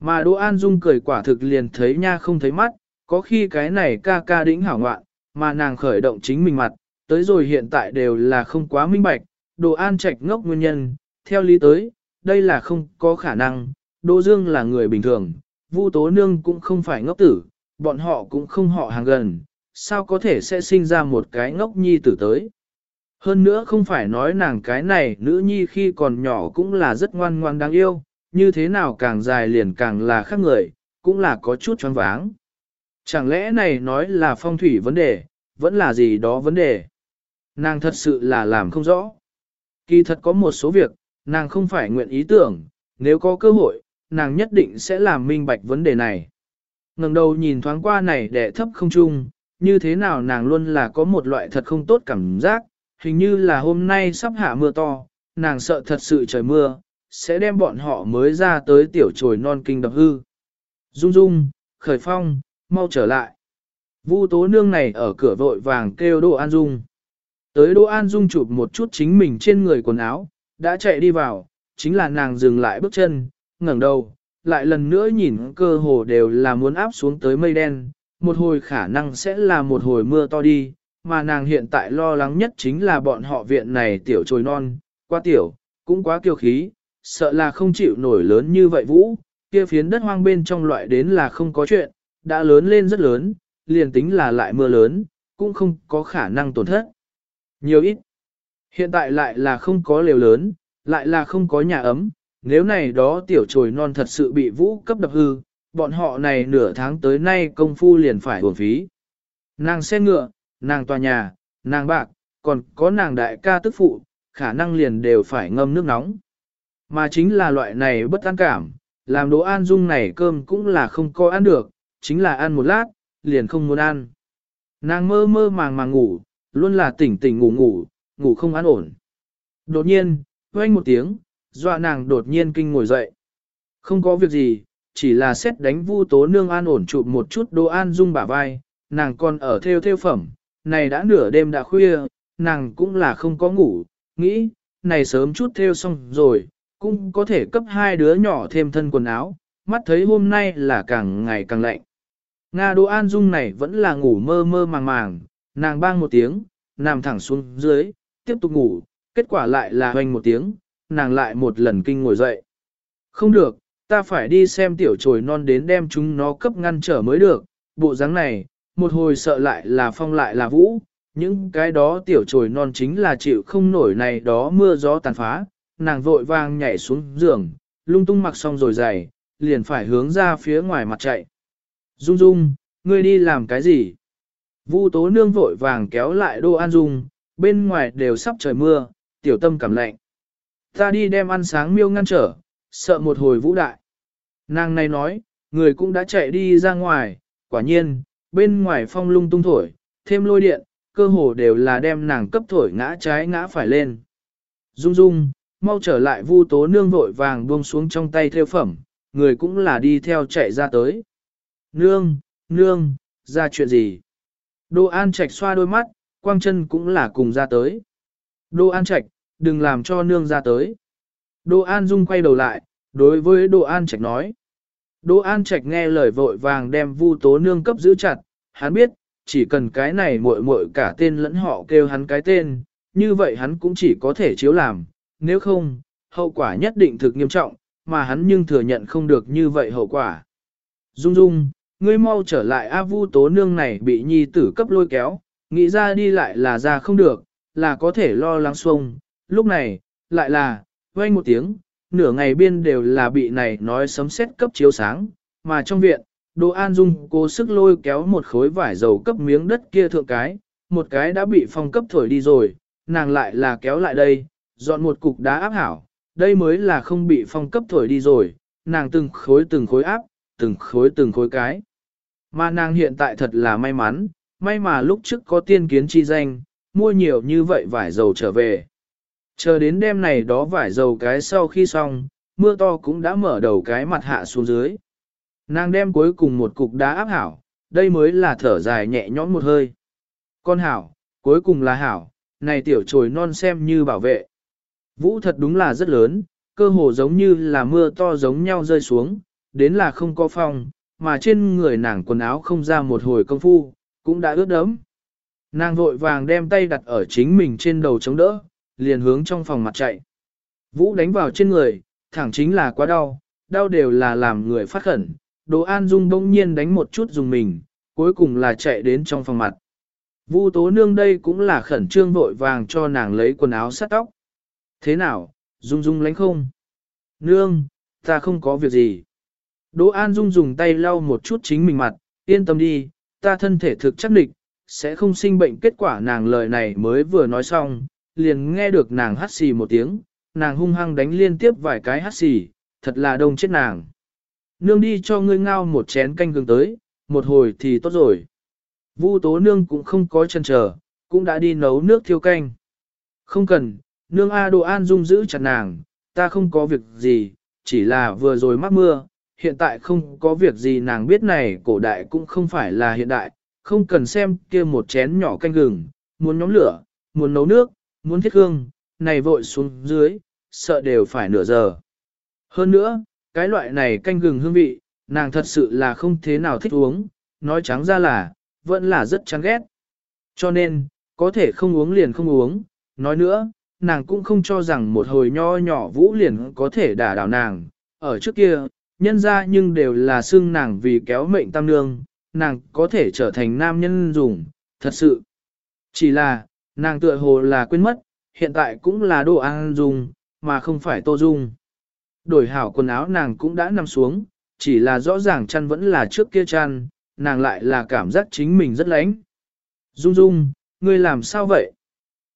Mà Đỗ An Dung cười quả thực liền thấy nha không thấy mắt, có khi cái này ca ca đĩnh hảo ngoạn, mà nàng khởi động chính mình mặt, tới rồi hiện tại đều là không quá minh bạch, Đỗ An trạch ngốc nguyên nhân, theo lý tới, đây là không có khả năng, Đỗ Dương là người bình thường, vu tố nương cũng không phải ngốc tử, bọn họ cũng không họ hàng gần, sao có thể sẽ sinh ra một cái ngốc nhi tử tới. Hơn nữa không phải nói nàng cái này nữ nhi khi còn nhỏ cũng là rất ngoan ngoan đáng yêu, như thế nào càng dài liền càng là khác người, cũng là có chút choáng váng. Chẳng lẽ này nói là phong thủy vấn đề, vẫn là gì đó vấn đề. Nàng thật sự là làm không rõ. Kỳ thật có một số việc, nàng không phải nguyện ý tưởng, nếu có cơ hội, nàng nhất định sẽ làm minh bạch vấn đề này. ngẩng đầu nhìn thoáng qua này để thấp không trung, như thế nào nàng luôn là có một loại thật không tốt cảm giác, hình như là hôm nay sắp hạ mưa to, nàng sợ thật sự trời mưa, sẽ đem bọn họ mới ra tới tiểu trồi non kinh đập hư. Dung dung, khởi phong, mau trở lại. Vu tố nương này ở cửa vội vàng kêu Đỗ An Dung. Tới Đỗ An Dung chụp một chút chính mình trên người quần áo, đã chạy đi vào, chính là nàng dừng lại bước chân, ngẩng đầu, lại lần nữa nhìn cơ hồ đều là muốn áp xuống tới mây đen, một hồi khả năng sẽ là một hồi mưa to đi, mà nàng hiện tại lo lắng nhất chính là bọn họ viện này tiểu trồi non, quá tiểu, cũng quá kiêu khí, sợ là không chịu nổi lớn như vậy vũ, kia phiến đất hoang bên trong loại đến là không có chuyện, đã lớn lên rất lớn, liền tính là lại mưa lớn, cũng không có khả năng tổn thất. Nhiều ít. Hiện tại lại là không có lều lớn, lại là không có nhà ấm, nếu này đó tiểu trồi non thật sự bị vũ cấp đập hư, bọn họ này nửa tháng tới nay công phu liền phải hưởng phí. Nàng xe ngựa, nàng tòa nhà, nàng bạc, còn có nàng đại ca tức phụ, khả năng liền đều phải ngâm nước nóng. Mà chính là loại này bất an cảm, làm đồ an dung này cơm cũng là không có ăn được, chính là ăn một lát, liền không muốn ăn. Nàng mơ mơ màng màng ngủ, luôn là tỉnh tỉnh ngủ ngủ, ngủ không an ổn. Đột nhiên, quanh một tiếng, dọa nàng đột nhiên kinh ngồi dậy. Không có việc gì, chỉ là xét đánh vu tố nương an ổn chụp một chút đồ an dung bả vai, nàng còn ở theo theo phẩm, này đã nửa đêm đã khuya, nàng cũng là không có ngủ, nghĩ, này sớm chút theo xong rồi, cũng có thể cấp hai đứa nhỏ thêm thân quần áo, mắt thấy hôm nay là càng ngày càng lạnh. Nga Đỗ An Dung này vẫn là ngủ mơ mơ màng màng, nàng bang một tiếng, nằm thẳng xuống dưới, tiếp tục ngủ, kết quả lại là hoành một tiếng, nàng lại một lần kinh ngồi dậy. Không được, ta phải đi xem tiểu trồi non đến đem chúng nó cấp ngăn trở mới được, bộ dáng này, một hồi sợ lại là phong lại là vũ, những cái đó tiểu trồi non chính là chịu không nổi này đó mưa gió tàn phá, nàng vội vàng nhảy xuống giường, lung tung mặc xong rồi giày, liền phải hướng ra phía ngoài mặt chạy. Dung Dung, ngươi đi làm cái gì? Vu tố nương vội vàng kéo lại Đô An Dung, bên ngoài đều sắp trời mưa, tiểu tâm cảm lạnh. Ta đi đem ăn sáng miêu ngăn trở, sợ một hồi vũ đại. Nàng này nói, người cũng đã chạy đi ra ngoài, quả nhiên, bên ngoài phong lung tung thổi, thêm lôi điện, cơ hồ đều là đem nàng cấp thổi ngã trái ngã phải lên. Dung dung, mau trở lại vu tố nương vội vàng buông xuống trong tay theo phẩm, người cũng là đi theo chạy ra tới. Nương, nương, ra chuyện gì? Đô An Trạch xoa đôi mắt, quang chân cũng là cùng ra tới. Đô An Trạch, đừng làm cho nương ra tới. Đỗ An Dung quay đầu lại, đối với Đỗ An Trạch nói. Đỗ An Trạch nghe lời vội vàng đem Vu Tố Nương cấp giữ chặt, hắn biết, chỉ cần cái này muội muội cả tên lẫn họ kêu hắn cái tên, như vậy hắn cũng chỉ có thể chiếu làm, nếu không, hậu quả nhất định thực nghiêm trọng, mà hắn nhưng thừa nhận không được như vậy hậu quả. Dung Dung, ngươi mau trở lại A Vu Tố Nương này bị nhi tử cấp lôi kéo, nghĩ ra đi lại là ra không được, là có thể lo lắng xuông, lúc này, lại là, vang một tiếng, nửa ngày biên đều là bị này nói sấm sét cấp chiếu sáng, mà trong viện, Đỗ An Dung cố sức lôi kéo một khối vải dầu cấp miếng đất kia thượng cái, một cái đã bị phong cấp thổi đi rồi, nàng lại là kéo lại đây, dọn một cục đá áp hảo, đây mới là không bị phong cấp thổi đi rồi, nàng từng khối từng khối áp, từng khối từng khối cái. Mà nàng hiện tại thật là may mắn, may mà lúc trước có tiên kiến chi danh, mua nhiều như vậy vải dầu trở về. Chờ đến đêm này đó vải dầu cái sau khi xong, mưa to cũng đã mở đầu cái mặt hạ xuống dưới. Nàng đem cuối cùng một cục đá áp hảo, đây mới là thở dài nhẹ nhõm một hơi. Con hảo, cuối cùng là hảo, này tiểu trồi non xem như bảo vệ. Vũ thật đúng là rất lớn, cơ hồ giống như là mưa to giống nhau rơi xuống, đến là không có phong, mà trên người nàng quần áo không ra một hồi công phu, cũng đã ướt đẫm. Nàng vội vàng đem tay đặt ở chính mình trên đầu chống đỡ, liền hướng trong phòng mặt chạy. Vũ đánh vào trên người, thẳng chính là quá đau, đau đều là làm người phát khẩn. Đồ An Dung bỗng nhiên đánh một chút dùng mình, cuối cùng là chạy đến trong phòng mặt. Vu tố nương đây cũng là khẩn trương vội vàng cho nàng lấy quần áo sát tóc. Thế nào, Dung Dung lánh không? Nương, ta không có việc gì. Đỗ An Dung dùng tay lau một chút chính mình mặt, yên tâm đi, ta thân thể thực chắc địch, sẽ không sinh bệnh kết quả nàng lời này mới vừa nói xong, liền nghe được nàng hắt xì một tiếng, nàng hung hăng đánh liên tiếp vài cái hắt xì, thật là đông chết nàng. Nương đi cho ngươi ngao một chén canh gừng tới, một hồi thì tốt rồi. Vu tố nương cũng không có chân chờ, cũng đã đi nấu nước thiêu canh. Không cần, nương A Đồ An Dung giữ chặt nàng, ta không có việc gì, chỉ là vừa rồi mắc mưa, hiện tại không có việc gì nàng biết này cổ đại cũng không phải là hiện đại, không cần xem kia một chén nhỏ canh gừng, muốn nhóm lửa, muốn nấu nước, muốn thiết hương, này vội xuống dưới, sợ đều phải nửa giờ. Hơn nữa, cái loại này canh gừng hương vị, nàng thật sự là không thế nào thích uống, nói trắng ra là, vẫn là rất chán ghét. Cho nên, có thể không uống liền không uống, nói nữa, nàng cũng không cho rằng một hồi nho nhỏ vũ liền có thể đả đảo nàng. Ở trước kia, nhân ra nhưng đều là xưng nàng vì kéo mệnh tam nương, nàng có thể trở thành nam nhân dùng, thật sự. Chỉ là, nàng tựa hồ là quên mất, hiện tại cũng là đồ ăn dùng, mà không phải tô dung. Đổi hảo quần áo nàng cũng đã nằm xuống, chỉ là rõ ràng chăn vẫn là trước kia chăn, nàng lại là cảm giác chính mình rất lánh. Dung Dung, ngươi làm sao vậy?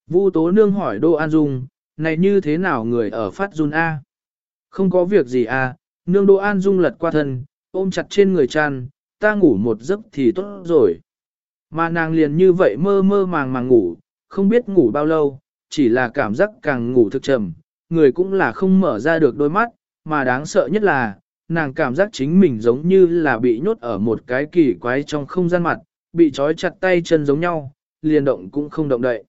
Vu Tố Nương hỏi Đô An Dung, này như thế nào người ở phát run A? Không có việc gì à, nương Đô An Dung lật qua thân, ôm chặt trên người chăn, ta ngủ một giấc thì tốt rồi. Mà nàng liền như vậy mơ mơ màng màng ngủ, không biết ngủ bao lâu, chỉ là cảm giác càng ngủ thực trầm, người cũng là không mở ra được đôi mắt, mà đáng sợ nhất là, nàng cảm giác chính mình giống như là bị nhốt ở một cái kỳ quái trong không gian mặt, bị trói chặt tay chân giống nhau, liền động cũng không động đậy.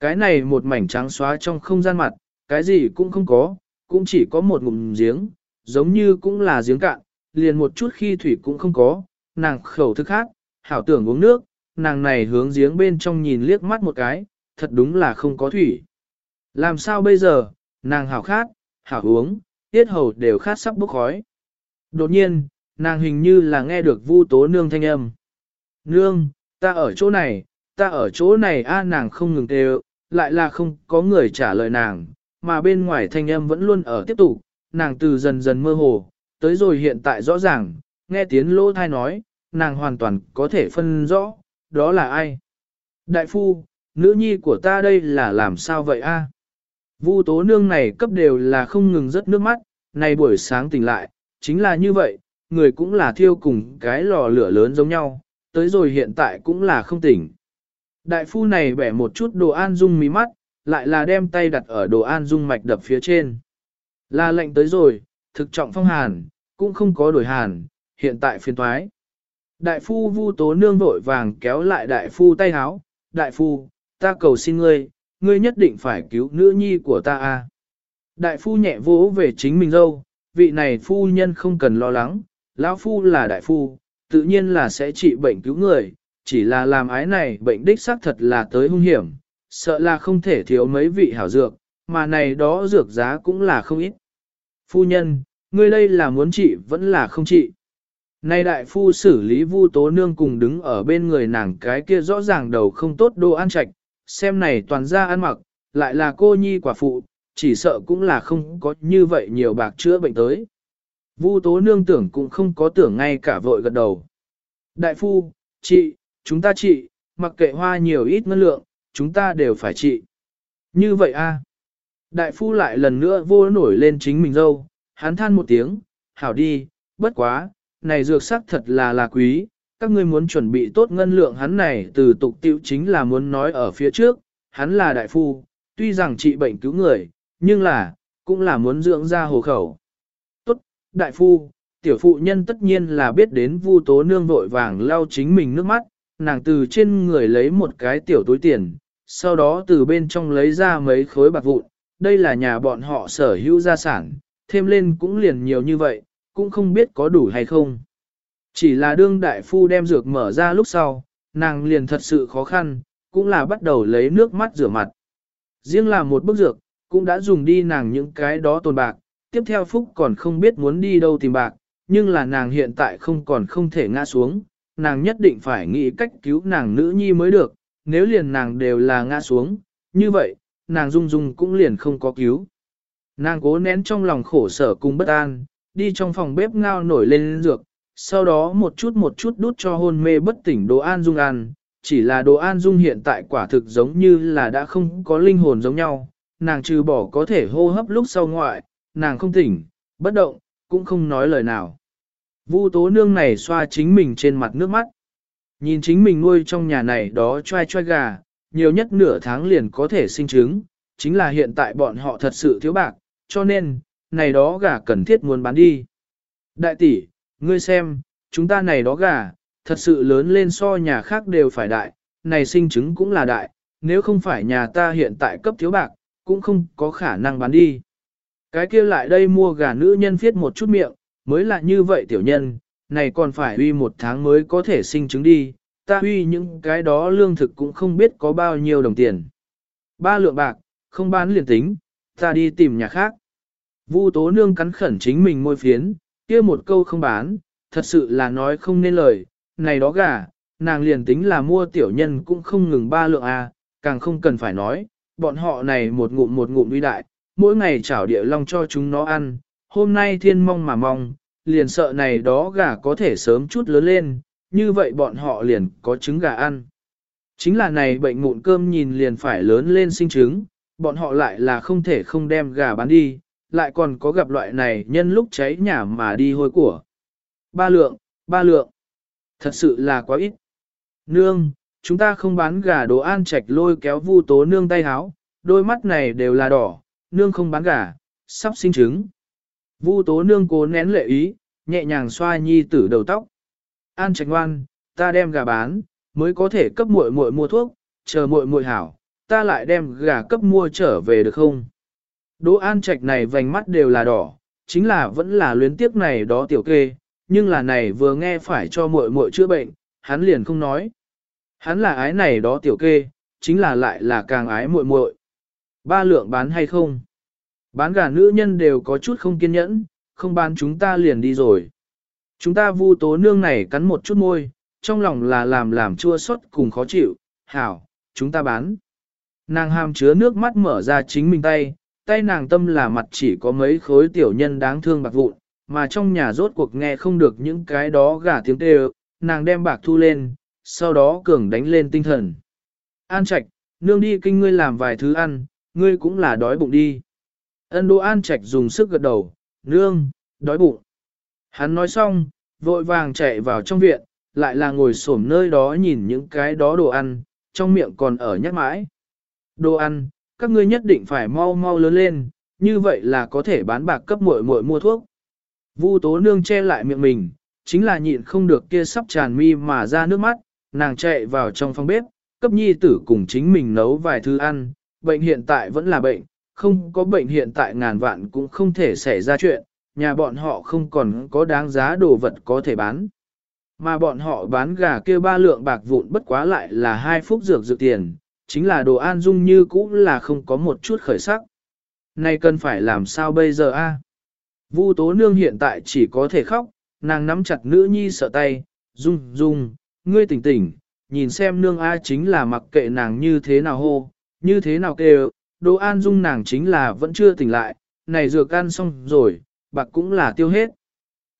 Cái này một mảnh trắng xóa trong không gian mặt, cái gì cũng không có, cũng chỉ có một ngụm giếng, giống như cũng là giếng cạn, liền một chút khi thủy cũng không có, nàng khẩu thức khác, hảo tưởng uống nước, nàng này hướng giếng bên trong nhìn liếc mắt một cái, thật đúng là không có thủy. Làm sao bây giờ, nàng hảo khát, hảo uống, tiết hầu đều khát sắp bốc khói. Đột nhiên, nàng hình như là nghe được vu tố nương thanh âm. Nương, ta ở chỗ này, ta ở chỗ này a nàng không ngừng kêu, lại là không có người trả lời nàng, mà bên ngoài thanh âm vẫn luôn ở tiếp tục, nàng từ dần dần mơ hồ, tới rồi hiện tại rõ ràng, nghe tiếng lỗ thai nói, nàng hoàn toàn có thể phân rõ, đó là ai. Đại phu, nữ nhi của ta đây là làm sao vậy a? Vu tố nương này cấp đều là không ngừng rớt nước mắt, này buổi sáng tỉnh lại, chính là như vậy, người cũng là thiêu cùng cái lò lửa lớn giống nhau, tới rồi hiện tại cũng là không tỉnh. Đại phu này bẻ một chút đồ an dung mí mắt, lại là đem tay đặt ở đồ an dung mạch đập phía trên. Là lệnh tới rồi, thực trọng phong hàn, cũng không có đổi hàn, hiện tại phiền thoái. Đại phu vu tố nương vội vàng kéo lại đại phu tay háo, đại phu, ta cầu xin ngươi, ngươi nhất định phải cứu nữ nhi của ta a. Đại phu nhẹ vỗ về chính mình dâu, vị này phu nhân không cần lo lắng, lão phu là đại phu, tự nhiên là sẽ trị bệnh cứu người, chỉ là làm ái này bệnh đích xác thật là tới hung hiểm, sợ là không thể thiếu mấy vị hảo dược, mà này đó dược giá cũng là không ít. Phu nhân, ngươi đây là muốn trị vẫn là không trị. Nay đại phu xử lý vu tố nương cùng đứng ở bên người nàng cái kia rõ ràng đầu không tốt đồ ăn chạch, xem này toàn ra ăn mặc, lại là cô nhi quả phụ, chỉ sợ cũng là không có như vậy nhiều bạc chữa bệnh tới. Vu tố nương tưởng cũng không có tưởng ngay cả vội gật đầu. Đại phu, chị, chúng ta chị, mặc kệ hoa nhiều ít ngân lượng, chúng ta đều phải trị. Như vậy a Đại phu lại lần nữa vô nổi lên chính mình dâu, hắn than một tiếng, hảo đi, bất quá, này dược sắc thật là là quý, các ngươi muốn chuẩn bị tốt ngân lượng hắn này từ tục tiêu chính là muốn nói ở phía trước, hắn là đại phu, tuy rằng trị bệnh cứu người, nhưng là, cũng là muốn dưỡng ra hồ khẩu. Tốt, đại phu, tiểu phụ nhân tất nhiên là biết đến vu tố nương vội vàng lau chính mình nước mắt, nàng từ trên người lấy một cái tiểu túi tiền, sau đó từ bên trong lấy ra mấy khối bạc vụn, đây là nhà bọn họ sở hữu gia sản, thêm lên cũng liền nhiều như vậy, cũng không biết có đủ hay không. Chỉ là đương đại phu đem dược mở ra lúc sau, nàng liền thật sự khó khăn, cũng là bắt đầu lấy nước mắt rửa mặt. Riêng là một bức dược, cũng đã dùng đi nàng những cái đó tồn bạc, tiếp theo Phúc còn không biết muốn đi đâu tìm bạc, nhưng là nàng hiện tại không còn không thể ngã xuống, nàng nhất định phải nghĩ cách cứu nàng nữ nhi mới được, nếu liền nàng đều là ngã xuống, như vậy, nàng dung dung cũng liền không có cứu. Nàng cố nén trong lòng khổ sở cùng bất an, đi trong phòng bếp ngao nổi lên dược, sau đó một chút một chút đút cho hôn mê bất tỉnh đồ an dung ăn, chỉ là đồ an dung hiện tại quả thực giống như là đã không có linh hồn giống nhau, nàng trừ bỏ có thể hô hấp lúc sau ngoại, nàng không tỉnh, bất động, cũng không nói lời nào. Vu tố nương này xoa chính mình trên mặt nước mắt. Nhìn chính mình nuôi trong nhà này đó choai choai gà, nhiều nhất nửa tháng liền có thể sinh trứng, chính là hiện tại bọn họ thật sự thiếu bạc, cho nên, này đó gà cần thiết muốn bán đi. Đại tỷ, ngươi xem, chúng ta này đó gà, thật sự lớn lên so nhà khác đều phải đại, này sinh trứng cũng là đại, nếu không phải nhà ta hiện tại cấp thiếu bạc, cũng không có khả năng bán đi. Cái kia lại đây mua gà nữ nhân viết một chút miệng, mới là như vậy tiểu nhân, này còn phải uy một tháng mới có thể sinh trứng đi, ta uy những cái đó lương thực cũng không biết có bao nhiêu đồng tiền. Ba lượng bạc, không bán liền tính, ta đi tìm nhà khác. Vu tố nương cắn khẩn chính mình môi phiến, kia một câu không bán, thật sự là nói không nên lời, này đó gà, nàng liền tính là mua tiểu nhân cũng không ngừng ba lượng a, à, càng không cần phải nói, bọn họ này một ngụm một ngụm uy đại, mỗi ngày chảo địa long cho chúng nó ăn, hôm nay thiên mong mà mong, liền sợ này đó gà có thể sớm chút lớn lên, như vậy bọn họ liền có trứng gà ăn. Chính là này bệnh mụn cơm nhìn liền phải lớn lên sinh trứng, bọn họ lại là không thể không đem gà bán đi, lại còn có gặp loại này nhân lúc cháy nhà mà đi hôi của. Ba lượng, ba lượng. Thật sự là quá ít. Nương, chúng ta không bán gà đồ an trạch lôi kéo vu tố nương tay háo, đôi mắt này đều là đỏ, nương không bán gà, sắp sinh trứng. Vu tố nương cố nén lệ ý, nhẹ nhàng xoa nhi tử đầu tóc. An trạch ngoan, ta đem gà bán, mới có thể cấp muội muội mua thuốc, chờ muội muội hảo, ta lại đem gà cấp mua trở về được không? Đỗ An Trạch này vành mắt đều là đỏ, chính là vẫn là luyến tiếc này đó tiểu kê, nhưng là này vừa nghe phải cho muội muội chữa bệnh, hắn liền không nói. Hắn là ái này đó tiểu kê, chính là lại là càng ái muội muội. Ba lượng bán hay không? Bán gà nữ nhân đều có chút không kiên nhẫn, không bán chúng ta liền đi rồi. Chúng ta vu tố nương này cắn một chút môi, trong lòng là làm làm chua xót cùng khó chịu, hảo, chúng ta bán. Nàng hàm chứa nước mắt mở ra chính mình tay, tay nàng tâm là mặt chỉ có mấy khối tiểu nhân đáng thương bạc vụn, mà trong nhà rốt cuộc nghe không được những cái đó gà tiếng kêu, nàng đem bạc thu lên, sau đó cường đánh lên tinh thần. An Trạch, nương đi kinh ngươi làm vài thứ ăn, ngươi cũng là đói bụng đi. Ân Đỗ An Trạch dùng sức gật đầu, nương, đói bụng. Hắn nói xong, vội vàng chạy vào trong viện, lại là ngồi xổm nơi đó nhìn những cái đó đồ ăn, trong miệng còn ở nhắc mãi. Đồ ăn, các ngươi nhất định phải mau mau lớn lên, như vậy là có thể bán bạc cấp muội muội mua thuốc. Vu tố nương che lại miệng mình, chính là nhịn không được kia sắp tràn mi mà ra nước mắt, nàng chạy vào trong phòng bếp, cấp nhi tử cùng chính mình nấu vài thứ ăn, bệnh hiện tại vẫn là bệnh, không có bệnh hiện tại ngàn vạn cũng không thể xảy ra chuyện, nhà bọn họ không còn có đáng giá đồ vật có thể bán. Mà bọn họ bán gà kia ba lượng bạc vụn bất quá lại là hai phút dược dự tiền, chính là đồ an dung như cũ là không có một chút khởi sắc. Này cần phải làm sao bây giờ a? Vu tố nương hiện tại chỉ có thể khóc, nàng nắm chặt nữ nhi sợ tay, dung dung, ngươi tỉnh tỉnh, nhìn xem nương A chính là mặc kệ nàng như thế nào hô, như thế nào kêu, đồ an dung nàng chính là vẫn chưa tỉnh lại, này dược ăn xong rồi, bạc cũng là tiêu hết.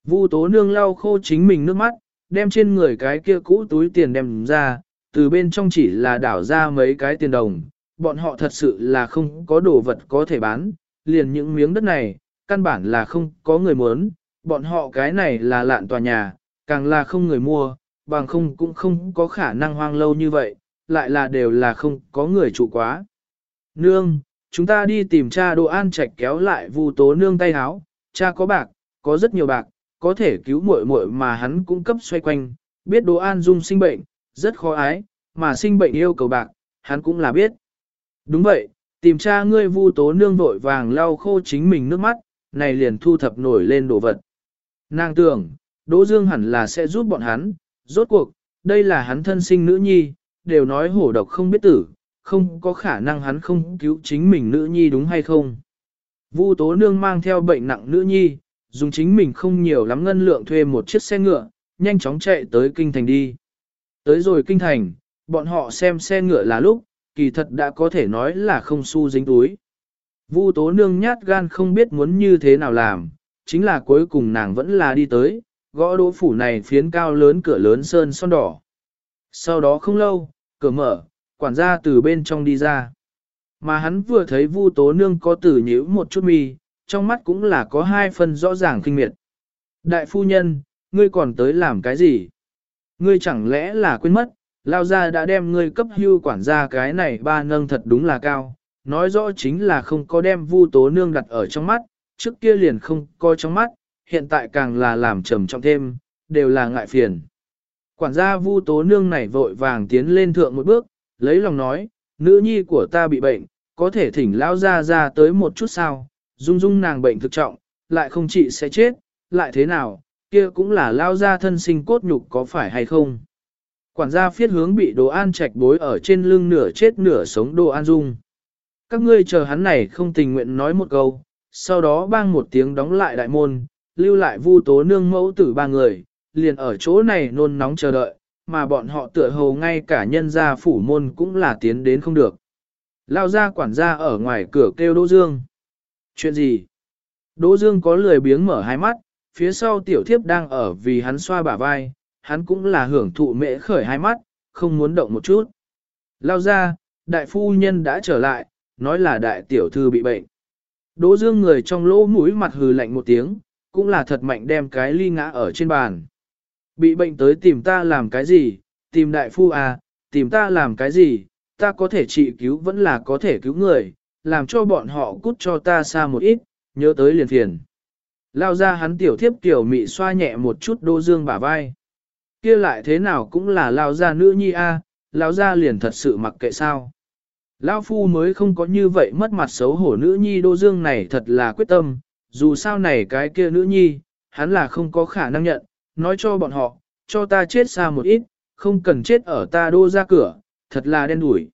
Vu tố nương lau khô chính mình nước mắt, đem trên người cái kia cũ túi tiền đem ra, từ bên trong chỉ là đảo ra mấy cái tiền đồng, bọn họ thật sự là không có đồ vật có thể bán, liền những miếng đất này, căn bản là không có người muốn, bọn họ cái này là lạn tòa nhà, càng là không người mua, bằng không cũng không có khả năng hoang lâu như vậy, lại là đều là không có người trụ quá. Nương, chúng ta đi tìm cha đồ an trạch kéo lại vu tố nương tay háo, cha có bạc, có rất nhiều bạc, có thể cứu muội muội mà hắn cũng cấp xoay quanh, biết đồ an dung sinh bệnh, rất khó ái, mà sinh bệnh yêu cầu bạc, hắn cũng là biết. Đúng vậy, tìm cha ngươi vu tố nương vội vàng lau khô chính mình nước mắt, này liền thu thập nổi lên đồ vật. Nàng tưởng, Đỗ Dương hẳn là sẽ giúp bọn hắn, rốt cuộc, đây là hắn thân sinh nữ nhi, đều nói hổ độc không biết tử, không có khả năng hắn không cứu chính mình nữ nhi đúng hay không. Vu tố nương mang theo bệnh nặng nữ nhi, dùng chính mình không nhiều lắm ngân lượng thuê một chiếc xe ngựa, nhanh chóng chạy tới kinh thành đi. Tới rồi kinh thành, bọn họ xem xe ngựa là lúc, kỳ thật đã có thể nói là không xu dính túi. Vu tố nương nhát gan không biết muốn như thế nào làm, chính là cuối cùng nàng vẫn là đi tới, gõ đỗ phủ này phiến cao lớn cửa lớn sơn son đỏ. Sau đó không lâu, cửa mở, quản gia từ bên trong đi ra. Mà hắn vừa thấy Vu Tố Nương có tử nhíu một chút mi, trong mắt cũng là có hai phần rõ ràng kinh miệt. Đại phu nhân, ngươi còn tới làm cái gì? Ngươi chẳng lẽ là quên mất, lao gia đã đem ngươi cấp hưu quản gia cái này ba nâng thật đúng là cao, nói rõ chính là không có đem Vu Tố Nương đặt ở trong mắt, trước kia liền không coi trong mắt, hiện tại càng là làm trầm trọng thêm, đều là ngại phiền. Quản gia Vu Tố Nương này vội vàng tiến lên thượng một bước, lấy lòng nói, nữ nhi của ta bị bệnh, có thể thỉnh lao ra ra tới một chút sao, dung dung nàng bệnh thực trọng, lại không trị sẽ chết, lại thế nào, kia cũng là lao ra thân sinh cốt nhục có phải hay không. Quản gia phiết hướng bị đồ an trạch bối ở trên lưng nửa chết nửa sống đồ an dung. Các ngươi chờ hắn này không tình nguyện nói một câu, sau đó bang một tiếng đóng lại đại môn, lưu lại vu tố nương mẫu tử ba người, liền ở chỗ này nôn nóng chờ đợi, mà bọn họ tựa hồ ngay cả nhân gia phủ môn cũng là tiến đến không được. Lao ra quản gia ở ngoài cửa kêu Đỗ Dương. Chuyện gì? Đỗ Dương có lười biếng mở hai mắt, phía sau tiểu thiếp đang ở vì hắn xoa bả vai, hắn cũng là hưởng thụ mễ khởi hai mắt, không muốn động một chút. Lao ra, đại phu nhân đã trở lại, nói là đại tiểu thư bị bệnh. Đỗ Dương người trong lỗ mũi mặt hừ lạnh một tiếng, cũng là thật mạnh đem cái ly ngã ở trên bàn. Bị bệnh tới tìm ta làm cái gì, tìm đại phu à, tìm ta làm cái gì, ta có thể trị cứu vẫn là có thể cứu người, làm cho bọn họ cút cho ta xa một ít, nhớ tới liền phiền. Lao ra hắn tiểu thiếp kiểu mị xoa nhẹ một chút đô dương bả vai. kia lại thế nào cũng là lao ra nữ nhi a, lao ra liền thật sự mặc kệ sao. Lão phu mới không có như vậy mất mặt xấu hổ nữ nhi đô dương này thật là quyết tâm, dù sao này cái kia nữ nhi, hắn là không có khả năng nhận, nói cho bọn họ, cho ta chết xa một ít, không cần chết ở ta đô ra cửa, thật là đen đủi.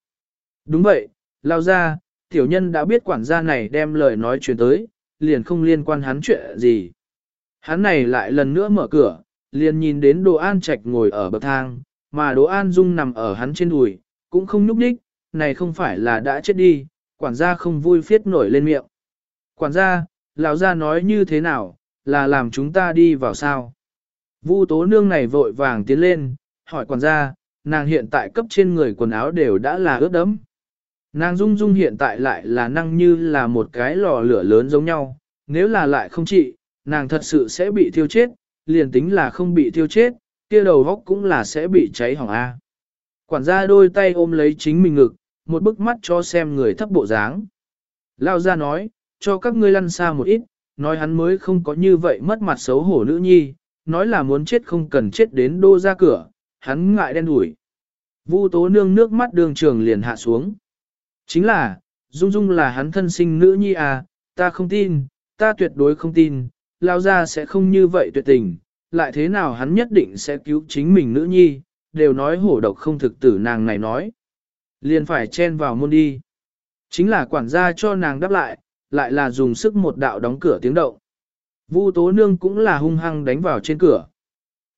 Đúng vậy, lao ra, tiểu nhân đã biết quản gia này đem lời nói chuyển tới, liền không liên quan hắn chuyện gì. Hắn này lại lần nữa mở cửa, liền nhìn đến đồ an trạch ngồi ở bậc thang, mà đồ an dung nằm ở hắn trên đùi, cũng không nhúc nhích, này không phải là đã chết đi, quản gia không vui phiết nổi lên miệng. Quản gia, lão gia nói như thế nào, là làm chúng ta đi vào sao? Vu tố nương này vội vàng tiến lên, hỏi quản gia, nàng hiện tại cấp trên người quần áo đều đã là ướt đẫm. Nàng dung dung hiện tại lại là năng như là một cái lò lửa lớn giống nhau, nếu là lại không trị, nàng thật sự sẽ bị thiêu chết, liền tính là không bị thiêu chết, kia đầu góc cũng là sẽ bị cháy hỏng A. Quản gia đôi tay ôm lấy chính mình ngực, một bức mắt cho xem người thấp bộ dáng. Lao ra nói, cho các ngươi lăn xa một ít, nói hắn mới không có như vậy mất mặt xấu hổ nữ nhi, nói là muốn chết không cần chết đến đô ra cửa, hắn ngại đen đủi. Vu tố nương nước mắt đường trường liền hạ xuống. Chính là, Dung Dung là hắn thân sinh nữ nhi à, ta không tin, ta tuyệt đối không tin, lao ra sẽ không như vậy tuyệt tình, lại thế nào hắn nhất định sẽ cứu chính mình nữ nhi, đều nói hổ độc không thực tử nàng này nói. Liền phải chen vào môn đi. Chính là quản gia cho nàng đáp lại, lại là dùng sức một đạo đóng cửa tiếng động. Vu tố nương cũng là hung hăng đánh vào trên cửa.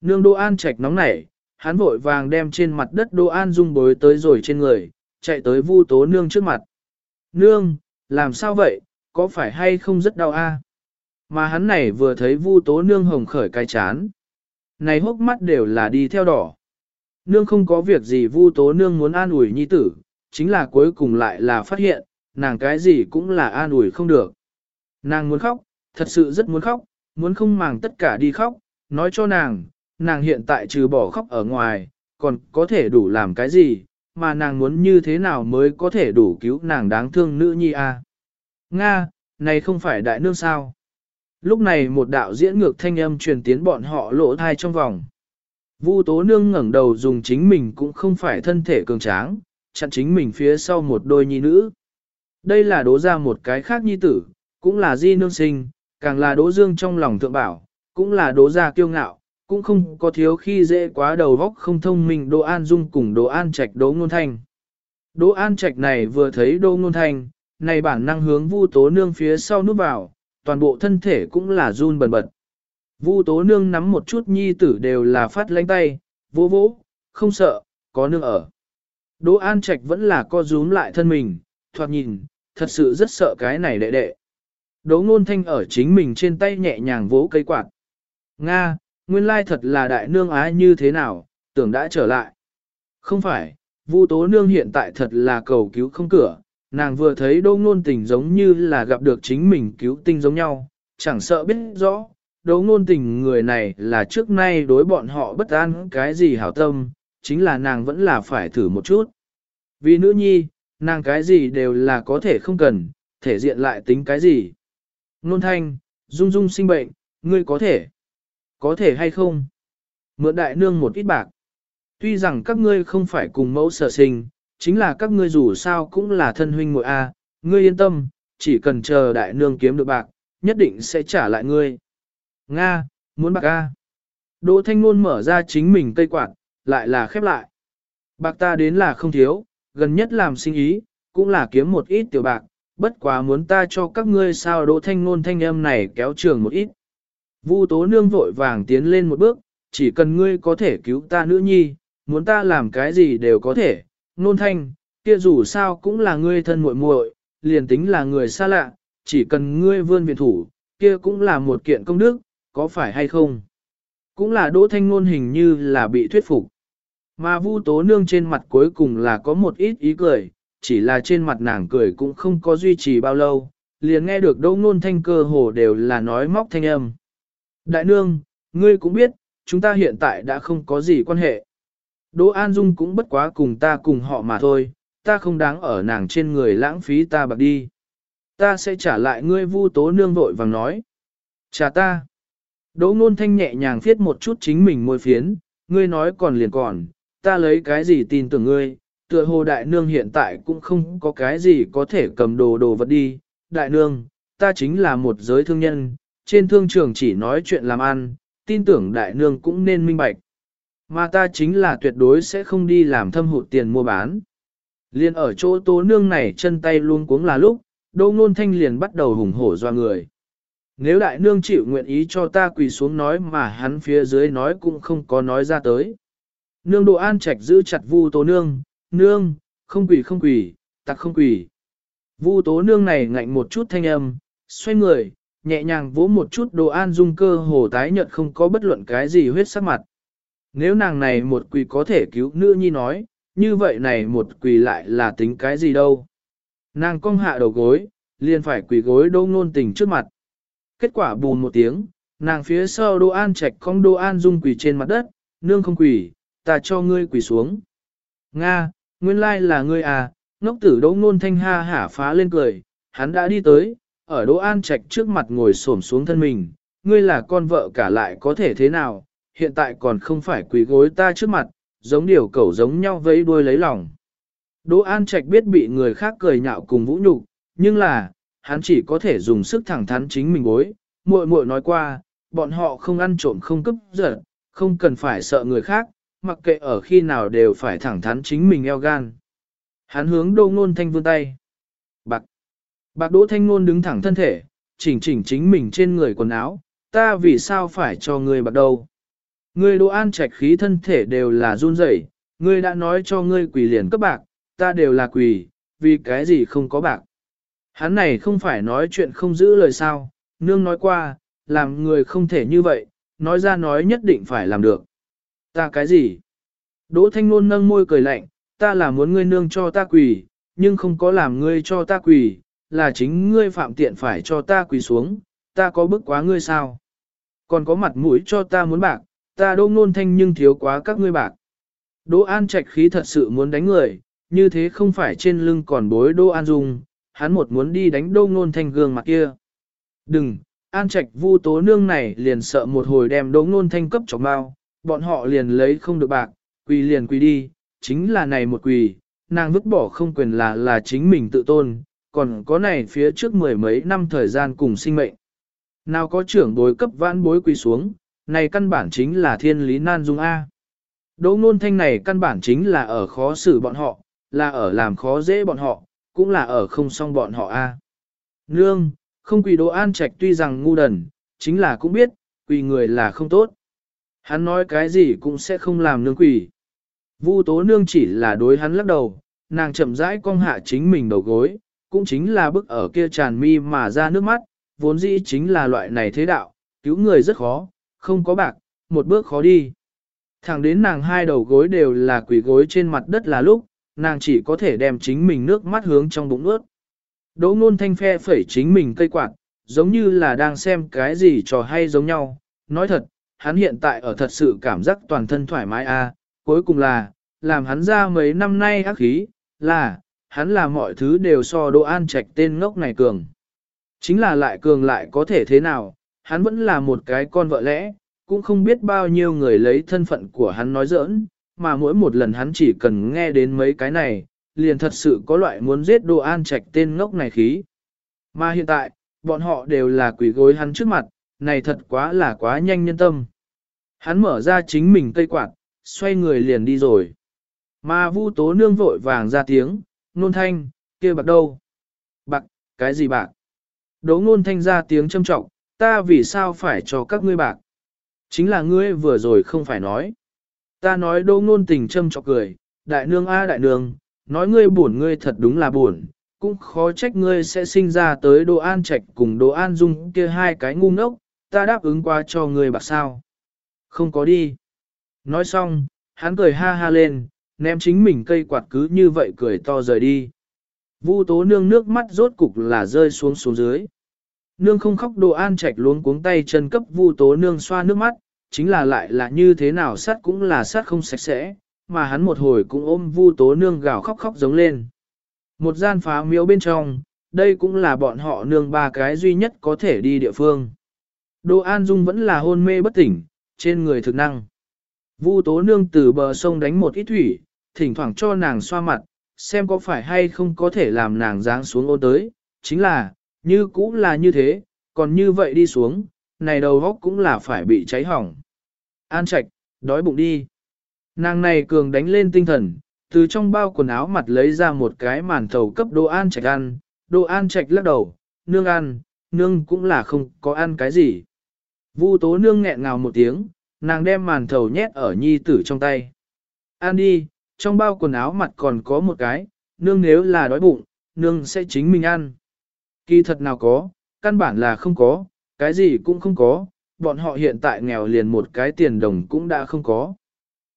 Nương Đô An Trạch nóng nảy, hắn vội vàng đem trên mặt đất Đô An dung bối tới rồi trên người, chạy tới Vu tố nương trước mặt. Nương, làm sao vậy, có phải hay không rất đau a? Mà hắn này vừa thấy Vu tố nương hồng khởi cái chán. Này hốc mắt đều là đi theo đỏ. Nương không có việc gì Vu tố nương muốn an ủi nhi tử, chính là cuối cùng lại là phát hiện, nàng cái gì cũng là an ủi không được. Nàng muốn khóc, thật sự rất muốn khóc, muốn không màng tất cả đi khóc, nói cho nàng, nàng hiện tại trừ bỏ khóc ở ngoài, còn có thể đủ làm cái gì, mà nàng muốn như thế nào mới có thể đủ cứu nàng đáng thương nữ nhi a? À? Nga, này không phải đại nương sao? Lúc này một đạo diễn ngược thanh âm truyền tiến bọn họ lộ thai trong vòng. Vu tố nương ngẩng đầu dùng chính mình cũng không phải thân thể cường tráng, chặn chính mình phía sau một đôi nhi nữ. Đây là đố ra một cái khác nhi tử, cũng là di nương sinh, càng là đố dương trong lòng thượng bảo, cũng là đố ra kiêu ngạo, cũng không có thiếu khi dễ quá đầu góc không thông minh Đỗ An Dung cùng Đỗ An Trạch Đỗ Ngôn Thanh. Đỗ An Trạch này vừa thấy Đỗ Ngôn Thanh, này bản năng hướng Vu Tố Nương phía sau núp vào, toàn bộ thân thể cũng là run bần bật. Vu Tố Nương nắm một chút nhi tử đều là phát lánh tay, vỗ vỗ, không sợ, có nương ở. Đỗ An Trạch vẫn là co rúm lại thân mình, thoạt nhìn, thật sự rất sợ cái này đệ đệ. Đỗ ngôn thanh ở chính mình trên tay nhẹ nhàng vỗ cây quạt. Nga, nguyên lai thật là đại nương ái như thế nào, tưởng đã trở lại. Không phải, Vu tố nương hiện tại thật là cầu cứu không cửa, nàng vừa thấy đỗ ngôn tình giống như là gặp được chính mình cứu tinh giống nhau, chẳng sợ biết rõ, đỗ ngôn tình người này là trước nay đối bọn họ bất an cái gì hảo tâm, chính là nàng vẫn là phải thử một chút. Vì nữ nhi, nàng cái gì đều là có thể không cần, thể diện lại tính cái gì. Nôn thanh, dung dung sinh bệnh, ngươi có thể. Có thể hay không? Mượn đại nương một ít bạc. Tuy rằng các ngươi không phải cùng mẫu sở sinh, chính là các ngươi dù sao cũng là thân huynh muội a, ngươi yên tâm, chỉ cần chờ đại nương kiếm được bạc, nhất định sẽ trả lại ngươi. Nga, muốn bạc a. Đỗ thanh Nôn mở ra chính mình cây quạt, lại là khép lại. Bạc ta đến là không thiếu, gần nhất làm sinh ý, cũng là kiếm một ít tiểu bạc, bất quá muốn ta cho các ngươi sao đỗ thanh Nôn thanh âm này kéo trường một ít. Vu tố nương vội vàng tiến lên một bước, chỉ cần ngươi có thể cứu ta nữ nhi, muốn ta làm cái gì đều có thể, nôn thanh, kia dù sao cũng là ngươi thân muội muội, liền tính là người xa lạ, chỉ cần ngươi vươn viện thủ, kia cũng là một kiện công đức, có phải hay không? Cũng là đỗ thanh ngôn hình như là bị thuyết phục. Mà vu tố nương trên mặt cuối cùng là có một ít ý cười, chỉ là trên mặt nàng cười cũng không có duy trì bao lâu, liền nghe được đỗ ngôn thanh cơ hồ đều là nói móc thanh âm. Đại nương, ngươi cũng biết, chúng ta hiện tại đã không có gì quan hệ. Đỗ An Dung cũng bất quá cùng ta cùng họ mà thôi, ta không đáng ở nàng trên người lãng phí ta bạc đi. Ta sẽ trả lại ngươi vu tố nương vội vàng nói. Trả ta. Đỗ ngôn thanh nhẹ nhàng viết một chút chính mình môi phiến, ngươi nói còn liền còn, ta lấy cái gì tin tưởng ngươi, tựa hồ đại nương hiện tại cũng không có cái gì có thể cầm đồ đồ vật đi. Đại nương, ta chính là một giới thương nhân, trên thương trường chỉ nói chuyện làm ăn, tin tưởng đại nương cũng nên minh bạch. Mà ta chính là tuyệt đối sẽ không đi làm thâm hụt tiền mua bán. Liên ở chỗ tố nương này chân tay luôn cuống là lúc, đô Nôn Thanh liền bắt đầu hùng hổ doa người. Nếu đại nương chịu nguyện ý cho ta quỳ xuống nói mà hắn phía dưới nói cũng không có nói ra tới. Nương Độ An Trạch giữ chặt Vu Tố Nương, nương, không quỳ không quỳ, tặc không quỳ. Vu Tố Nương này ngạnh một chút thanh âm, xoay người, nhẹ nhàng vỗ một chút Đồ An Dung cơ hồ tái nhợt không có bất luận cái gì huyết sắc mặt. Nếu nàng này một quỳ có thể cứu nữ nhi nói, như vậy này một quỳ lại là tính cái gì đâu. Nàng cong hạ đầu gối, liền phải quỳ gối đô ngôn tình trước mặt. Kết quả bùn một tiếng, nàng phía sau đô an Trạch cong đô an dung quỳ trên mặt đất, nương không quỳ, ta cho ngươi quỳ xuống. Nga, nguyên lai là ngươi à, ngốc tử đỗ ngôn thanh ha hả phá lên cười, hắn đã đi tới, ở đỗ an Trạch trước mặt ngồi xổm xuống thân mình, ngươi là con vợ cả lại có thể thế nào, hiện tại còn không phải quỳ gối ta trước mặt, giống điều cẩu giống nhau vẫy đuôi lấy lòng. Đỗ An Trạch biết bị người khác cười nhạo cùng vũ nhục, nhưng là, hắn chỉ có thể dùng sức thẳng thắn chính mình bối. Muội muội nói qua, bọn họ không ăn trộm không cướp giật, không cần phải sợ người khác, mặc kệ ở khi nào đều phải thẳng thắn chính mình eo gan. Hắn hướng Đỗ Nôn Thanh vươn tay. Bạc. Đỗ Thanh Nôn đứng thẳng thân thể, chỉnh chỉnh chính mình trên người quần áo, ta vì sao phải cho người bạc đầu Ngươi Đỗ An Trạch khí thân thể đều là run rẩy, ngươi đã nói cho ngươi quỷ liền cấp bạc, ta đều là quỷ, vì cái gì không có bạc. Hắn này không phải nói chuyện không giữ lời sao, nương nói qua, làm người không thể như vậy, nói ra nói nhất định phải làm được. Ta cái gì? Đỗ Thanh Nôn nâng môi cười lạnh, ta là muốn ngươi nương cho ta quỳ, nhưng không có làm ngươi cho ta quỳ, là chính ngươi phạm tiện phải cho ta quỳ xuống, ta có bức quá ngươi sao? Còn có mặt mũi cho ta muốn bạc, ta đỗ ngôn thanh nhưng thiếu quá các ngươi bạc. Đỗ An Trạch khí thật sự muốn đánh người, như thế không phải trên lưng còn bối Đỗ An Dung, hắn một muốn đi đánh Đỗ Ngôn Thanh gương mặt kia. Đừng, An Trạch Vu Tố Nương này liền sợ một hồi đem Đỗ Ngôn Thanh cấp chọc bao, bọn họ liền lấy không được bạc, quỳ liền quỳ đi, chính là này một quỳ, nàng vứt bỏ không quyền là là chính mình tự tôn, còn có này phía trước mười mấy năm thời gian cùng sinh mệnh. Nào có trưởng bối cấp vãn bối quỳ xuống, này căn bản chính là thiên lý nan dung A. Đỗ ngôn thanh này căn bản chính là ở khó xử bọn họ, là ở làm khó dễ bọn họ, cũng là ở không xong bọn họ a. Nương, không quỳ Đỗ An Trạch tuy rằng ngu đần, chính là cũng biết, quỳ người là không tốt. Hắn nói cái gì cũng sẽ không làm nương quỳ. Vu tố nương chỉ là đối hắn lắc đầu, nàng chậm rãi cong hạ chính mình đầu gối, cũng chính là bức ở kia tràn mi mà ra nước mắt, vốn dĩ chính là loại này thế đạo, cứu người rất khó, không có bạc, một bước khó đi. Thẳng đến nàng hai đầu gối đều là quỷ gối trên mặt đất là lúc, nàng chỉ có thể đem chính mình nước mắt hướng trong bụng ướt. Đỗ ngôn thanh phe phẩy chính mình cây quạt, giống như là đang xem cái gì trò hay giống nhau. Nói thật, hắn hiện tại ở thật sự cảm giác toàn thân thoải mái a. cuối cùng là, làm hắn ra mấy năm nay ác khí, là, hắn là mọi thứ đều so Đỗ An Trạch tên ngốc này cường. Chính là lại cường lại có thể thế nào, hắn vẫn là một cái con vợ lẽ, cũng không biết bao nhiêu người lấy thân phận của hắn nói giỡn, mà mỗi một lần hắn chỉ cần nghe đến mấy cái này, liền thật sự có loại muốn giết đồ an trạch tên ngốc này khí. Mà hiện tại, bọn họ đều là quỷ gối hắn trước mặt, này thật quá là quá nhanh nhân tâm. Hắn mở ra chính mình cây quạt, xoay người liền đi rồi. Mà vu tố nương vội vàng ra tiếng, nôn thanh, kia bạc đâu? Bạc, cái gì bạc? Đỗ nôn thanh ra tiếng châm trọng, ta vì sao phải cho các ngươi bạc? Chính là ngươi vừa rồi không phải nói. Ta nói Đỗ Nôn tình châm trọng cười, đại nương a à, đại nương, nói ngươi buồn ngươi thật đúng là buồn, cũng khó trách ngươi sẽ sinh ra tới Đỗ an trạch cùng Đỗ an dung kia hai cái ngu ngốc, ta đáp ứng qua cho ngươi bạc sao. Không có đi. Nói xong, hắn cười ha ha lên, ném chính mình cây quạt cứ như vậy cười to rời đi. Vu tố nương nước mắt rốt cục là rơi xuống xuống dưới. Nương không khóc đồ an trạch luống cuống tay chân cấp vu tố nương xoa nước mắt, chính là lại là như thế nào sát cũng là sát không sạch sẽ, mà hắn một hồi cũng ôm vu tố nương gào khóc khóc giống lên. Một gian phá miếu bên trong, đây cũng là bọn họ nương ba cái duy nhất có thể đi địa phương. Đỗ An Dung vẫn là hôn mê bất tỉnh, trên người thực năng. Vu tố nương từ bờ sông đánh một ít thủy, thỉnh thoảng cho nàng xoa mặt, xem có phải hay không có thể làm nàng dáng xuống ô tới, chính là, như cũ là như thế, còn như vậy đi xuống, này đầu góc cũng là phải bị cháy hỏng. An Trạch, đói bụng đi. Nàng này cường đánh lên tinh thần, từ trong bao quần áo mặt lấy ra một cái màn thầu cấp đồ An Trạch ăn, đồ An Trạch lắc đầu, nương ăn, nương cũng là không có ăn cái gì. Vu tố nương nghẹn ngào một tiếng, nàng đem màn thầu nhét ở nhi tử trong tay. Ăn đi, trong bao quần áo mặt còn có một cái, nương nếu là đói bụng, nương sẽ chính mình ăn. Kỳ thật nào có, căn bản là không có, cái gì cũng không có, bọn họ hiện tại nghèo liền một cái tiền đồng cũng đã không có.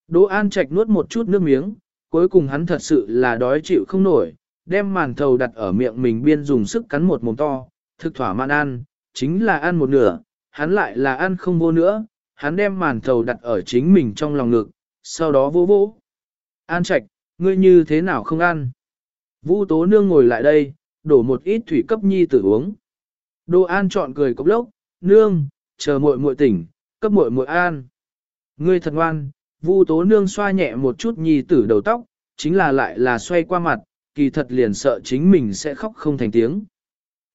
Đỗ An Trạch nuốt một chút nước miếng, cuối cùng hắn thật sự là đói chịu không nổi, đem màn thầu đặt ở miệng mình biên dùng sức cắn một mồm to, thực thỏa mãn ăn, chính là ăn một nửa, hắn lại là ăn không vô nữa, hắn đem màn thầu đặt ở chính mình trong lòng ngực, sau đó vô vô. An Trạch, ngươi như thế nào không ăn? Vu Tố Nương ngồi lại đây, đổ một ít thủy cấp nhi tử uống. Đỗ An chọn cười cốc lốc, nương, chờ muội muội tỉnh, cấp muội muội an. Ngươi thật ngoan, Vu Tố Nương xoa nhẹ một chút nhi tử đầu tóc, chính là lại là xoay qua mặt, kỳ thật liền sợ chính mình sẽ khóc không thành tiếng.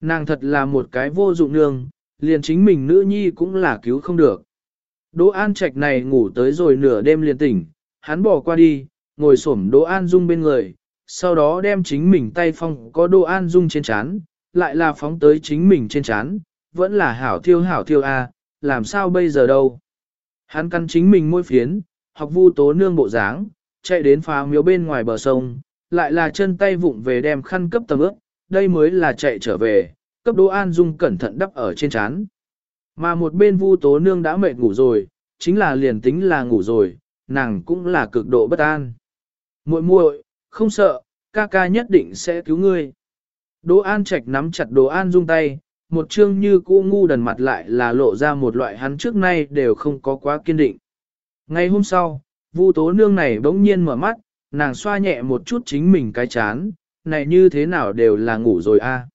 Nàng thật là một cái vô dụng nương, liền chính mình nữ nhi cũng là cứu không được. Đỗ An Trạch này ngủ tới rồi nửa đêm liền tỉnh, hắn bỏ qua đi, ngồi xổm Đỗ An Dung bên người, sau đó đem chính mình tay phong có Đỗ An Dung trên chán, lại là phóng tới chính mình trên chán, vẫn là hảo thiêu hảo thiêu a, làm sao bây giờ đâu. Hắn căn chính mình môi phiến, học vu tố nương bộ dáng, chạy đến phá miếu bên ngoài bờ sông, lại là chân tay vụng về đem khăn cấp tầm ướp, đây mới là chạy trở về, cấp Đỗ An Dung cẩn thận đắp ở trên chán. Mà một bên vu tố nương đã mệt ngủ rồi, chính là liền tính là ngủ rồi, nàng cũng là cực độ bất an muội muội, không sợ, ca ca nhất định sẽ cứu ngươi. Đỗ An Trạch nắm chặt Đỗ An Dung tay, một chương như cũ ngu đần mặt lại là lộ ra một loại hắn trước nay đều không có quá kiên định. Ngày hôm sau, Vu Tố Nương này bỗng nhiên mở mắt, nàng xoa nhẹ một chút chính mình cái chán, này như thế nào đều là ngủ rồi a.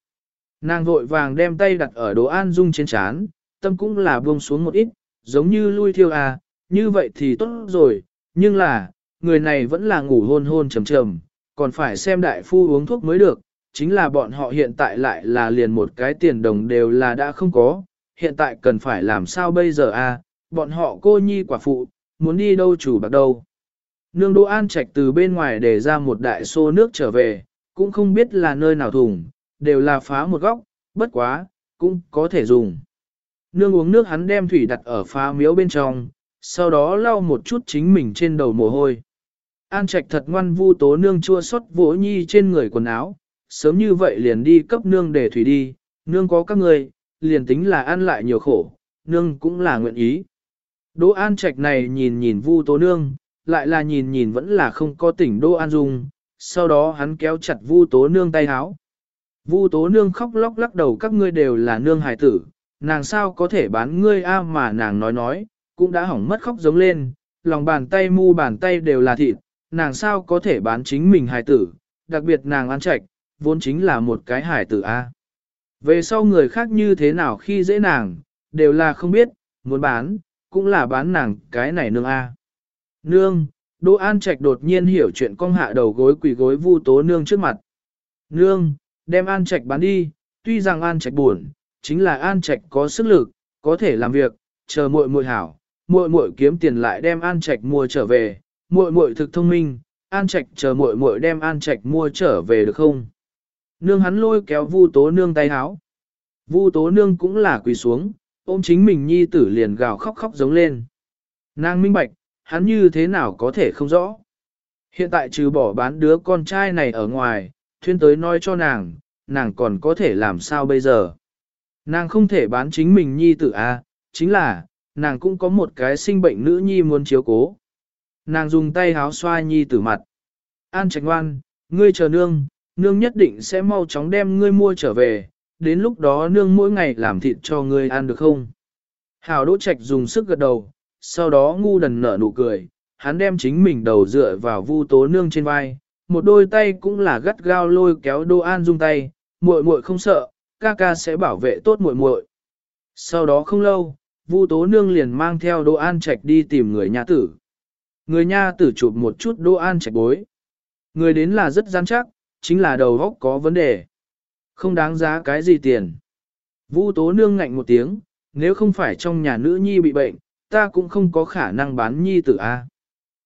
Nàng vội vàng đem tay đặt ở Đỗ An Dung trên chán, tâm cũng là buông xuống một ít, giống như lui thiêu a, như vậy thì tốt rồi, nhưng là, người này vẫn là ngủ hôn hôn trầm trầm, còn phải xem đại phu uống thuốc mới được, chính là bọn họ hiện tại lại là liền một cái tiền đồng đều là đã không có, hiện tại cần phải làm sao bây giờ a? bọn họ cô nhi quả phụ, muốn đi đâu chủ bạc đâu. Nương Đỗ An Trạch từ bên ngoài để ra một đại xô nước trở về, cũng không biết là nơi nào thùng, đều là phá một góc, bất quá, cũng có thể dùng. Nương uống nước hắn đem thủy đặt ở phá miếu bên trong, sau đó lau một chút chính mình trên đầu mồ hôi. An Trạch thật ngoan vu tố nương chua xót vỗ nhi trên người quần áo, sớm như vậy liền đi cấp nương để thủy đi, nương có các người, liền tính là ăn lại nhiều khổ, nương cũng là nguyện ý. Đỗ An Trạch này nhìn nhìn Vu Tố Nương, lại là nhìn nhìn vẫn là không có tỉnh Đỗ An Dung, sau đó hắn kéo chặt Vu Tố Nương tay háo. Vu Tố Nương khóc lóc lắc đầu các ngươi đều là nương hài tử, nàng sao có thể bán ngươi a mà nàng nói nói, cũng đã hỏng mất khóc giống lên, lòng bàn tay mu bàn tay đều là thịt, nàng sao có thể bán chính mình hài tử, đặc biệt nàng An Trạch, vốn chính là một cái hài tử a. Về sau người khác như thế nào khi dễ nàng, đều là không biết, muốn bán, cũng là bán nàng cái này nương A. Nương, Đỗ An Trạch đột nhiên hiểu chuyện cong hạ đầu gối quỳ gối vu tố nương trước mặt. Nương, đem An Trạch bán đi, tuy rằng An Trạch buồn, chính là An Trạch có sức lực, có thể làm việc, chờ muội muội hảo, muội muội kiếm tiền lại đem An Trạch mua trở về, muội muội thực thông minh, An Trạch chờ muội muội đem An Trạch mua trở về được không? Nương hắn lôi kéo Vu Tố nương tay háo. Vu Tố nương cũng là quỳ xuống, ôm chính mình nhi tử liền gào khóc khóc giống lên. Nàng minh bạch, hắn như thế nào có thể không rõ. Hiện tại trừ bỏ bán đứa con trai này ở ngoài, thuyên tới nói cho nàng, nàng còn có thể làm sao bây giờ. Nàng không thể bán chính mình nhi tử a, à, chính là, nàng cũng có một cái sinh bệnh nữ nhi muốn chiếu cố. Nàng dùng tay háo xoa nhi tử mặt. An trạch ngoan, ngươi chờ nương, nương nhất định sẽ mau chóng đem ngươi mua trở về, đến lúc đó nương mỗi ngày làm thịt cho ngươi ăn được không? Hào Đỗ Trạch dùng sức gật đầu, sau đó ngu đần nở nụ cười, hắn đem chính mình đầu dựa vào vu tố nương trên vai, một đôi tay cũng là gắt gao lôi kéo Đỗ An Dung tay, muội muội không sợ, ca ca sẽ bảo vệ tốt muội muội. Sau đó không lâu, Vu Tố Nương liền mang theo Đỗ An Trạch đi tìm người nhà tử. Người nha tử chụp một chút Đỗ An Trạch bối, Người đến là rất gian chắc, chính là đầu góc có vấn đề. Không đáng giá cái gì tiền. Vu tố nương ngạnh một tiếng, nếu không phải trong nhà nữ nhi bị bệnh, ta cũng không có khả năng bán nhi tử A.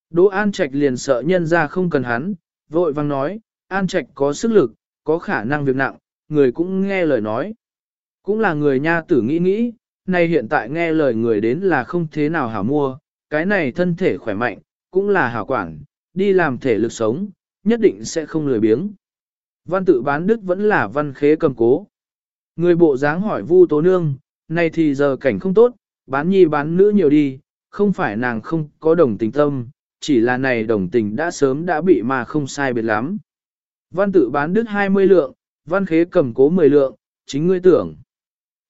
Đỗ An Trạch liền sợ nhân ra không cần hắn, vội vang nói, An Trạch có sức lực, có khả năng việc nặng, người cũng nghe lời nói. Cũng là người nha tử nghĩ nghĩ, nay hiện tại nghe lời người đến là không thế nào hả mua, cái này thân thể khỏe mạnh, cũng là hảo quản, đi làm thể lực sống, nhất định sẽ không lười biếng. Văn tự bán đức vẫn là văn khế cầm cố. Người bộ dáng hỏi Vu Tố Nương, này thì giờ cảnh không tốt, bán nhi bán nữ nhiều đi, không phải nàng không có đồng tình tâm, chỉ là này đồng tình đã sớm đã bị mà không sai biệt lắm. Văn tự bán đức 20 lượng, văn khế cầm cố 10 lượng, chính ngươi tưởng.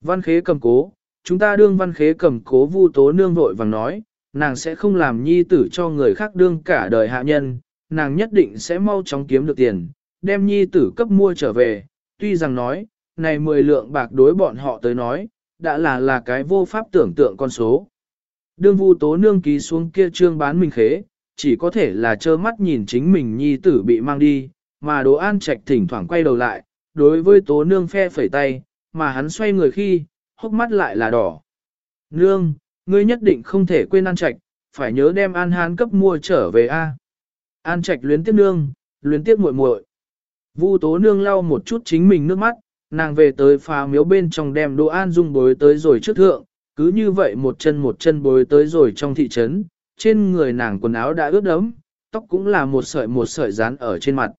Văn khế cầm cố, chúng ta đương văn khế cầm cố Vu Tố Nương vội vàng nói, nàng sẽ không làm nhi tử cho người khác đương cả đời hạ nhân, nàng nhất định sẽ mau chóng kiếm được tiền, đem nhi tử cấp mua trở về, tuy rằng nói, này 10 lượng bạc đối bọn họ tới nói, đã là là cái vô pháp tưởng tượng con số. Đương vu tố nương ký xuống kia trương bán mình khế, chỉ có thể là trơ mắt nhìn chính mình nhi tử bị mang đi, mà đồ an trạch thỉnh thoảng quay đầu lại, đối với tố nương phe phẩy tay, mà hắn xoay người khi, hốc mắt lại là đỏ. Nương, ngươi nhất định không thể quên an trạch, phải nhớ đem an hán cấp mua trở về a. An trạch luyến tiếc nương, luyến tiếc muội muội. Vu tố nương lau một chút chính mình nước mắt, nàng về tới phá miếu bên trong đem đồ an dung bối tới rồi trước thượng, cứ như vậy một chân một chân bối tới rồi trong thị trấn, trên người nàng quần áo đã ướt đẫm, tóc cũng là một sợi một sợi dán ở trên mặt.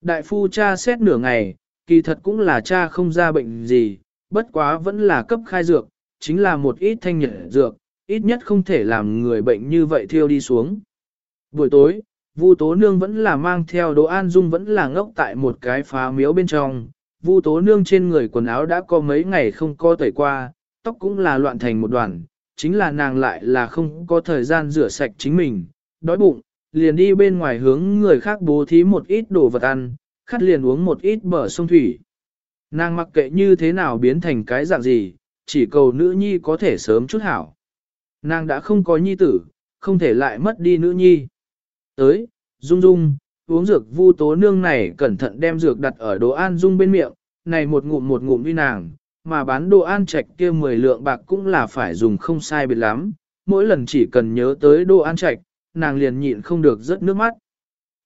Đại phu cha xét nửa ngày, kỳ thật cũng là cha không ra bệnh gì, bất quá vẫn là cấp khai dược, chính là một ít thanh nhiệt dược, ít nhất không thể làm người bệnh như vậy thiêu đi xuống. Buổi tối, Vu Tố Nương vẫn là mang theo Đỗ An Dung vẫn là ngốc tại một cái phá miếu bên trong. Vu Tố Nương trên người quần áo đã có mấy ngày không co tẩy qua, tóc cũng là loạn thành một đoàn, chính là nàng lại là không có thời gian rửa sạch chính mình, đói bụng, liền đi bên ngoài hướng người khác bố thí một ít đồ vật ăn, khát liền uống một ít bờ sông thủy. Nàng mặc kệ như thế nào biến thành cái dạng gì, chỉ cầu nữ nhi có thể sớm chút hảo. Nàng đã không có nhi tử, không thể lại mất đi nữ nhi. Tới, Dung Dung, uống dược vu tố nương này cẩn thận đem dược đặt ở đồ an Dung bên miệng, này một ngụm một ngụm đi nàng, mà bán đồ an trạch kia 10 lượng bạc cũng là phải dùng không sai biệt lắm, mỗi lần chỉ cần nhớ tới đồ an trạch, nàng liền nhịn không được rớt nước mắt.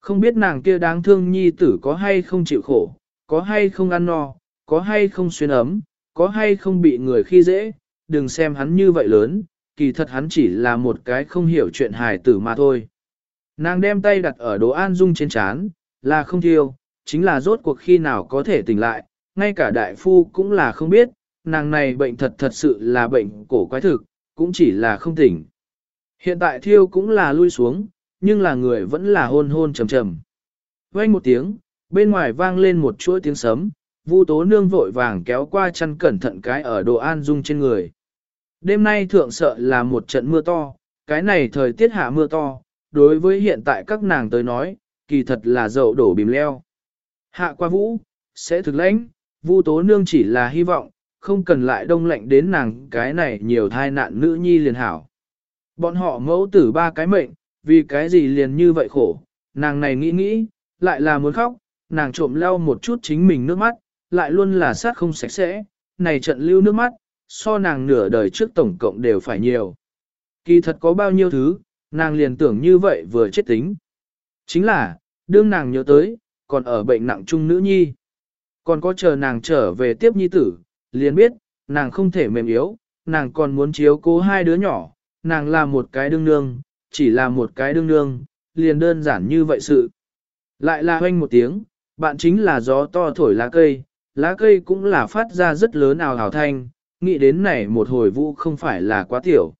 Không biết nàng kia đáng thương nhi tử có hay không chịu khổ, có hay không ăn no, có hay không xuyên ấm, có hay không bị người khi dễ, đừng xem hắn như vậy lớn, kỳ thật hắn chỉ là một cái không hiểu chuyện hài tử mà thôi. Nàng đem tay đặt ở đồ an dung trên chán, là không thiêu, chính là rốt cuộc khi nào có thể tỉnh lại, ngay cả đại phu cũng là không biết, nàng này bệnh thật thật sự là bệnh cổ quái thực, cũng chỉ là không tỉnh. Hiện tại thiêu cũng là lui xuống, nhưng là người vẫn là hôn hôn trầm trầm. Vang một tiếng, bên ngoài vang lên một chuỗi tiếng sấm, Vu Tố Nương vội vàng kéo qua chăn cẩn thận cái ở đồ an dung trên người. Đêm nay thượng sợ là một trận mưa to, cái này thời tiết hạ mưa to, đối với hiện tại các nàng tới nói, kỳ thật là dậu đổ bìm leo. Hạ qua vũ, sẽ thực lãnh, Vu Tố Nương chỉ là hy vọng, không cần lại đông lạnh đến nàng cái này nhiều thai nạn nữ nhi liền hảo. Bọn họ mẫu tử ba cái mệnh, vì cái gì liền như vậy khổ, nàng này nghĩ nghĩ, lại là muốn khóc, nàng trộm lau một chút chính mình nước mắt, lại luôn là sát không sạch sẽ, này trận lưu nước mắt, so nàng nửa đời trước tổng cộng đều phải nhiều. Kỳ thật có bao nhiêu thứ, nàng liền tưởng như vậy vừa chết tính. Chính là, đương nàng nhớ tới, còn ở bệnh nặng chung nữ nhi. Còn có chờ nàng trở về tiếp nhi tử, liền biết, nàng không thể mềm yếu, nàng còn muốn chiếu cố hai đứa nhỏ, nàng là một cái đương nương, chỉ là một cái đương nương, liền đơn giản như vậy sự. Lại là hoanh một tiếng, bạn chính là gió to thổi lá cây, lá cây cũng là phát ra rất lớn ào hào thanh, nghĩ đến này một hồi vũ không phải là quá tiểu.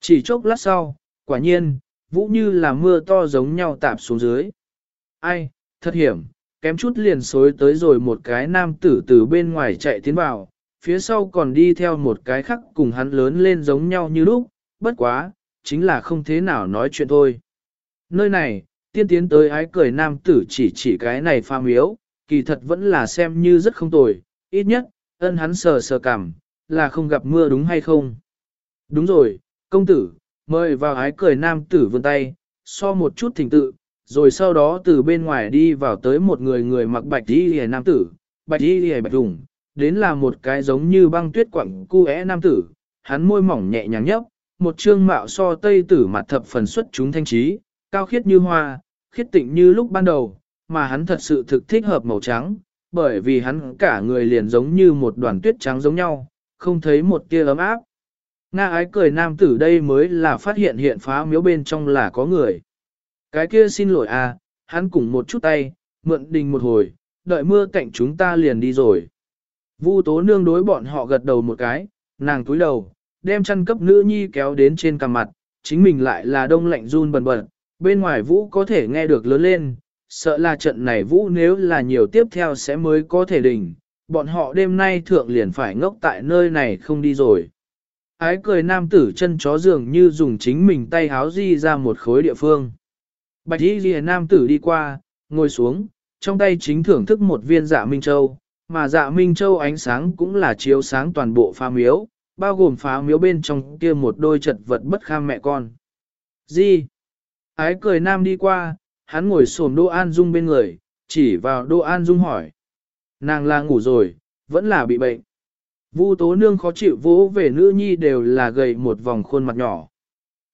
Chỉ chốc lát sau, quả nhiên, vũ như là mưa to giống nhau tạp xuống dưới. Ai, thật hiểm, kém chút liền xối tới rồi một cái nam tử từ bên ngoài chạy tiến vào, phía sau còn đi theo một cái khác cùng hắn lớn lên giống nhau như lúc, bất quá, chính là không thế nào nói chuyện thôi. Nơi này, tiên tiến tới ái cười nam tử chỉ chỉ cái này pha miếu, kỳ thật vẫn là xem như rất không tồi, ít nhất, ân hắn sờ sờ cảm, là không gặp mưa đúng hay không. Đúng rồi, công tử, mời vào ái cười nam tử vươn tay, so một chút thỉnh tự, rồi sau đó từ bên ngoài đi vào tới một người người mặc bạch y hề nam tử, bạch y hề bạch đùng, đến là một cái giống như băng tuyết quặng cu é nam tử, hắn môi mỏng nhẹ nhàng nhấp, một trương mạo so tây tử mặt thập phần xuất chúng thanh trí, cao khiết như hoa, khiết tịnh như lúc ban đầu, mà hắn thật sự thực thích hợp màu trắng, bởi vì hắn cả người liền giống như một đoàn tuyết trắng giống nhau, không thấy một tia ấm áp. Nga ái cười nam tử đây mới là phát hiện hiện phá miếu bên trong là có người. Cái kia xin lỗi à, hắn cùng một chút tay, mượn đình một hồi, đợi mưa cạnh chúng ta liền đi rồi. Vu tố nương đối bọn họ gật đầu một cái, nàng túi đầu, đem chăn cấp nữ nhi kéo đến trên cằm mặt, chính mình lại là đông lạnh run bần bật, bên ngoài vũ có thể nghe được lớn lên, sợ là trận này vũ nếu là nhiều tiếp theo sẽ mới có thể đỉnh, bọn họ đêm nay thượng liền phải ngốc tại nơi này không đi rồi. Ái cười nam tử chân chó dường như dùng chính mình tay háo di ra một khối địa phương. Bạch y ghi nam tử đi qua, ngồi xuống, trong tay chính thưởng thức một viên dạ Minh Châu, mà dạ Minh Châu ánh sáng cũng là chiếu sáng toàn bộ phá miếu, bao gồm phá miếu bên trong kia một đôi chật vật bất kham mẹ con. Di, Ái cười nam đi qua, hắn ngồi xổm Đô An Dung bên người, chỉ vào Đô An Dung hỏi. Nàng là ngủ rồi, vẫn là bị bệnh. Vu tố nương khó chịu vỗ về nữ nhi đều là gầy một vòng khuôn mặt nhỏ.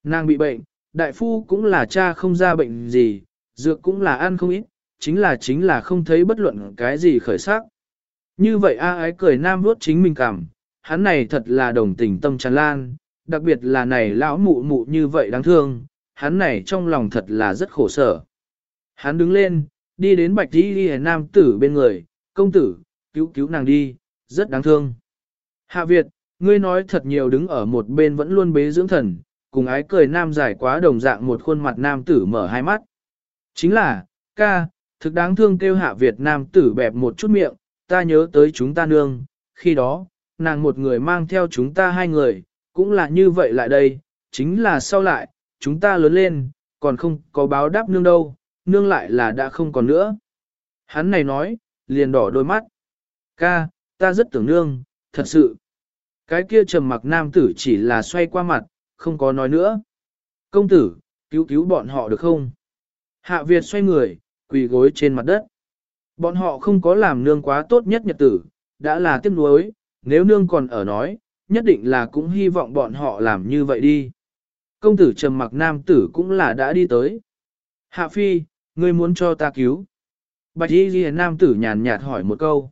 Nàng bị bệnh, đại phu cũng là cha không ra bệnh gì, dược cũng là ăn không ít, chính là chính là không thấy bất luận cái gì khởi sắc. Như vậy A ái cười nam vuốt chính mình cảm, hắn này thật là đồng tình tâm tràn lan, đặc biệt là này lão mụ mụ như vậy đáng thương, hắn này trong lòng thật là rất khổ sở. Hắn đứng lên, đi đến bạch đi đi nam tử bên người, công tử, cứu cứu nàng đi, rất đáng thương. Hạ Việt, ngươi nói thật nhiều đứng ở một bên vẫn luôn bế dưỡng thần, cùng ái cười nam giải quá đồng dạng một khuôn mặt nam tử mở hai mắt. Chính là, ca, thực đáng thương kêu hạ Việt nam tử bẹp một chút miệng, ta nhớ tới chúng ta nương, khi đó, nàng một người mang theo chúng ta hai người, cũng là như vậy lại đây, chính là sau lại, chúng ta lớn lên, còn không có báo đáp nương đâu, nương lại là đã không còn nữa. Hắn này nói, liền đỏ đôi mắt. Ca, ta rất tưởng nương, thật sự. Cái kia trầm mặc nam tử chỉ là xoay qua mặt, không có nói nữa. Công tử, cứu cứu bọn họ được không? Hạ Việt xoay người, quỳ gối trên mặt đất. Bọn họ không có làm nương quá tốt nhất nhật tử, đã là tiếc nuối, nếu nương còn ở nói, nhất định là cũng hy vọng bọn họ làm như vậy đi. Công tử trầm mặc nam tử cũng là đã đi tới. Hạ phi, ngươi muốn cho ta cứu. Bạch y ghi nam tử nhàn nhạt hỏi một câu.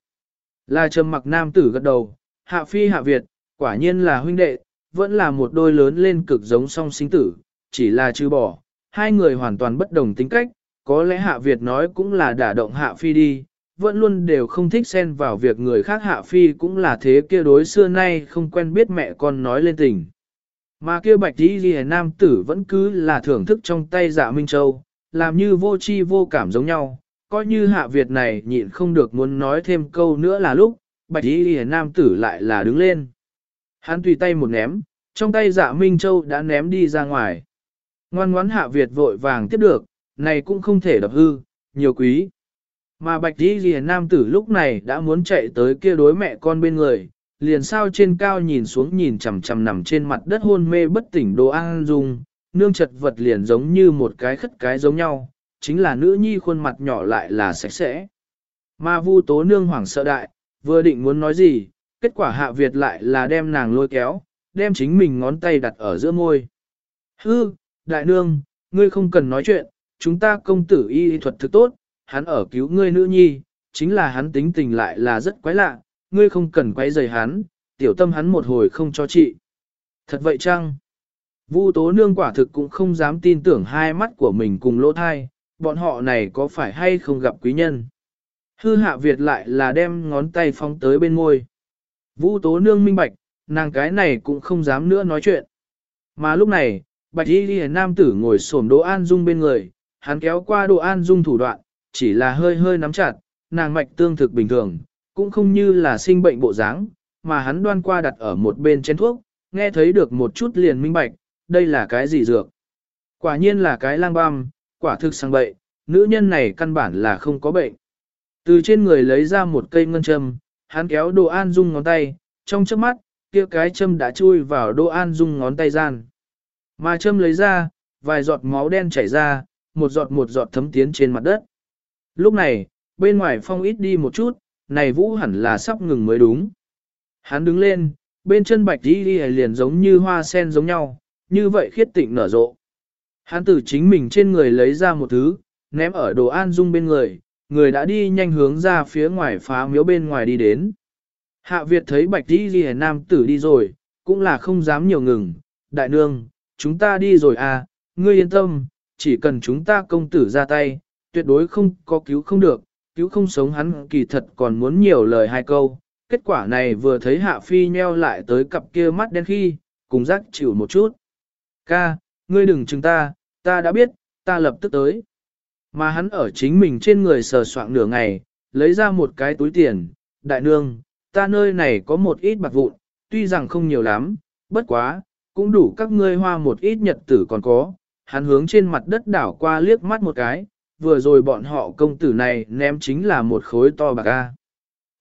Là trầm mặc nam tử gật đầu, hạ phi hạ Việt, quả nhiên là huynh đệ, vẫn là một đôi lớn lên cực giống song sinh tử, chỉ là trừ bỏ, hai người hoàn toàn bất đồng tính cách, có lẽ hạ Việt nói cũng là đả động hạ phi đi, vẫn luôn đều không thích xen vào việc người khác hạ phi cũng là thế kia đối xưa nay không quen biết mẹ con nói lên tình. Mà kia bạch đi ghi nam tử vẫn cứ là thưởng thức trong tay dạ Minh Châu, làm như vô chi vô cảm giống nhau, coi như hạ Việt này nhịn không được muốn nói thêm câu nữa là lúc, bạch y lìa nam tử lại là đứng lên. Hắn tùy tay một ném, trong tay dạ Minh Châu đã ném đi ra ngoài. Ngoan ngoãn hạ Việt vội vàng tiếp được, này cũng không thể đập hư, nhiều quý. Mà bạch y lìa nam tử lúc này đã muốn chạy tới kia đối mẹ con bên người, liền sao trên cao nhìn xuống nhìn chằm chằm nằm trên mặt đất hôn mê bất tỉnh đồ an dung, nương chật vật liền giống như một cái khất cái giống nhau, chính là nữ nhi khuôn mặt nhỏ lại là sạch sẽ. Mà vu tố nương hoảng sợ đại, vừa định muốn nói gì, kết quả hạ Việt lại là đem nàng lôi kéo, đem chính mình ngón tay đặt ở giữa môi. Hư, đại nương, ngươi không cần nói chuyện, chúng ta công tử y thuật thực tốt, hắn ở cứu ngươi nữ nhi, chính là hắn tính tình lại là rất quái lạ, ngươi không cần quay rời hắn, tiểu tâm hắn một hồi không cho trị. Thật vậy chăng? Vu tố nương quả thực cũng không dám tin tưởng hai mắt của mình cùng lỗ thai, bọn họ này có phải hay không gặp quý nhân. Hư hạ Việt lại là đem ngón tay phóng tới bên môi. Vu tố nương minh bạch, nàng cái này cũng không dám nữa nói chuyện. Mà lúc này, bạch y ghi nam tử ngồi xổm Đỗ An Dung bên người, hắn kéo qua Đỗ An Dung thủ đoạn, chỉ là hơi hơi nắm chặt, nàng mạch tương thực bình thường, cũng không như là sinh bệnh bộ dáng, mà hắn đoan qua đặt ở một bên chén thuốc, nghe thấy được một chút liền minh bạch, đây là cái gì dược. Quả nhiên là cái lang băm, quả thực sang bệnh, nữ nhân này căn bản là không có bệnh. Từ trên người lấy ra một cây ngân châm, hắn kéo Đỗ An Dung ngón tay, trong chớp mắt, kia cái châm đã chui vào Đỗ An Dung ngón tay gian. Mà châm lấy ra, vài giọt máu đen chảy ra, một giọt một giọt thấm tiến trên mặt đất. Lúc này, bên ngoài phong ít đi một chút, này vũ hẳn là sắp ngừng mới đúng. Hắn đứng lên, bên chân bạch đi đi liền giống như hoa sen giống nhau, như vậy khiết tịnh nở rộ. Hắn từ chính mình trên người lấy ra một thứ, ném ở đồ an dung bên người, người đã đi nhanh hướng ra phía ngoài phá miếu bên ngoài đi đến. Hạ Việt thấy bạch đi ghi nam tử đi rồi, cũng là không dám nhiều ngừng, đại nương, chúng ta đi rồi à, ngươi yên tâm, chỉ cần chúng ta công tử ra tay, tuyệt đối không có cứu không được, cứu không sống hắn kỳ thật còn muốn nhiều lời hai câu. Kết quả này vừa thấy hạ phi nheo lại tới cặp kia mắt đen khi, cùng rắc chịu một chút. Ca, ngươi đừng chừng ta, ta đã biết, ta lập tức tới. Mà hắn ở chính mình trên người sờ soạn nửa ngày, lấy ra một cái túi tiền, đại nương, ta nơi này có một ít bạc vụn, tuy rằng không nhiều lắm, bất quá, cũng đủ các ngươi hoa một ít nhật tử còn có. Hắn hướng trên mặt đất đảo qua liếc mắt một cái, vừa rồi bọn họ công tử này ném chính là một khối to bạc A.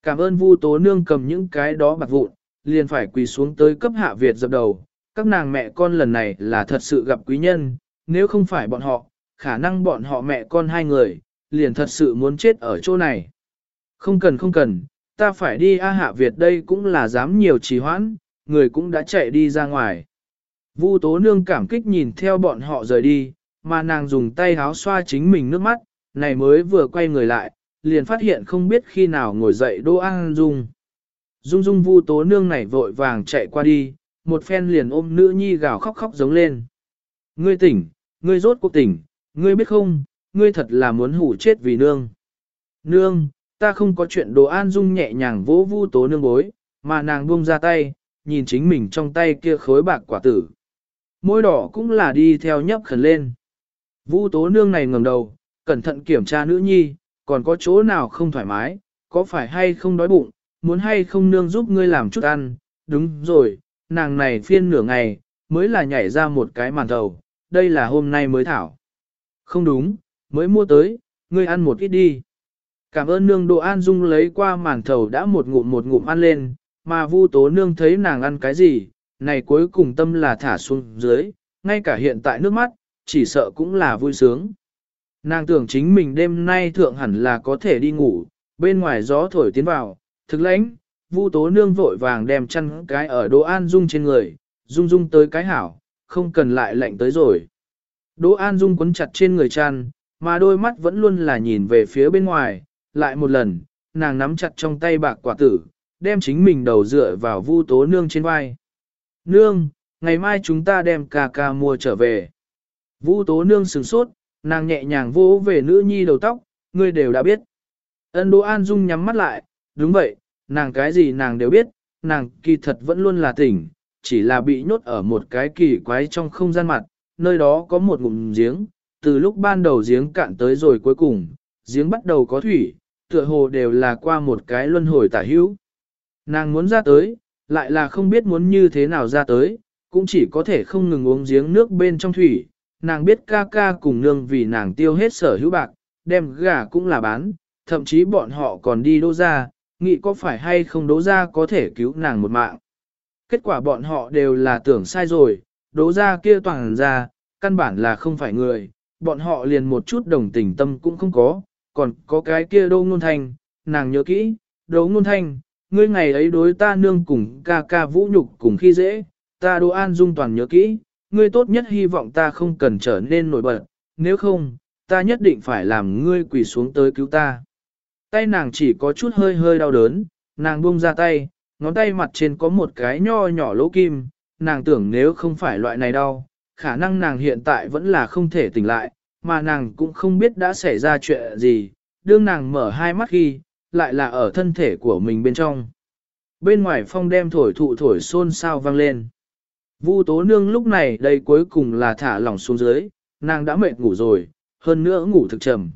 Cảm ơn Vu Tố Nương cầm những cái đó bạc vụn, liền phải quỳ xuống tới cấp hạ Việt dập đầu. Các nàng mẹ con lần này là thật sự gặp quý nhân, nếu không phải bọn họ, khả năng bọn họ mẹ con hai người, liền thật sự muốn chết ở chỗ này. Không cần không cần, ta phải đi A Hạ Việt đây cũng là dám nhiều trì hoãn, người cũng đã chạy đi ra ngoài. Vu Tố Nương cảm kích nhìn theo bọn họ rời đi, mà nàng dùng tay háo xoa chính mình nước mắt, này mới vừa quay người lại, liền phát hiện không biết khi nào ngồi dậy Đỗ An Dung. Dung Dung Vu Tố Nương này vội vàng chạy qua đi, một phen liền ôm nữ nhi gào khóc khóc giống lên. Ngươi tỉnh, ngươi rốt cuộc tỉnh, ngươi biết không, ngươi thật là muốn hủ chết vì nương. Nương, ta không có chuyện đồ An Dung nhẹ nhàng vỗ Vu Tố Nương bối, mà nàng buông ra tay, nhìn chính mình trong tay kia khối bạc quả tử. Môi đỏ cũng là đi theo nhấp khẩn lên. Vu tố nương này ngẩng đầu, cẩn thận kiểm tra nữ nhi, còn có chỗ nào không thoải mái, có phải hay không đói bụng, muốn hay không nương giúp ngươi làm chút ăn, đúng rồi, nàng này phiên nửa ngày, mới là nhảy ra một cái màn thầu, đây là hôm nay mới thảo. Không đúng, mới mua tới, ngươi ăn một ít đi. Cảm ơn nương Độ An Dung lấy qua màn thầu đã một ngụm một ngụm ăn lên, mà Vu Tố nương thấy nàng ăn cái gì, này cuối cùng tâm là thả xuống dưới, ngay cả hiện tại nước mắt, chỉ sợ cũng là vui sướng. Nàng tưởng chính mình đêm nay thượng hẳn là có thể đi ngủ, bên ngoài gió thổi tiến vào, thực lãnh, Vu tố nương vội vàng đem chăn cái ở Đỗ An Dung trên người, Dung Dung tới cái hảo, không cần lại lạnh tới rồi. Đỗ An Dung quấn chặt trên người chăn, mà đôi mắt vẫn luôn là nhìn về phía bên ngoài, lại một lần, nàng nắm chặt trong tay bạc quả tử, đem chính mình đầu dựa vào Vu tố nương trên vai. Nương, ngày mai chúng ta đem ca ca mua trở về. Vu tố nương sừng sốt, nàng nhẹ nhàng vỗ về nữ nhi đầu tóc, ngươi đều đã biết. Ân Đỗ An Dung nhắm mắt lại, đúng vậy, nàng cái gì nàng đều biết, nàng kỳ thật vẫn luôn là tỉnh, chỉ là bị nhốt ở một cái kỳ quái trong không gian mặt, nơi đó có một ngụm giếng, từ lúc ban đầu giếng cạn tới rồi cuối cùng, giếng bắt đầu có thủy, tựa hồ đều là qua một cái luân hồi tả hữu. Nàng muốn ra tới, lại là không biết muốn như thế nào ra tới, cũng chỉ có thể không ngừng uống giếng nước bên trong thủy, nàng biết ca ca cùng nương vì nàng tiêu hết sở hữu bạc, đem gà cũng là bán, thậm chí bọn họ còn đi đô ra, nghĩ có phải hay không đố ra có thể cứu nàng một mạng. Kết quả bọn họ đều là tưởng sai rồi, đố ra kia toàn ra, căn bản là không phải người, bọn họ liền một chút đồng tình tâm cũng không có, còn có cái kia đô ngôn thanh, nàng nhớ kỹ, đố ngôn thanh, ngươi ngày ấy đối ta nương cùng ca ca vũ nhục cùng khi dễ, ta đô an dung toàn nhớ kỹ, ngươi tốt nhất hy vọng ta không cần trở nên nổi bật, nếu không, ta nhất định phải làm ngươi quỳ xuống tới cứu ta. Tay nàng chỉ có chút hơi hơi đau đớn, nàng buông ra tay, ngón tay mặt trên có một cái nho nhỏ lỗ kim, nàng tưởng nếu không phải loại này đau, khả năng nàng hiện tại vẫn là không thể tỉnh lại, mà nàng cũng không biết đã xảy ra chuyện gì, đương nàng mở hai mắt khi, lại là ở thân thể của mình bên trong. Bên ngoài phong đem thổi thụ thổi xôn xao vang lên. Vu tố nương lúc này đây cuối cùng là thả lỏng xuống dưới, nàng đã mệt ngủ rồi, hơn nữa ngủ thực trầm.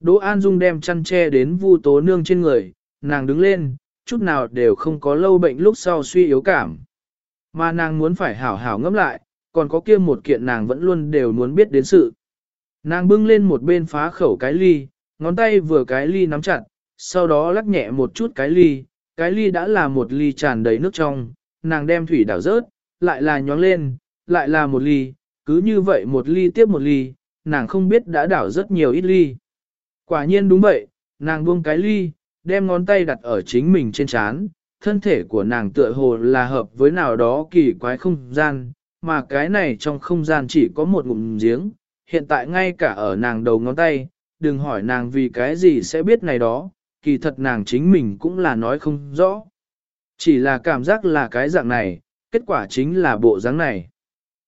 Đỗ An Dung đem chăn che đến vu tố nương trên người, nàng đứng lên, chút nào đều không có lâu bệnh lúc sau suy yếu cảm. Mà nàng muốn phải hảo hảo ngẫm lại, còn có kia một kiện nàng vẫn luôn đều muốn biết đến sự. Nàng bưng lên một bên phá khẩu cái ly, ngón tay vừa cái ly nắm chặt, sau đó lắc nhẹ một chút cái ly, cái ly đã là một ly tràn đầy nước trong, nàng đem thủy đảo rớt, lại là nhóng lên, lại là một ly, cứ như vậy một ly tiếp một ly, nàng không biết đã đảo rất nhiều ít ly. Quả nhiên đúng vậy, nàng buông cái ly, đem ngón tay đặt ở chính mình trên chán. thân thể của nàng tựa hồ là hợp với nào đó kỳ quái không gian, mà cái này trong không gian chỉ có một ngụm giếng, hiện tại ngay cả ở nàng đầu ngón tay, đừng hỏi nàng vì cái gì sẽ biết này đó, kỳ thật nàng chính mình cũng là nói không rõ. Chỉ là cảm giác là cái dạng này, kết quả chính là bộ dáng này.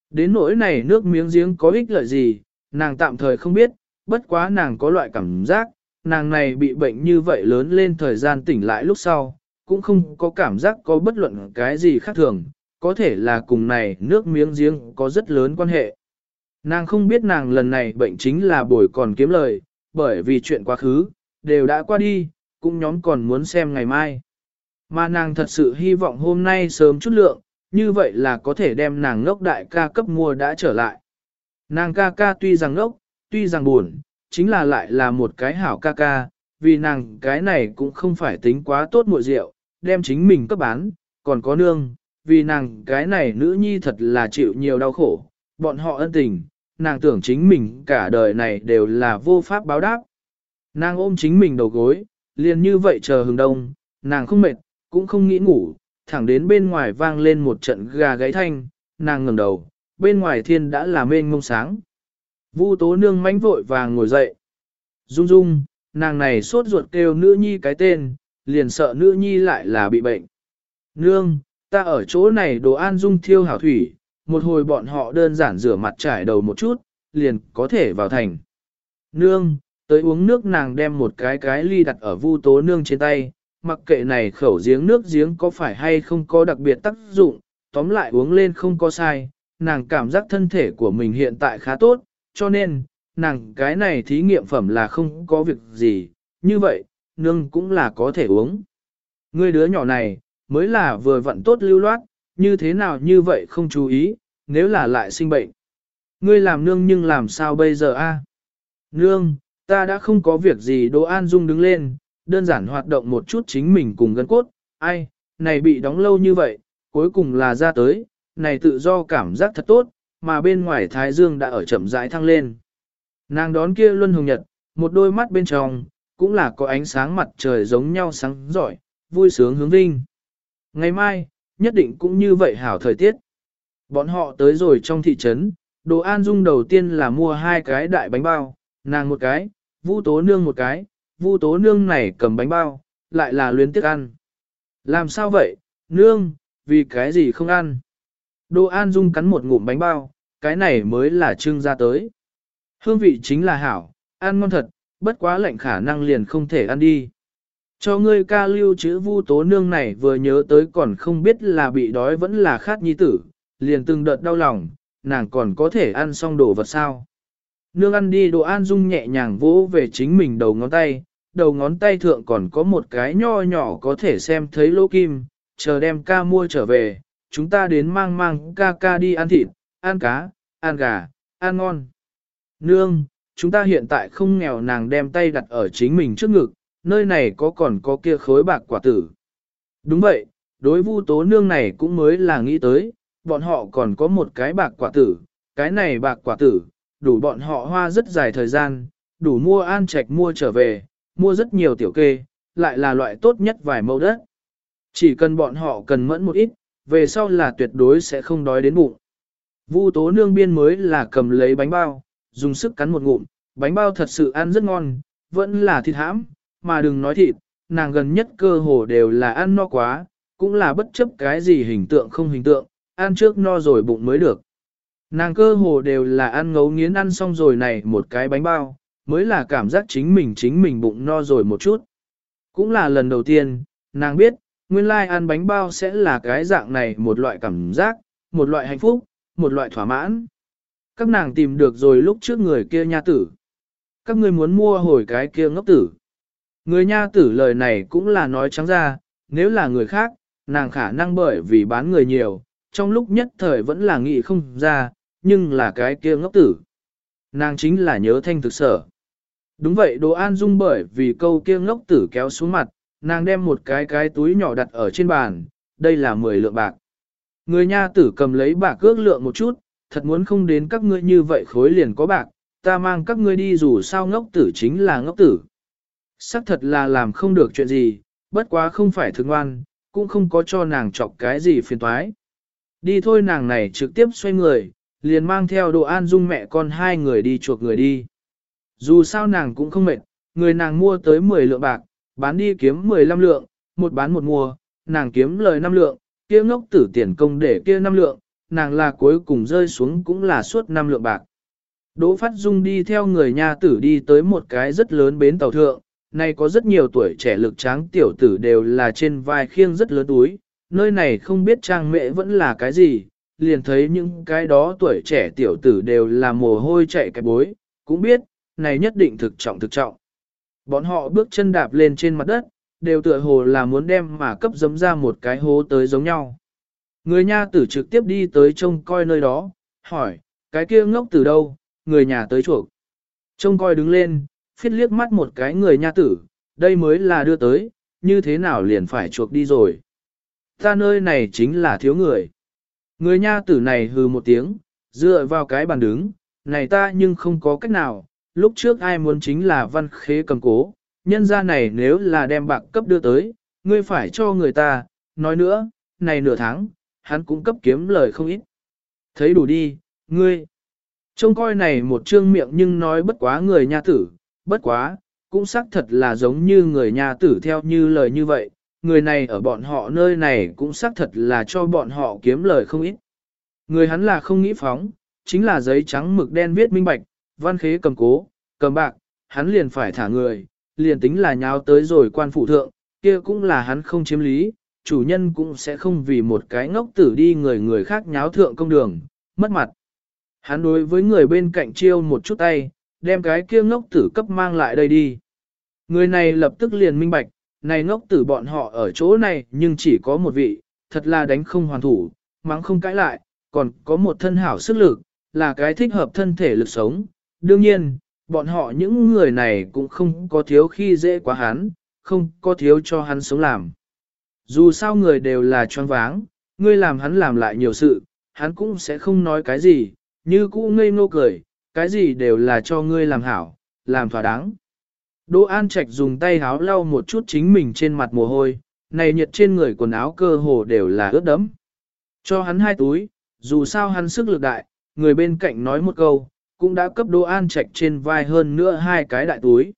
Đến nỗi này nước miếng giếng có ích lợi gì, nàng tạm thời không biết, bất quá nàng có loại cảm giác, nàng này bị bệnh như vậy lớn lên thời gian tỉnh lại lúc sau, cũng không có cảm giác có bất luận cái gì khác thường, có thể là cùng này nước miếng giếng có rất lớn quan hệ. Nàng không biết nàng lần này bệnh chính là bồi còn kiếm lời, bởi vì chuyện quá khứ, đều đã qua đi, cũng nhóm còn muốn xem ngày mai. Mà nàng thật sự hy vọng hôm nay sớm chút lượng, như vậy là có thể đem nàng ngốc đại ca cấp mua đã trở lại. Nàng ca ca tuy rằng ngốc, tuy rằng buồn, chính là lại là một cái hảo ca ca, vì nàng cái này cũng không phải tính quá tốt muội rượu, đem chính mình cấp bán, còn có nương, vì nàng cái này nữ nhi thật là chịu nhiều đau khổ, bọn họ ân tình, nàng tưởng chính mình cả đời này đều là vô pháp báo đáp. Nàng ôm chính mình đầu gối, liền như vậy chờ hừng đông, nàng không mệt, cũng không nghĩ ngủ, thẳng đến bên ngoài vang lên một trận gà gáy thanh, nàng ngẩng đầu, bên ngoài thiên đã là mênh mông sáng. Vu tố nương mánh vội vàng ngồi dậy. Dung dung, nàng này sốt ruột kêu nữ nhi cái tên, liền sợ nữ nhi lại là bị bệnh. Nương, ta ở chỗ này đồ an dung thiêu hảo thủy, một hồi bọn họ đơn giản rửa mặt trải đầu một chút, liền có thể vào thành. Nương, tới uống nước nàng đem một cái cái ly đặt ở vu tố nương trên tay, mặc kệ này khẩu giếng nước giếng có phải hay không có đặc biệt tác dụng, tóm lại uống lên không có sai, nàng cảm giác thân thể của mình hiện tại khá tốt, cho nên, nàng cái này thí nghiệm phẩm là không có việc gì, như vậy, nương cũng là có thể uống. Ngươi đứa nhỏ này, mới là vừa vận tốt lưu loát, như thế nào như vậy không chú ý, nếu là lại sinh bệnh. Ngươi làm nương nhưng làm sao bây giờ a? Nương, ta đã không có việc gì Đỗ An Dung đứng lên, đơn giản hoạt động một chút chính mình cùng gân cốt, ai, này bị đóng lâu như vậy, cuối cùng là ra tới, này tự do cảm giác thật tốt, mà bên ngoài Thái Dương đã ở chậm rãi thăng lên. Nàng đón kia luân hồng nhật, một đôi mắt bên trong, cũng là có ánh sáng mặt trời giống nhau sáng giỏi, vui sướng hướng vinh. Ngày mai, nhất định cũng như vậy hảo thời tiết. Bọn họ tới rồi trong thị trấn, đồ an dung đầu tiên là mua hai cái đại bánh bao, nàng một cái, vu tố nương một cái, vu tố nương này cầm bánh bao, lại là luyến tiếc ăn. Làm sao vậy, nương, vì cái gì không ăn? Đô an dung cắn một ngụm bánh bao, cái này mới là trưng ra tới. Hương vị chính là hảo, ăn ngon thật, bất quá lạnh khả năng liền không thể ăn đi. Cho ngươi ca lưu chữ vu tố nương này vừa nhớ tới còn không biết là bị đói vẫn là khát nhi tử, liền từng đợt đau lòng, nàng còn có thể ăn xong đồ vật sao. Nương ăn đi đồ an dung nhẹ nhàng vỗ về chính mình đầu ngón tay, đầu ngón tay thượng còn có một cái nho nhỏ có thể xem thấy lỗ kim, chờ đem ca mua trở về, chúng ta đến mang mang ca ca đi ăn thịt, ăn cá, ăn gà, ăn ngon. Nương, chúng ta hiện tại không nghèo nàng đem tay đặt ở chính mình trước ngực, nơi này có còn có kia khối bạc quả tử. Đúng vậy, đối vu tố nương này cũng mới là nghĩ tới, bọn họ còn có một cái bạc quả tử, cái này bạc quả tử, đủ bọn họ hoa rất dài thời gian, đủ mua an trạch mua trở về, mua rất nhiều tiểu kê, lại là loại tốt nhất vài mẫu đất. Chỉ cần bọn họ cần mẫn một ít, về sau là tuyệt đối sẽ không đói đến bụng. Vu tố nương biên mới là cầm lấy bánh bao, dùng sức cắn một ngụm, bánh bao thật sự ăn rất ngon, vẫn là thịt hãm, mà đừng nói thịt, nàng gần nhất cơ hồ đều là ăn no quá, cũng là bất chấp cái gì hình tượng không hình tượng, ăn trước no rồi bụng mới được. Nàng cơ hồ đều là ăn ngấu nghiến ăn xong rồi này một cái bánh bao, mới là cảm giác chính mình chính mình bụng no rồi một chút. Cũng là lần đầu tiên, nàng biết, nguyên lai ăn bánh bao sẽ là cái dạng này một loại cảm giác, một loại hạnh phúc, một loại thỏa mãn. Các nàng tìm được rồi lúc trước người kia nha tử. Các ngươi muốn mua hồi cái kia ngốc tử. Người nha tử lời này cũng là nói trắng ra, nếu là người khác, nàng khả năng bởi vì bán người nhiều, trong lúc nhất thời vẫn là nghĩ không ra, nhưng là cái kia ngốc tử. Nàng chính là nhớ thanh thực sở. Đúng vậy đồ an dung bởi vì câu kia ngốc tử kéo xuống mặt, nàng đem một cái cái túi nhỏ đặt ở trên bàn, đây là 10 lượng bạc. Người nha tử cầm lấy bạc ước lượng một chút, thật muốn không đến các ngươi như vậy khối liền có bạc, ta mang các ngươi đi dù sao ngốc tử chính là ngốc tử. Sắc thật là làm không được chuyện gì, bất quá không phải thương ngoan, cũng không có cho nàng chọc cái gì phiền toái. Đi thôi nàng này trực tiếp xoay người, liền mang theo đồ an dung mẹ con hai người đi chuộc người đi. Dù sao nàng cũng không mệt, người nàng mua tới 10 lượng bạc, bán đi kiếm 15 lượng, một bán một mua, nàng kiếm lời 5 lượng, kia ngốc tử tiền công để kia 5 lượng, nàng là cuối cùng rơi xuống cũng là suốt 5 lượng bạc. Đỗ Phát Dung đi theo người nhà tử đi tới một cái rất lớn bến tàu thượng, nay có rất nhiều tuổi trẻ lực tráng tiểu tử đều là trên vai khiêng rất lớn túi, nơi này không biết trang mẹ vẫn là cái gì, liền thấy những cái đó tuổi trẻ tiểu tử đều là mồ hôi chạy cái bối, cũng biết, này nhất định thực trọng thực trọng. Bọn họ bước chân đạp lên trên mặt đất, đều tựa hồ là muốn đem mà cấp dấm ra một cái hố tới giống nhau. Người nha tử trực tiếp đi tới trông coi nơi đó, hỏi, cái kia ngốc từ đâu, người nhà tới chuộc. Trông coi đứng lên, phiết liếc mắt một cái người nha tử, đây mới là đưa tới, như thế nào liền phải chuộc đi rồi. Ta nơi này chính là thiếu người. Người nha tử này hừ một tiếng, dựa vào cái bàn đứng, này ta nhưng không có cách nào, lúc trước ai muốn chính là văn khế cầm cố, nhân ra này nếu là đem bạc cấp đưa tới, ngươi phải cho người ta, nói nữa, này nửa tháng, hắn cũng cấp kiếm lời không ít. Thấy đủ đi, ngươi. Trông coi này một trương miệng nhưng nói bất quá người nha tử, bất quá, cũng xác thật là giống như người nha tử theo như lời như vậy, người này ở bọn họ nơi này cũng xác thật là cho bọn họ kiếm lời không ít. Người hắn là không nghĩ phóng, chính là giấy trắng mực đen viết minh bạch, văn khế cầm cố, cầm bạc, hắn liền phải thả người, liền tính là nháo tới rồi quan phụ thượng, kia cũng là hắn không chiếm lý, chủ nhân cũng sẽ không vì một cái ngốc tử đi người người khác nháo thượng công đường, mất mặt. Hắn đối với người bên cạnh chiêu một chút tay, đem cái kia ngốc tử cấp mang lại đây đi. Người này lập tức liền minh bạch, này ngốc tử bọn họ ở chỗ này nhưng chỉ có một vị, thật là đánh không hoàn thủ, mắng không cãi lại, còn có một thân hảo sức lực, là cái thích hợp thân thể lực sống. Đương nhiên, bọn họ những người này cũng không có thiếu khi dễ quá hắn, không có thiếu cho hắn sống làm. Dù sao người đều là choáng váng, ngươi làm hắn làm lại nhiều sự, hắn cũng sẽ không nói cái gì, như cũ ngây ngô cười, cái gì đều là cho ngươi làm hảo, làm thỏa đáng. Đỗ An Trạch dùng tay háo lau một chút chính mình trên mặt mồ hôi, này nhiệt trên người quần áo cơ hồ đều là ướt đẫm. Cho hắn hai túi, dù sao hắn sức lực đại, người bên cạnh nói một câu, cũng đã cấp Đỗ An Trạch trên vai hơn nữa hai cái đại túi.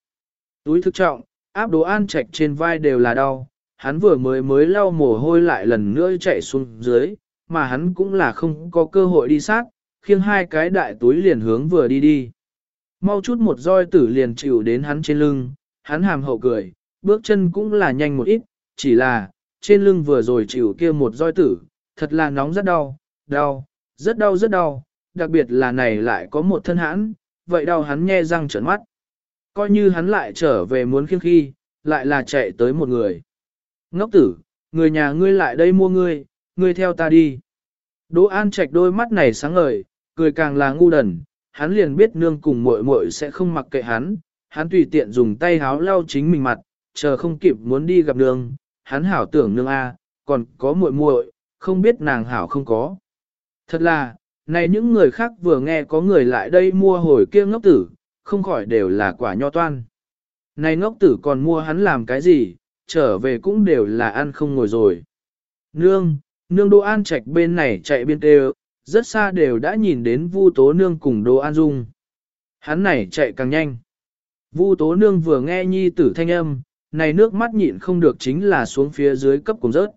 Túi thức trọng, áp Đỗ An Trạch trên vai đều là đau, hắn vừa mới mới lau mồ hôi lại lần nữa chạy xuống dưới, mà hắn cũng là không có cơ hội đi sát, khiêng hai cái đại túi liền hướng vừa đi đi. Mau chút một roi tử liền chịu đến hắn trên lưng, hắn hàm hậu cười, bước chân cũng là nhanh một ít, chỉ là, trên lưng vừa rồi chịu kia một roi tử, thật là nóng rất đau, đau, rất đau rất đau, đặc biệt là này lại có một thân hãn, vậy đau hắn nhe răng trợn mắt. Coi như hắn lại trở về muốn khiêng khi, lại là chạy tới một người. Ngốc tử, người nhà ngươi lại đây mua ngươi, ngươi theo ta đi. Đỗ An Trạch đôi mắt này sáng ngời, cười càng là ngu đần, hắn liền biết nương cùng muội muội sẽ không mặc kệ hắn, hắn tùy tiện dùng tay háo lau chính mình mặt, chờ không kịp muốn đi gặp nương, hắn hảo tưởng nương a, còn có muội muội, không biết nàng hảo không có. Thật là, này những người khác vừa nghe có người lại đây mua hồi kia ngốc tử, không khỏi đều là quả nho toan. Này ngốc tử còn mua hắn làm cái gì, trở về cũng đều là ăn không ngồi rồi. Nương, nương Đỗ An Trạch bên này chạy bên tê rất xa đều đã nhìn đến Vu Tố Nương cùng Đỗ An Dung. Hắn này chạy càng nhanh. Vu Tố Nương vừa nghe nhi tử thanh âm, này nước mắt nhịn không được chính là xuống phía dưới cấp cùng rớt.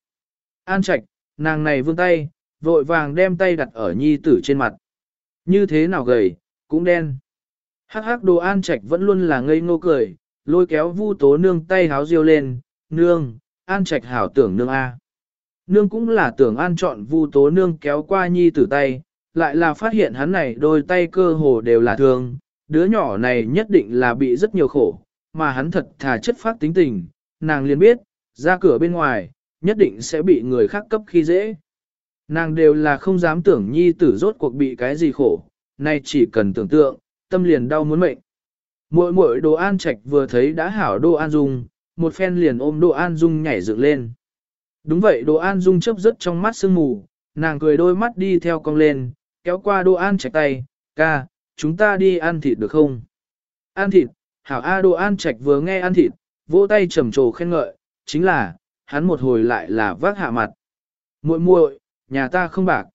An Trạch, nàng này vươn tay, vội vàng đem tay đặt ở nhi tử trên mặt. Như thế nào gầy, cũng đen. Hắc hắc đồ An Trạch vẫn luôn là ngây ngô cười, lôi kéo Vu Tố Nương tay háo riêu lên, nương, An Trạch hảo tưởng nương A. Nương cũng là tưởng an chọn vu tố nương kéo qua nhi tử tay, lại là phát hiện hắn này đôi tay cơ hồ đều là thương, đứa nhỏ này nhất định là bị rất nhiều khổ, mà hắn thật thà chất phát tính tình, nàng liền biết, ra cửa bên ngoài, nhất định sẽ bị người khác cấp khi dễ. Nàng đều là không dám tưởng nhi tử rốt cuộc bị cái gì khổ, nay chỉ cần tưởng tượng, tâm liền đau muốn mệnh. Muội muội đồ an trạch vừa thấy đã hảo đồ an dung, một phen liền ôm đồ an dung nhảy dựng lên. Đúng vậy đồ An Dung chớp rất trong mắt sương mù, nàng cười đôi mắt đi theo cong lên, kéo qua đồ An trạch tay, ca, chúng ta đi ăn thịt được không? Ăn thịt, hảo A Đồ An Trạch vừa nghe ăn thịt, vỗ tay trầm trồ khen ngợi, chính là, hắn một hồi lại là vác hạ mặt. muội muội, nhà ta không bạc.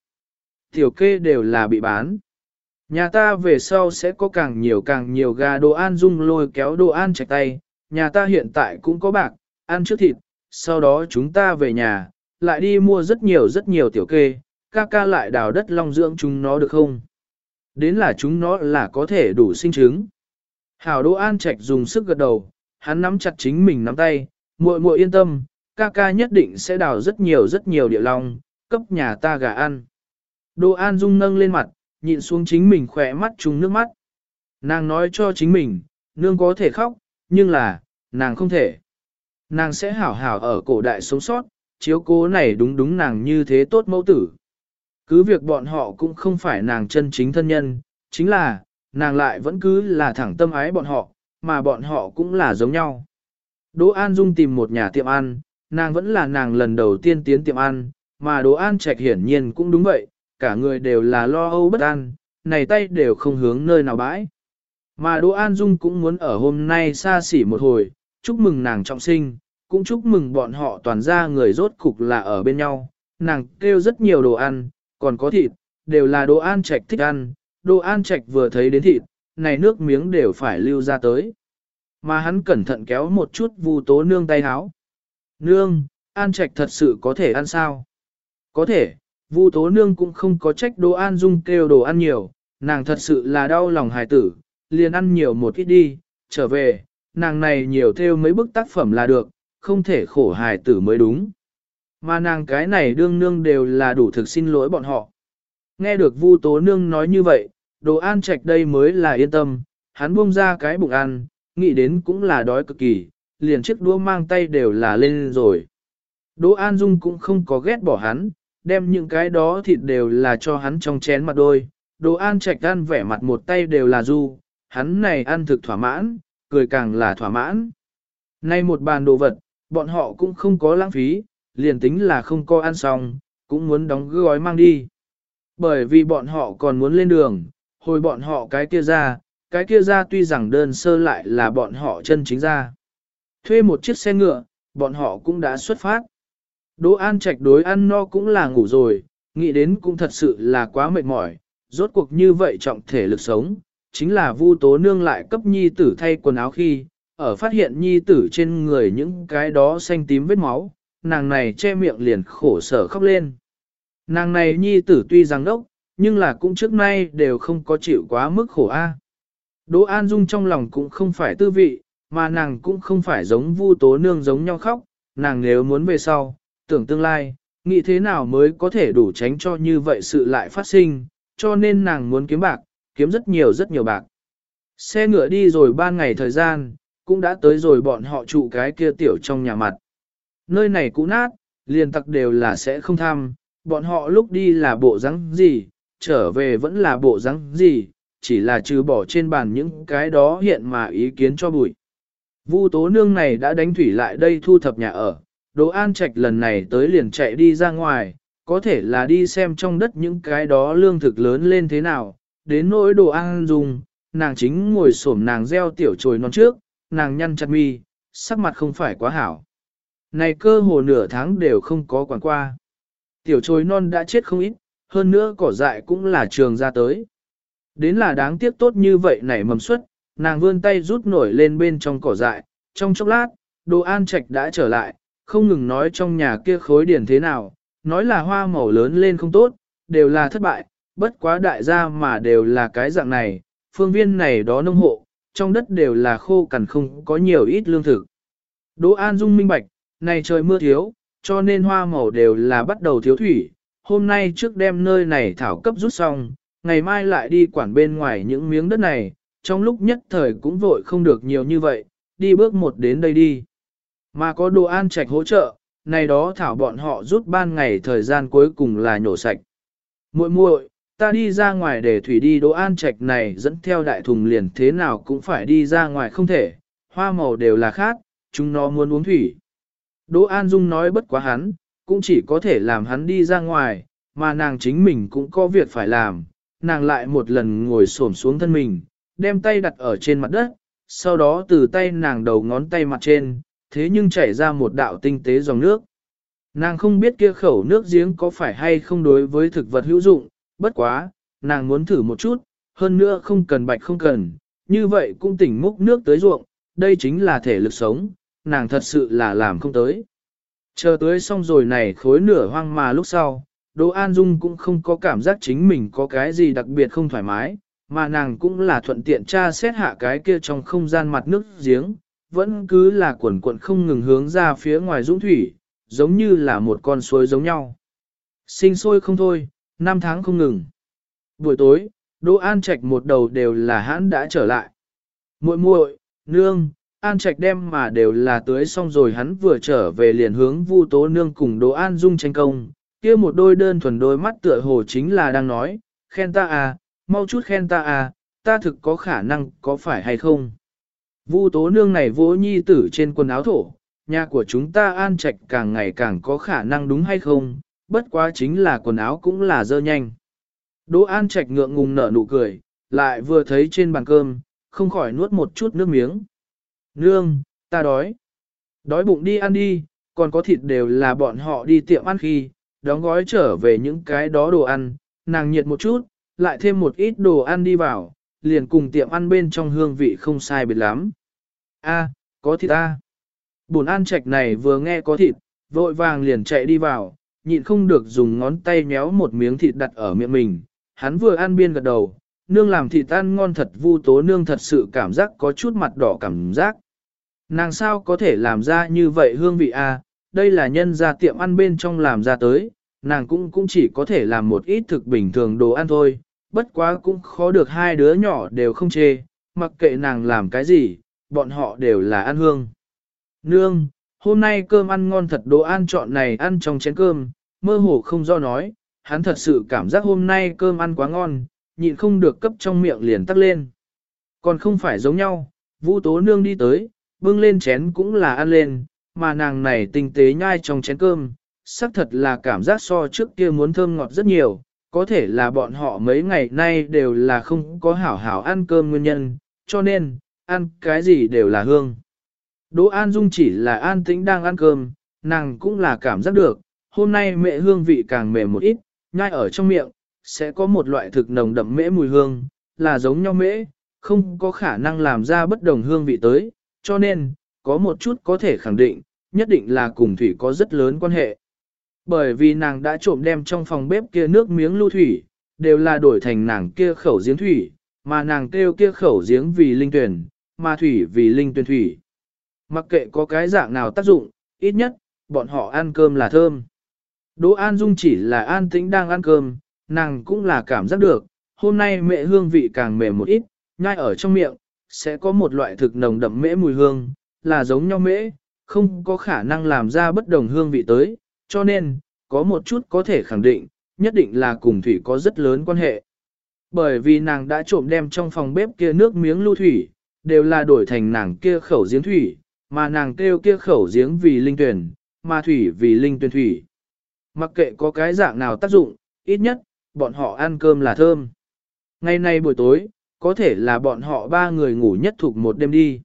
Tiểu kê đều là bị bán. Nhà ta về sau sẽ có càng nhiều càng nhiều gà đồ an dung lôi kéo đồ an chạy tay, nhà ta hiện tại cũng có bạc, ăn trước thịt, sau đó chúng ta về nhà, lại đi mua rất nhiều rất nhiều tiểu kê, ca ca lại đào đất long dưỡng chúng nó được không? Đến là chúng nó là có thể đủ sinh trứng. Hảo Đỗ An Trạch dùng sức gật đầu, hắn nắm chặt chính mình nắm tay, muội muội yên tâm, ca ca nhất định sẽ đào rất nhiều rất nhiều địa long, cấp nhà ta gà ăn. Đỗ An Dung nâng lên mặt, nhịn xuống chính mình khỏe mắt trùng nước mắt. Nàng nói cho chính mình, nương có thể khóc, nhưng là, nàng không thể. Nàng sẽ hảo hảo ở cổ đại sống sót, chiếu cố này đúng đúng nàng như thế tốt mẫu tử. Cứ việc bọn họ cũng không phải nàng chân chính thân nhân, chính là, nàng lại vẫn cứ là thẳng tâm ái bọn họ, mà bọn họ cũng là giống nhau. Đỗ An Dung tìm một nhà tiệm ăn, nàng vẫn là nàng lần đầu tiên tiến tiệm ăn, mà Đỗ An Trạch hiển nhiên cũng đúng vậy, cả người đều là lo âu bất an, này tay đều không hướng nơi nào bãi. Mà Đỗ An Dung cũng muốn ở hôm nay xa xỉ một hồi, chúc mừng nàng trọng sinh, cũng chúc mừng bọn họ toàn ra người rốt cục là ở bên nhau. Nàng kêu rất nhiều đồ ăn, còn có thịt, đều là đồ an trạch thích ăn, đồ an trạch vừa thấy đến thịt, này nước miếng đều phải lưu ra tới. Mà hắn cẩn thận kéo một chút vu tố nương tay háo. Nương, an trạch thật sự có thể ăn sao? Có thể, vu tố nương cũng không có trách đỗ an dung kêu đồ ăn nhiều, nàng thật sự là đau lòng hài tử, liền ăn nhiều một ít đi, trở về, nàng này nhiều theo mấy bức tác phẩm là được, không thể khổ hài tử mới đúng. Mà nàng cái này đương nương đều là đủ thực xin lỗi bọn họ. Nghe được Vu Tố Nương nói như vậy, đồ an trạch đây mới là yên tâm, hắn buông ra cái bụng ăn, nghĩ đến cũng là đói cực kỳ, liền chiếc đũa mang tay đều là lên rồi. Đỗ An Dung cũng không có ghét bỏ hắn, đem những cái đó thịt đều là cho hắn trong chén mặt đôi. Đồ An Trạch ăn vẻ mặt một tay đều là du, hắn này ăn thực thỏa mãn, cười càng là thỏa mãn. Nay một bàn đồ vật, bọn họ cũng không có lãng phí, liền tính là không có ăn xong, cũng muốn đóng gói mang đi. Bởi vì bọn họ còn muốn lên đường, hồi bọn họ cái kia ra, cái kia ra tuy rằng đơn sơ lại là bọn họ chân chính ra. Thuê một chiếc xe ngựa, bọn họ cũng đã xuất phát. Đỗ An Trạch đối ăn no cũng là ngủ rồi, nghĩ đến cũng thật sự là quá mệt mỏi, rốt cuộc như vậy trọng thể lực sống, chính là Vu Tố Nương lại cấp nhi tử thay quần áo khi, ở phát hiện nhi tử trên người những cái đó xanh tím vết máu, nàng này che miệng liền khổ sở khóc lên. Nàng này nhi tử tuy rằng đốc, nhưng là cũng trước nay đều không có chịu quá mức khổ a. Đỗ An Dung trong lòng cũng không phải tư vị, mà nàng cũng không phải giống Vu Tố Nương giống nhau khóc, nàng nếu muốn về sau, tưởng tương lai, nghĩ thế nào mới có thể đủ tránh cho như vậy sự lại phát sinh, cho nên nàng muốn kiếm bạc, kiếm rất nhiều rất nhiều bạc. Xe ngựa đi rồi ba ngày thời gian, cũng đã tới rồi bọn họ trụ cái kia tiểu trong nhà mặt. Nơi này cũ nát, liền tặc đều là sẽ không tham, bọn họ lúc đi là bộ rắn gì, trở về vẫn là bộ rắn gì, chỉ là trừ bỏ trên bàn những cái đó hiện mà ý kiến cho bụi. Vu tố nương này đã đánh thủy lại đây thu thập nhà ở, Đỗ An Trạch lần này tới liền chạy đi ra ngoài, có thể là đi xem trong đất những cái đó lương thực lớn lên thế nào, đến nỗi đồ ăn dùng, nàng chính ngồi xổm nàng gieo tiểu trồi non trước, nàng nhăn chặt mi, sắc mặt không phải quá hảo. Này cơ hồ nửa tháng đều không có quản qua. Tiểu trồi non đã chết không ít, hơn nữa cỏ dại cũng là trường ra tới. Đến là đáng tiếc tốt như vậy nảy mầm suất, nàng vươn tay rút nổi lên bên trong cỏ dại, trong chốc lát, đồ an trạch đã trở lại, không ngừng nói trong nhà kia khối điển thế nào, nói là hoa màu lớn lên không tốt, đều là thất bại, bất quá đại gia mà đều là cái dạng này, phương viên này đó nông hộ, trong đất đều là khô cằn không có nhiều ít lương thực. Đỗ An Dung minh bạch, này trời mưa thiếu, cho nên hoa màu đều là bắt đầu thiếu thủy, hôm nay trước đem nơi này thảo cấp rút xong, ngày mai lại đi quản bên ngoài những miếng đất này, trong lúc nhất thời cũng vội không được nhiều như vậy, đi bước một đến đây đi. Mà có đồ an trạch hỗ trợ, này đó thảo bọn họ rút ban ngày thời gian cuối cùng là nhổ sạch. muội muội ta đi ra ngoài để thủy đi đồ an trạch này dẫn theo đại thùng liền thế nào cũng phải đi ra ngoài không thể, hoa màu đều là khác, chúng nó muốn uống thủy. Đỗ An Dung nói bất quá hắn, cũng chỉ có thể làm hắn đi ra ngoài, mà nàng chính mình cũng có việc phải làm, nàng lại một lần ngồi xổm xuống thân mình, đem tay đặt ở trên mặt đất, sau đó từ tay nàng đầu ngón tay mặt trên, thế nhưng chảy ra một đạo tinh tế dòng nước. Nàng không biết kia khẩu nước giếng có phải hay không đối với thực vật hữu dụng, bất quá, nàng muốn thử một chút, hơn nữa không cần bạch không cần, như vậy cũng tỉnh múc nước tới ruộng, đây chính là thể lực sống, nàng thật sự là làm không tới. Chờ tới xong rồi này khối nửa hoang mà lúc sau, Đỗ An Dung cũng không có cảm giác chính mình có cái gì đặc biệt không thoải mái, mà nàng cũng là thuận tiện tra xét hạ cái kia trong không gian mặt nước giếng, vẫn cứ là quần quận không ngừng hướng ra phía ngoài dũng thủy, giống như là một con suối giống nhau. Sinh sôi không thôi, năm tháng không ngừng. Buổi tối, Đỗ An Trạch một đầu đều là hãn đã trở lại. muội muội, nương, An Trạch đem mà đều là tưới xong rồi hắn vừa trở về liền hướng Vu Tố nương cùng Đỗ An Dung tranh công, kia một đôi đơn thuần đôi mắt tựa hồ chính là đang nói, khen ta à, mau chút khen ta à, ta thực có khả năng có phải hay không. Vu Tố nương này vỗ nhi tử trên quần áo thổ, nhà của chúng ta An Trạch càng ngày càng có khả năng đúng hay không, bất quá chính là quần áo cũng là dơ nhanh. Đỗ An Trạch ngượng ngùng nở nụ cười, lại vừa thấy trên bàn cơm, không khỏi nuốt một chút nước miếng. Nương, ta đói. Đói bụng đi ăn đi, còn có thịt đều là bọn họ đi tiệm ăn khi, đóng gói trở về những cái đó đồ ăn, nàng nhiệt một chút, lại thêm một ít đồ ăn đi vào, liền cùng tiệm ăn bên trong hương vị không sai biệt lắm. A, có thịt ta. Bồn An Trạch này vừa nghe có thịt, vội vàng liền chạy đi vào, nhịn không được dùng ngón tay méo một miếng thịt đặt ở miệng mình, hắn vừa ăn biên gật đầu, nương làm thịt ăn ngon thật vu tố nương thật sự cảm giác có chút mặt đỏ cảm giác. Nàng sao có thể làm ra như vậy hương vị a? đây là nhân gia tiệm ăn bên trong làm ra tới, nàng cũng cũng chỉ có thể làm một ít thực bình thường đồ ăn thôi, bất quá cũng khó được hai đứa nhỏ đều không chê, mặc kệ nàng làm cái gì, bọn họ đều là ăn hương. Nương, hôm nay cơm ăn ngon thật đồ ăn chọn này ăn trong chén cơm, mơ hồ không do nói, hắn thật sự cảm giác hôm nay cơm ăn quá ngon, nhịn không được cấp trong miệng liền tắt lên. Còn không phải giống nhau, Vũ Tố Nương đi tới, bưng lên chén cũng là ăn lên, mà nàng này tinh tế nhai trong chén cơm, xác thật là cảm giác so trước kia muốn thơm ngọt rất nhiều, có thể là bọn họ mấy ngày nay đều là không có hảo hảo ăn cơm nguyên nhân, cho nên, ăn cái gì đều là hương. Đỗ An Dung chỉ là an tĩnh đang ăn cơm, nàng cũng là cảm giác được, hôm nay mẹ hương vị càng mềm một ít, nhai ở trong miệng, sẽ có một loại thực nồng đậm mễ mùi hương, là giống nhau mễ, không có khả năng làm ra bất đồng hương vị tới, cho nên, có một chút có thể khẳng định, nhất định là cùng thủy có rất lớn quan hệ. Bởi vì nàng đã trộm đem trong phòng bếp kia nước miếng lưu thủy, đều là đổi thành nàng kia khẩu giếng thủy, mà nàng kêu kia khẩu giếng vì linh tuyển, mà thủy vì linh tuyên thủy. Mặc kệ có cái dạng nào tác dụng, ít nhất, bọn họ ăn cơm là thơm. Đỗ An Dung chỉ là an tĩnh đang ăn cơm, nàng cũng là cảm giác được, hôm nay mẹ hương vị càng mềm một ít, nhai ở trong miệng, sẽ có một loại thực nồng đậm mễ mùi hương, là giống nhau mễ, không có khả năng làm ra bất đồng hương vị tới, cho nên, có một chút có thể khẳng định, nhất định là cùng thủy có rất lớn quan hệ. Bởi vì nàng đã trộm đem trong phòng bếp kia nước miếng lưu thủy, đều là đổi thành nàng kia khẩu giếng thủy, mà nàng kêu kia khẩu giếng vì linh tuyển, mà thủy vì linh tuyển thủy. Mặc kệ có cái dạng nào tác dụng, ít nhất, bọn họ ăn cơm là thơm. Ngày nay buổi tối, có thể là bọn họ ba người ngủ nhất thuộc một đêm đi.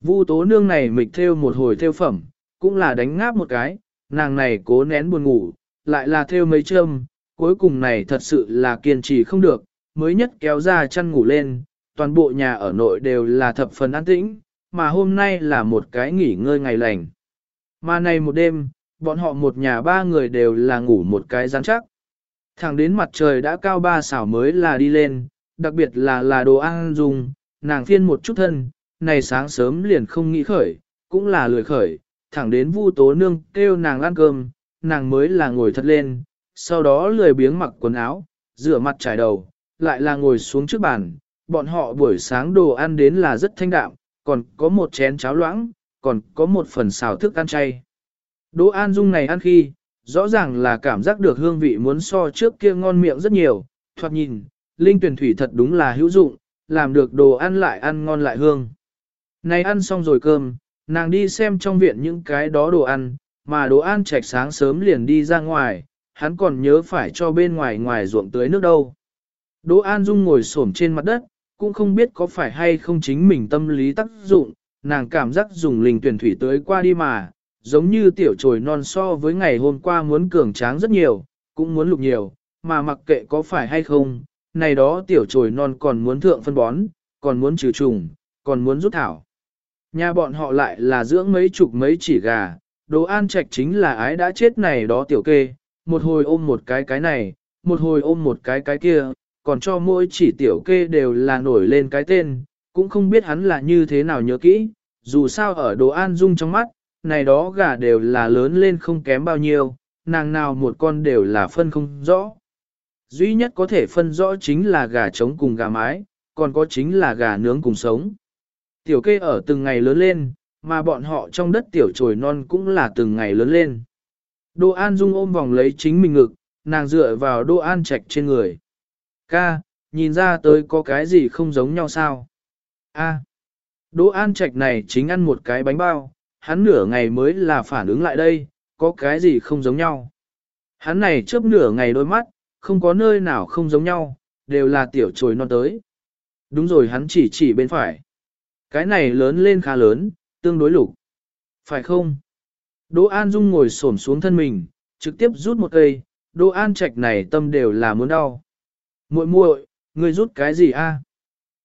Vu tố nương này mịch theo một hồi theo phẩm, cũng là đánh ngáp một cái, nàng này cố nén buồn ngủ, lại là theo mấy châm, cuối cùng này thật sự là kiên trì không được, mới nhất kéo ra chăn ngủ lên, toàn bộ nhà ở nội đều là thập phần an tĩnh, mà hôm nay là một cái nghỉ ngơi ngày lành. Mà này một đêm, bọn họ một nhà ba người đều là ngủ một cái rắn chắc. Thẳng đến mặt trời đã cao ba xảo mới là đi lên, đặc biệt là là đồ ăn dùng, nàng phiên một chút thân, này sáng sớm liền không nghĩ khởi, cũng là lười khởi, thẳng đến vu tố nương kêu nàng ăn cơm, nàng mới là ngồi thật lên, sau đó lười biếng mặc quần áo, rửa mặt trải đầu, lại là ngồi xuống trước bàn, bọn họ buổi sáng đồ ăn đến là rất thanh đạm, còn có một chén cháo loãng, còn có một phần xào thức ăn chay. Đỗ An Dung này ăn khi, rõ ràng là cảm giác được hương vị muốn so trước kia ngon miệng rất nhiều, thoạt nhìn, linh tuyển thủy thật đúng là hữu dụng, làm được đồ ăn lại ăn ngon lại hương. Này ăn xong rồi cơm, nàng đi xem trong viện những cái đó đồ ăn, mà đồ ăn chạch sáng sớm liền đi ra ngoài, hắn còn nhớ phải cho bên ngoài ngoài ruộng tưới nước đâu. Đỗ An Dung ngồi xổm trên mặt đất, cũng không biết có phải hay không chính mình tâm lý tác dụng, nàng cảm giác dùng linh tuyển thủy tới qua đi mà, giống như tiểu trồi non so với ngày hôm qua muốn cường tráng rất nhiều, cũng muốn lục nhiều, mà mặc kệ có phải hay không, này đó tiểu trồi non còn muốn thượng phân bón, còn muốn trừ trùng, còn muốn rút thảo. Nhà bọn họ lại là dưỡng mấy chục mấy chỉ gà, đồ an trạch chính là ái đã chết này đó tiểu kê, một hồi ôm một cái cái này, một hồi ôm một cái cái kia, còn cho mỗi chỉ tiểu kê đều là nổi lên cái tên, cũng không biết hắn là như thế nào nhớ kỹ, dù sao ở đồ an dung trong mắt, này đó gà đều là lớn lên không kém bao nhiêu, nàng nào một con đều là phân không rõ. Duy nhất có thể phân rõ chính là gà trống cùng gà mái, còn có chính là gà nướng cùng sống. Tiểu kê ở từng ngày lớn lên, mà bọn họ trong đất tiểu trồi non cũng là từng ngày lớn lên. Đô An Dung ôm vòng lấy chính mình ngực, nàng dựa vào Đô An Trạch trên người. Ca, nhìn ra tới có cái gì không giống nhau sao? A. Đỗ An Trạch này chính ăn một cái bánh bao, hắn nửa ngày mới là phản ứng lại đây, có cái gì không giống nhau. Hắn này chớp nửa ngày đôi mắt, không có nơi nào không giống nhau, đều là tiểu trồi non tới. Đúng rồi hắn chỉ chỉ bên phải. Cái này lớn lên khá lớn, tương đối lục. Phải không? Đỗ An Dung ngồi xổm xuống thân mình, trực tiếp rút một cây, Đỗ An Trạch này tâm đều là muốn đau. Muội muội, ngươi rút cái gì a?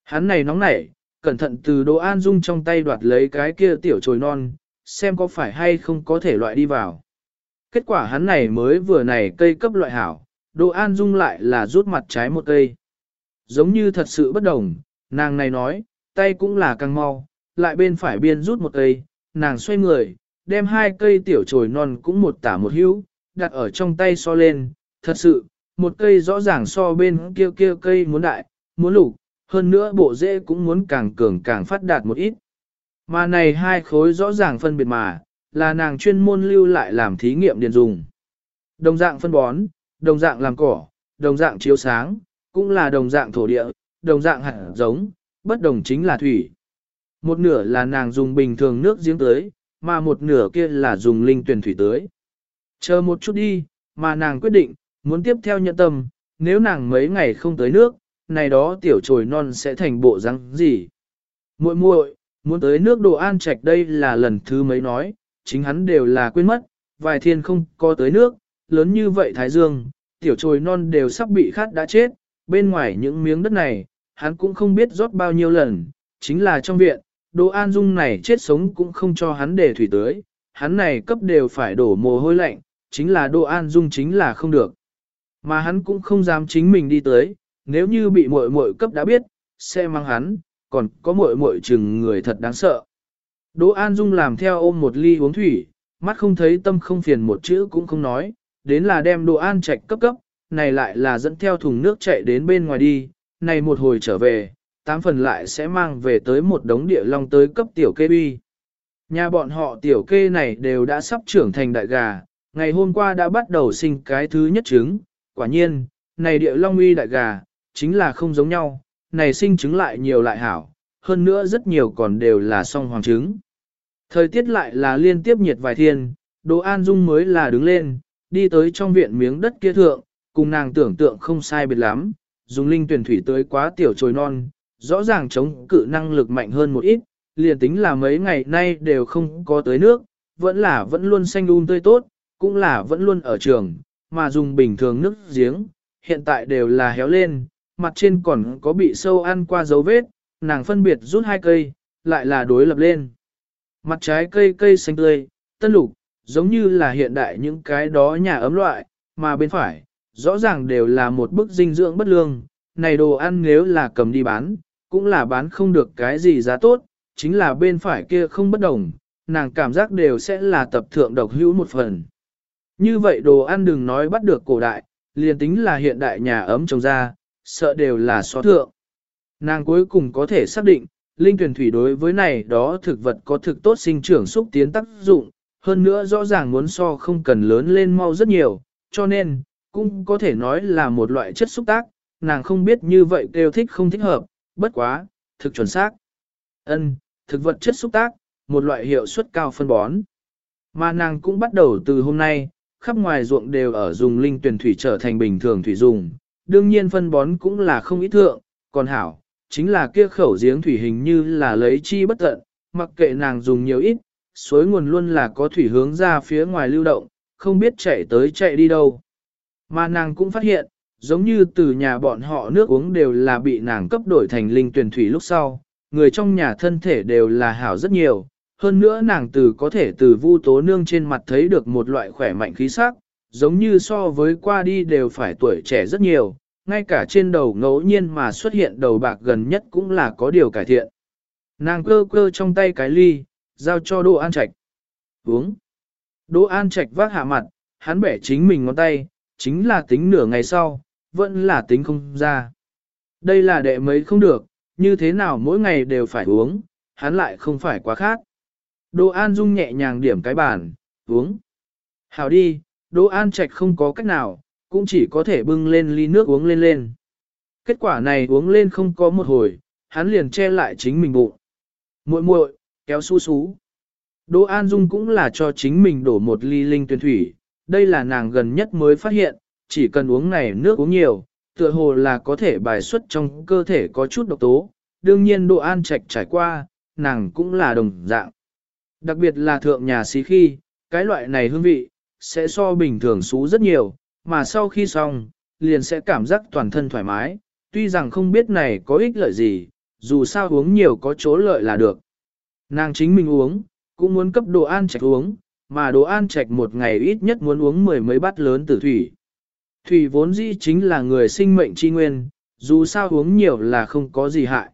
Hắn này nóng nảy, cẩn thận từ Đỗ An Dung trong tay đoạt lấy cái kia tiểu chồi non, xem có phải hay không có thể loại đi vào. Kết quả hắn này mới vừa này cây cấp loại hảo, Đỗ An Dung lại là rút mặt trái một cây. Giống như thật sự bất đồng, nàng này nói, tay cũng là càng mau, lại bên phải biên rút một cây, nàng xoay người, đem hai cây tiểu chồi non cũng một tả một hữu, đặt ở trong tay so lên, thật sự, một cây rõ ràng so bên kia kia cây muốn đại, muốn lục, hơn nữa bộ rễ cũng muốn càng cường càng phát đạt một ít. Mà này hai khối rõ ràng phân biệt mà, là nàng chuyên môn lưu lại làm thí nghiệm điền dùng. Đồng dạng phân bón, đồng dạng làm cỏ, đồng dạng chiếu sáng, cũng là đồng dạng thổ địa, đồng dạng hạt giống, bất đồng chính là thủy. Một nửa là nàng dùng bình thường nước giếng tới, mà một nửa kia là dùng linh tuyển thủy tới. Chờ một chút đi, mà nàng quyết định, muốn tiếp theo nhận tâm, nếu nàng mấy ngày không tới nước, này đó tiểu trồi non sẽ thành bộ răng gì. muội muội muốn tới nước đồ an trạch đây là lần thứ mấy nói, chính hắn đều là quên mất, vài thiên không có tới nước, lớn như vậy Thái Dương, tiểu trồi non đều sắp bị khát đã chết, bên ngoài những miếng đất này, hắn cũng không biết rót bao nhiêu lần, chính là trong viện, đồ An Dung này chết sống cũng không cho hắn để thủy tới, hắn này cấp đều phải đổ mồ hôi lạnh, chính là đồ An Dung chính là không được. Mà hắn cũng không dám chính mình đi tới, nếu như bị muội muội cấp đã biết, sẽ mang hắn, còn có muội muội chừng người thật đáng sợ. Đỗ An Dung làm theo ôm một ly uống thủy, mắt không thấy tâm không phiền một chữ cũng không nói, đến là đem Đỗ An Trạch cấp cấp, này lại là dẫn theo thùng nước chạy đến bên ngoài đi, này một hồi trở về, tám phần lại sẽ mang về tới một đống địa long tới cấp tiểu kê bi. Nhà bọn họ tiểu kê này đều đã sắp trưởng thành đại gà, ngày hôm qua đã bắt đầu sinh cái thứ nhất trứng, quả nhiên, này địa long uy đại gà, chính là không giống nhau, này sinh trứng lại nhiều lại hảo, hơn nữa rất nhiều còn đều là song hoàng trứng. Thời tiết lại là liên tiếp nhiệt vài thiên, Đỗ An Dung mới là đứng lên, đi tới trong viện miếng đất kia thượng, cùng nàng tưởng tượng không sai biệt lắm, dùng linh tuyển thủy tới quá tiểu trồi non, rõ ràng chống cự năng lực mạnh hơn một ít, liền tính là mấy ngày nay đều không có tới nước, vẫn là vẫn luôn xanh um tươi tốt, cũng là vẫn luôn ở trường, mà dùng bình thường nước giếng, hiện tại đều là héo lên, mặt trên còn có bị sâu ăn qua dấu vết, nàng phân biệt rút hai cây, lại là đối lập lên. Mặt trái cây cây xanh tươi, tân lục, giống như là hiện đại những cái đó nhà ấm loại, mà bên phải, rõ ràng đều là một bức dinh dưỡng bất lương, này đồ ăn nếu là cầm đi bán, cũng là bán không được cái gì giá tốt, chính là bên phải kia không bất đồng, nàng cảm giác đều sẽ là tập thượng độc hữu một phần. Như vậy đồ ăn đừng nói bắt được cổ đại, liền tính là hiện đại nhà ấm trồng ra, sợ đều là xó thượng. Nàng cuối cùng có thể xác định, linh tuyển thủy đối với này đó thực vật có thực tốt sinh trưởng xúc tiến tác dụng, hơn nữa rõ ràng muốn so không cần lớn lên mau rất nhiều, cho nên, cũng có thể nói là một loại chất xúc tác, nàng không biết như vậy kêu thích không thích hợp, bất quá, thực chuẩn xác. Ân, thực vật chất xúc tác, một loại hiệu suất cao phân bón. Mà nàng cũng bắt đầu từ hôm nay, khắp ngoài ruộng đều ở dùng linh tuyển thủy trở thành bình thường thủy dùng, đương nhiên phân bón cũng là không ít thượng, còn hảo, chính là kia khẩu giếng thủy hình như là lấy chi bất tận, mặc kệ nàng dùng nhiều ít, suối nguồn luôn là có thủy hướng ra phía ngoài lưu động, không biết chạy tới chạy đi đâu. Mà nàng cũng phát hiện, giống như từ nhà bọn họ nước uống đều là bị nàng cấp đổi thành linh tuyển thủy lúc sau, người trong nhà thân thể đều là hảo rất nhiều, hơn nữa nàng từ có thể từ vu tố nương trên mặt thấy được một loại khỏe mạnh khí sắc, giống như so với qua đi đều phải tuổi trẻ rất nhiều, ngay cả trên đầu ngẫu nhiên mà xuất hiện đầu bạc gần nhất cũng là có điều cải thiện. Nàng cơ cơ trong tay cái ly, giao cho Đỗ An Trạch. Uống. Đỗ An Trạch vác hạ mặt, hắn bẻ chính mình ngón tay, chính là tính nửa ngày sau, vẫn là tính không ra. Đây là đệ mấy không được, như thế nào mỗi ngày đều phải uống, hắn lại không phải quá khác. Đỗ An Dung nhẹ nhàng điểm cái bàn, uống. Hảo đi, Đỗ An Trạch không có cách nào, cũng chỉ có thể bưng lên ly nước uống lên lên. Kết quả này uống lên không có một hồi, hắn liền che lại chính mình bụng. muội muội kéo su sú. Đỗ An Dung cũng là cho chính mình đổ một ly linh tuyển thủy, đây là nàng gần nhất mới phát hiện, chỉ cần uống này nước uống nhiều, tựa hồ là có thể bài xuất trong cơ thể có chút độc tố. Đương nhiên Đỗ An Trạch trải qua, nàng cũng là đồng dạng. Đặc biệt là thượng nhà xí khi, cái loại này hương vị, sẽ so bình thường xú rất nhiều, mà sau khi xong, liền sẽ cảm giác toàn thân thoải mái, tuy rằng không biết này có ích lợi gì, dù sao uống nhiều có chỗ lợi là được. Nàng chính mình uống, cũng muốn cấp đồ an trạch uống, mà đồ an trạch một ngày ít nhất muốn uống mười mấy bát lớn tử thủy. Thủy vốn dĩ chính là người sinh mệnh chi nguyên, dù sao uống nhiều là không có gì hại.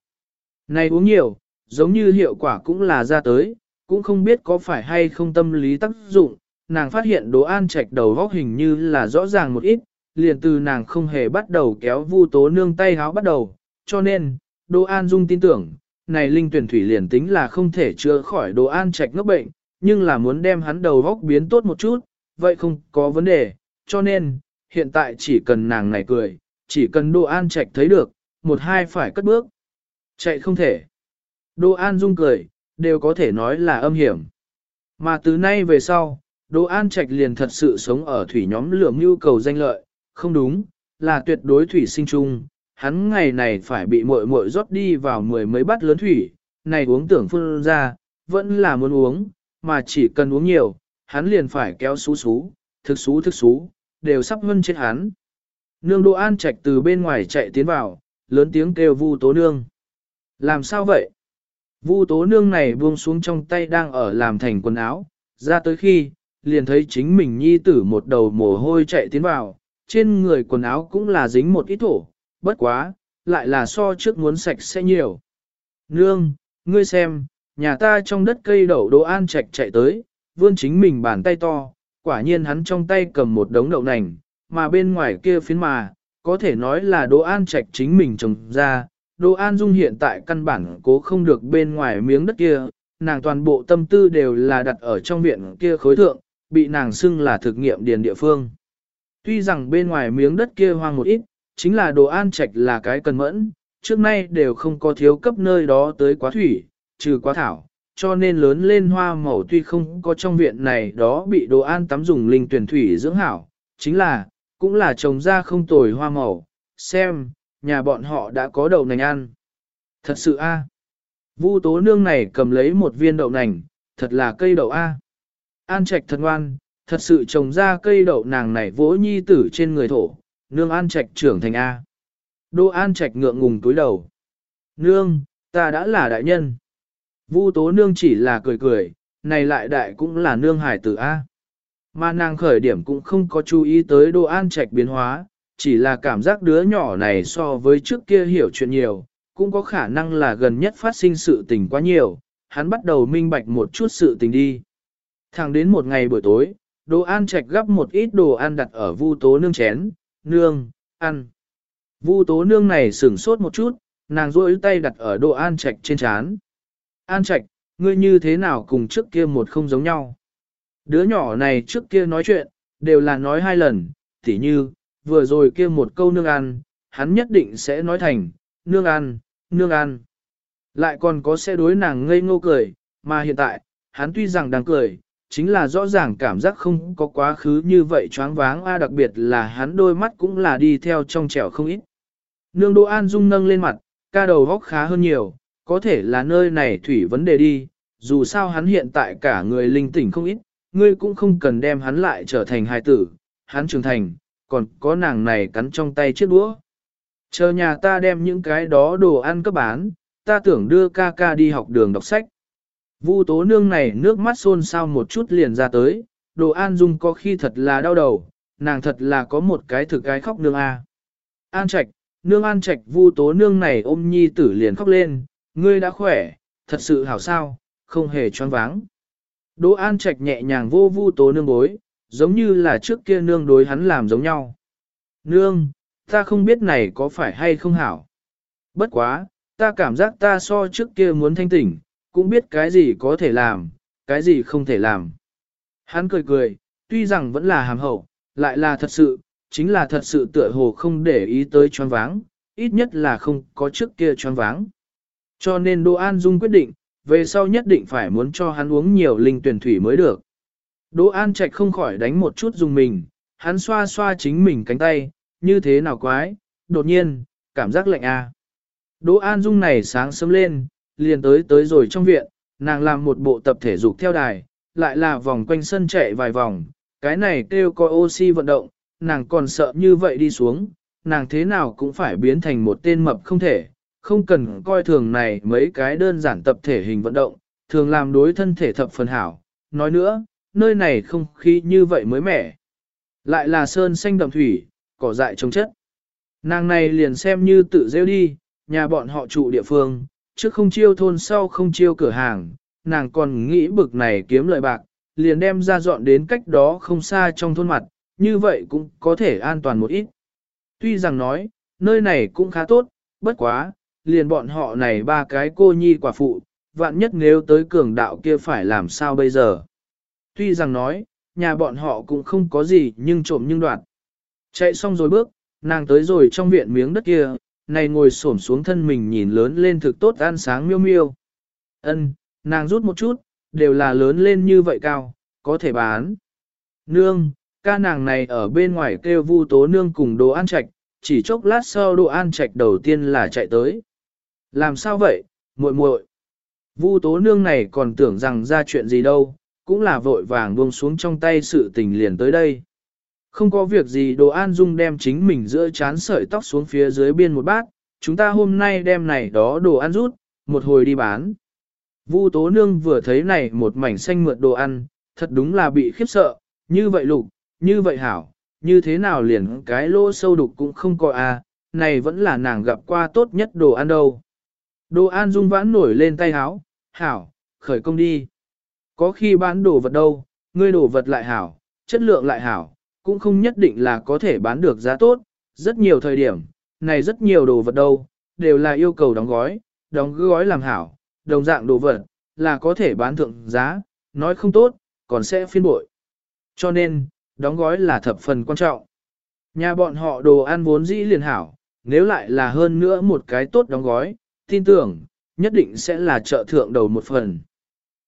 Này uống nhiều, giống như hiệu quả cũng là ra tới, cũng không biết có phải hay không tâm lý tác dụng, nàng phát hiện Đỗ An Trạch đầu góc hình như là rõ ràng một ít, liền từ nàng không hề bắt đầu kéo Vu Tố Nương tay háo bắt đầu, cho nên, Đỗ An Dung tin tưởng, này linh tuyển thủy liền tính là không thể chữa khỏi Đỗ An Trạch ngốc bệnh, nhưng là muốn đem hắn đầu góc biến tốt một chút, vậy không có vấn đề, cho nên, hiện tại chỉ cần nàng này cười, chỉ cần Đỗ An Trạch thấy được, một hai phải cất bước. Chạy không thể. Đỗ An Dung cười, đều có thể nói là âm hiểm. Mà từ nay về sau, Đỗ An Trạch liền thật sự sống ở thủy nhóm lượng nhu cầu danh lợi, không đúng, là tuyệt đối thủy sinh chung. Hắn ngày này phải bị muội muội rót đi vào mười mấy bát lớn thủy, này uống tưởng phun ra, vẫn là muốn uống, mà chỉ cần uống nhiều, hắn liền phải kéo xú xú, thực xú thực xú, đều sắp hơn chết hắn. Nương Đỗ An Trạch từ bên ngoài chạy tiến vào, lớn tiếng kêu Vu Tố Nương. Làm sao vậy? Vu Tố Nương này buông xuống trong tay đang ở làm thành quần áo, ra tới khi, liền thấy chính mình nhi tử một đầu mồ hôi chạy tiến vào, trên người quần áo cũng là dính một ít thổ, bất quá, lại là so trước muốn sạch sẽ nhiều. Nương, ngươi xem, nhà ta trong đất cây đậu đồ an chạch chạy tới, vươn chính mình bàn tay to, quả nhiên hắn trong tay cầm một đống đậu nành, mà bên ngoài kia phiến mà, có thể nói là đồ an chạch chính mình trồng ra. Đồ an dung hiện tại căn bản cố không được bên ngoài miếng đất kia, nàng toàn bộ tâm tư đều là đặt ở trong viện kia khối thượng, bị nàng xưng là thực nghiệm điền địa phương. Tuy rằng bên ngoài miếng đất kia hoang một ít, chính là đồ an trạch là cái cần mẫn, trước nay đều không có thiếu cấp nơi đó tới quá thủy, trừ quá thảo, cho nên lớn lên hoa màu tuy không có trong viện này đó bị đồ an tắm dùng linh tuyển thủy dưỡng hảo, chính là, cũng là trồng ra không tồi hoa màu, xem, nhà bọn họ đã có đậu nành ăn. Thật sự a Vu tố nương này cầm lấy một viên đậu nành, thật là cây đậu a An Trạch thật ngoan, thật sự trồng ra cây đậu nàng này vỗ nhi tử trên người thổ, nương An Trạch trưởng thành A. Đô An Trạch ngượng ngùng túi đầu. Nương, ta đã là đại nhân. Vu tố nương chỉ là cười cười, này lại đại cũng là nương hải tử A. Mà nàng khởi điểm cũng không có chú ý tới Đô An Trạch biến hóa, chỉ là cảm giác đứa nhỏ này so với trước kia hiểu chuyện nhiều, cũng có khả năng là gần nhất phát sinh sự tình quá nhiều, hắn bắt đầu minh bạch một chút sự tình đi. Thẳng đến một ngày buổi tối, đồ an trạch gấp một ít đồ ăn đặt ở vu tố nương chén, nương, ăn. Vu tố nương này sửng sốt một chút, nàng duỗi tay đặt ở đồ an trạch trên chán. An trạch, ngươi như thế nào cùng trước kia một không giống nhau. Đứa nhỏ này trước kia nói chuyện, đều là nói hai lần, tỉ như, vừa rồi kia một câu nương ăn, hắn nhất định sẽ nói thành, nương ăn, nương ăn. Lại còn có sẽ đối nàng ngây ngô cười, mà hiện tại, hắn tuy rằng đang cười, chính là rõ ràng cảm giác không có quá khứ như vậy choáng váng a đặc biệt là hắn đôi mắt cũng là đi theo trong trẻo không ít. Nương Đỗ An Dung nâng lên mặt, ca đầu góc khá hơn nhiều, có thể là nơi này thủy vấn đề đi, dù sao hắn hiện tại cả người linh tỉnh không ít, ngươi cũng không cần đem hắn lại trở thành hài tử, hắn trưởng thành, còn có nàng này cắn trong tay chiếc đũa. Chờ nhà ta đem những cái đó đồ ăn cấp bán, ta tưởng đưa ca ca đi học đường đọc sách. Vu tố nương này nước mắt xôn xao một chút liền ra tới, đồ an dung có khi thật là đau đầu, nàng thật là có một cái thực cái khóc nương a. An trạch, nương an trạch vu tố nương này ôm nhi tử liền khóc lên, ngươi đã khỏe, thật sự hảo sao, không hề choáng váng. Đỗ an trạch nhẹ nhàng vô vu tố nương bối, giống như là trước kia nương đối hắn làm giống nhau. Nương, ta không biết này có phải hay không hảo. Bất quá, ta cảm giác ta so trước kia muốn thanh tỉnh, cũng biết cái gì có thể làm, cái gì không thể làm. Hắn cười cười, tuy rằng vẫn là hàm hậu, lại là thật sự, chính là thật sự tựa hồ không để ý tới choáng váng, ít nhất là không có trước kia choáng váng. Cho nên Đỗ An Dung quyết định, về sau nhất định phải muốn cho hắn uống nhiều linh tuyển thủy mới được. Đỗ An Trạch không khỏi đánh một chút dùng mình, hắn xoa xoa chính mình cánh tay, như thế nào quái, đột nhiên, cảm giác lạnh. À. Đỗ An Dung này sáng sớm lên, liền tới tới rồi trong viện, nàng làm một bộ tập thể dục theo đài, lại là vòng quanh sân chạy vài vòng, cái này kêu coi oxy vận động, nàng còn sợ như vậy đi xuống, nàng thế nào cũng phải biến thành một tên mập không thể, không cần coi thường này mấy cái đơn giản tập thể hình vận động, thường làm đối thân thể thập phần hảo. Nói nữa, nơi này không khí như vậy mới mẻ. Lại là sơn xanh đậm thủy, cỏ dại trông chất. Nàng này liền xem như tự rêu đi, nhà bọn họ trụ địa phương, trước không chiêu thôn sau không chiêu cửa hàng, nàng còn nghĩ bực này kiếm lợi bạc, liền đem ra dọn đến cách đó không xa trong thôn mặt, như vậy cũng có thể an toàn một ít. Tuy rằng nói, nơi này cũng khá tốt, bất quá, liền bọn họ này ba cái cô nhi quả phụ, vạn nhất nếu tới cường đạo kia phải làm sao bây giờ. Tuy rằng nói, nhà bọn họ cũng không có gì nhưng trộm nhưng đoạn. Chạy xong rồi bước, nàng tới rồi trong viện miếng đất kia, này ngồi xổm xuống thân mình nhìn lớn lên thực tốt ăn sáng miêu miêu. Ân, nàng rút một chút, đều là lớn lên như vậy cao, có thể bán. Nương, ca nàng này ở bên ngoài kêu vu tố nương cùng đồ ăn chạch, chỉ chốc lát sau đồ ăn chạch đầu tiên là chạy tới. Làm sao vậy, muội muội? Vu tố nương này còn tưởng rằng ra chuyện gì đâu, cũng là vội vàng buông xuống trong tay sự tình liền tới đây. Không có việc gì đồ an dung đem chính mình giữa chán sợi tóc xuống phía dưới biên một bát, chúng ta hôm nay đem này đó đồ ăn rút, một hồi đi bán. Vu tố nương vừa thấy này một mảnh xanh mượt đồ ăn, thật đúng là bị khiếp sợ, như vậy lục, như vậy hảo, như thế nào liền cái lỗ sâu đục cũng không coi à, này vẫn là nàng gặp qua tốt nhất đồ ăn đâu. Đồ an dung vãn nổi lên tay háo, hảo, khởi công đi. Có khi bán đồ vật đâu, ngươi đồ vật lại hảo, chất lượng lại hảo, cũng không nhất định là có thể bán được giá tốt, rất nhiều thời điểm, này rất nhiều đồ vật đâu, đều là yêu cầu đóng gói, đóng gói làm hảo, đồng dạng đồ vật, là có thể bán thượng giá, nói không tốt, còn sẽ phiên bội. Cho nên, đóng gói là thập phần quan trọng. Nhà bọn họ đồ ăn vốn dĩ liền hảo, nếu lại là hơn nữa một cái tốt đóng gói, tin tưởng, nhất định sẽ là trợ thượng đầu một phần.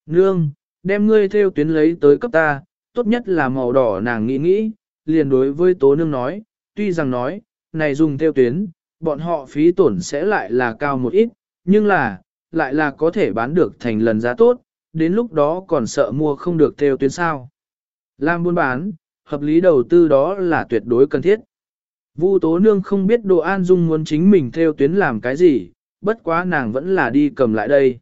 Nương, đem ngươi theo tuyến lấy tới cấp ta, tốt nhất là màu đỏ nàng nghĩ nghĩ, liền đối với tố nương nói, tuy rằng nói, này dùng theo tuyến, bọn họ phí tổn sẽ lại là cao một ít, nhưng là, lại là có thể bán được thành lần giá tốt, đến lúc đó còn sợ mua không được theo tuyến sao. Làm buôn bán, hợp lý đầu tư đó là tuyệt đối cần thiết. Vu tố nương không biết đồ an dung muốn chính mình theo tuyến làm cái gì, bất quá nàng vẫn là đi cầm lại đây.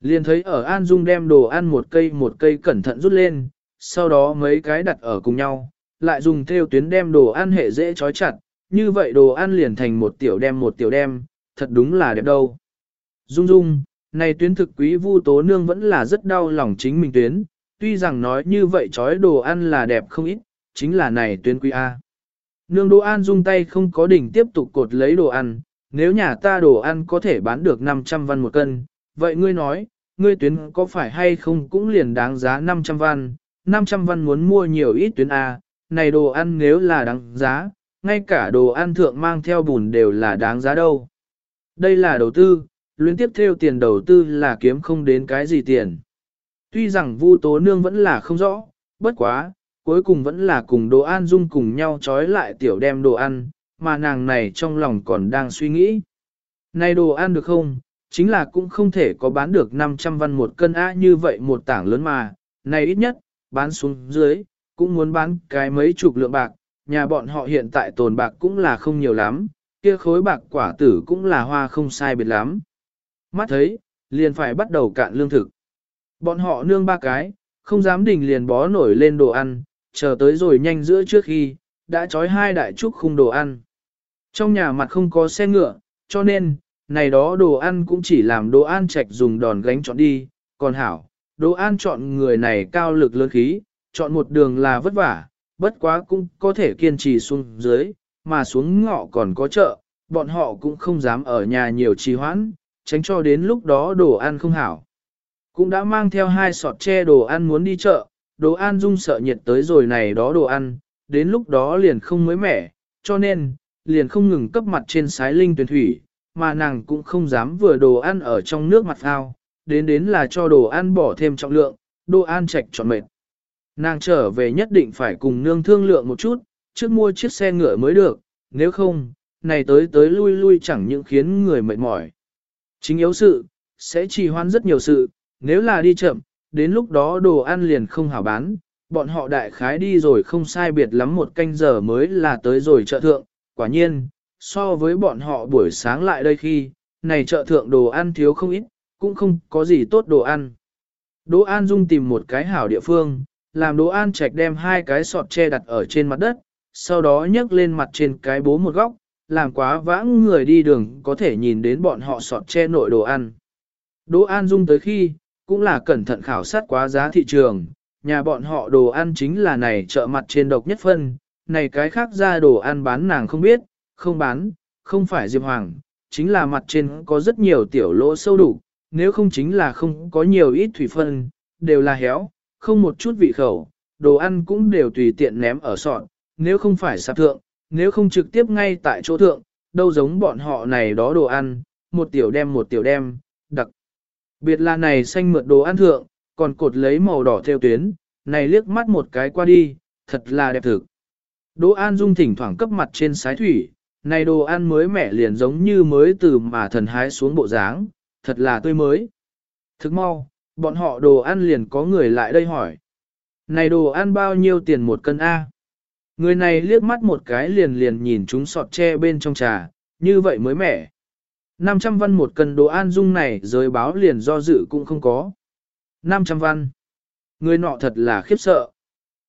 Liền thấy ở An Dung đem đồ ăn một cây một cây cẩn thận rút lên, sau đó mấy cái đặt ở cùng nhau, lại dùng theo tuyến đem đồ ăn hệ dễ trói chặt, như vậy đồ ăn liền thành một tiểu đem một tiểu đem, thật đúng là đẹp đâu. Dung Dung, này tuyến thực quý vu tố nương vẫn là rất đau lòng chính mình tuyến, tuy rằng nói như vậy trói đồ ăn là đẹp không ít, chính là này tuyến quý A. Nương đồ ăn dung tay không có đỉnh tiếp tục cột lấy đồ ăn, nếu nhà ta đồ ăn có thể bán được 500 văn một cân, vậy ngươi nói, ngươi tuyến có phải hay không cũng liền đáng giá 500 văn, 500 văn muốn mua nhiều ít tuyến A, này đồ ăn nếu là đáng giá, ngay cả đồ ăn thượng mang theo bùn đều là đáng giá đâu. Đây là đầu tư, luyến tiếp theo tiền đầu tư là kiếm không đến cái gì tiền. Tuy rằng Vu Tố Nương vẫn là không rõ, bất quá, cuối cùng vẫn là cùng đồ ăn dung cùng nhau trói lại tiểu đem đồ ăn, mà nàng này trong lòng còn đang suy nghĩ. Này đồ ăn được không? Chính là cũng không thể có bán được 500 văn một cân á như vậy một tảng lớn mà, này ít nhất, bán xuống dưới, cũng muốn bán cái mấy chục lượng bạc, nhà bọn họ hiện tại tồn bạc cũng là không nhiều lắm, kia khối bạc quả tử cũng là hoa không sai biệt lắm. Mắt thấy, liền phải bắt đầu cạn lương thực. Bọn họ nương ba cái, không dám đình liền bó nổi lên đồ ăn, chờ tới rồi nhanh giữa trước khi, đã trói hai đại trúc khung đồ ăn. Trong nhà mặt không có xe ngựa, cho nên, này đó đồ ăn cũng chỉ làm đồ ăn trạch dùng đòn gánh chọn đi, còn hảo, đồ ăn chọn người này cao lực lớn khí, chọn một đường là vất vả, bất quá cũng có thể kiên trì xuống dưới, mà xuống ngọ còn có chợ, bọn họ cũng không dám ở nhà nhiều trì hoãn, tránh cho đến lúc đó đồ ăn không hảo. Cũng đã mang theo hai sọt che đồ ăn muốn đi chợ, đồ ăn dung sợ nhiệt tới rồi này đó đồ ăn, đến lúc đó liền không mới mẻ, cho nên, liền không ngừng cấp mặt trên sái linh tuyển thủy, mà nàng cũng không dám vừa đồ ăn ở trong nước mặt ao, đến đến là cho đồ ăn bỏ thêm trọng lượng, đồ ăn chạch trọn mệt. Nàng trở về nhất định phải cùng nương thương lượng một chút, trước mua chiếc xe ngựa mới được, nếu không, này tới tới lui lui chẳng những khiến người mệt mỏi. Chính yếu sự, sẽ trì hoãn rất nhiều sự, nếu là đi chậm, đến lúc đó đồ ăn liền không hảo bán, bọn họ đại khái đi rồi không sai biệt lắm một canh giờ mới là tới rồi chợ thượng, quả nhiên, so với bọn họ buổi sáng lại đây khi, này chợ thượng đồ ăn thiếu không ít, cũng không có gì tốt đồ ăn. Đỗ An Dung tìm một cái hảo địa phương, làm Đỗ An Trạch đem hai cái sọt che đặt ở trên mặt đất, sau đó nhấc lên mặt trên cái bố một góc, làm quá vãng người đi đường có thể nhìn đến bọn họ sọt che nội đồ ăn. Đỗ An Dung tới khi, cũng là cẩn thận khảo sát quá giá thị trường, nhà bọn họ đồ ăn chính là này chợ mặt trên độc nhất phân, này cái khác ra đồ ăn bán nàng không biết, không bán, không phải Diệp Hoàng, chính là mặt trên có rất nhiều tiểu lỗ sâu đủ, nếu không chính là không có nhiều ít thủy phân, đều là héo, không một chút vị khẩu, đồ ăn cũng đều tùy tiện ném ở sọt, nếu không phải sạp thượng, nếu không trực tiếp ngay tại chỗ thượng, đâu giống bọn họ này đó đồ ăn, một tiểu đem một tiểu đem, đặc. Biệt là này xanh mượt đồ ăn thượng, còn cột lấy màu đỏ theo tuyến, này liếc mắt một cái qua đi, thật là đẹp thực. Đỗ An Dung thỉnh thoảng cấp mặt trên sái thủy, này đồ ăn mới mẻ liền giống như mới từ mà thần hái xuống bộ dáng, thật là tươi mới. Thức mau, bọn họ đồ ăn liền có người lại đây hỏi. Này đồ ăn bao nhiêu tiền một cân A? Người này liếc mắt một cái liền liền nhìn chúng sọt tre bên trong trà, như vậy mới mẻ. 500 văn một cân đồ ăn dung này giới báo liền do dự cũng không có. 500 văn. Người nọ thật là khiếp sợ.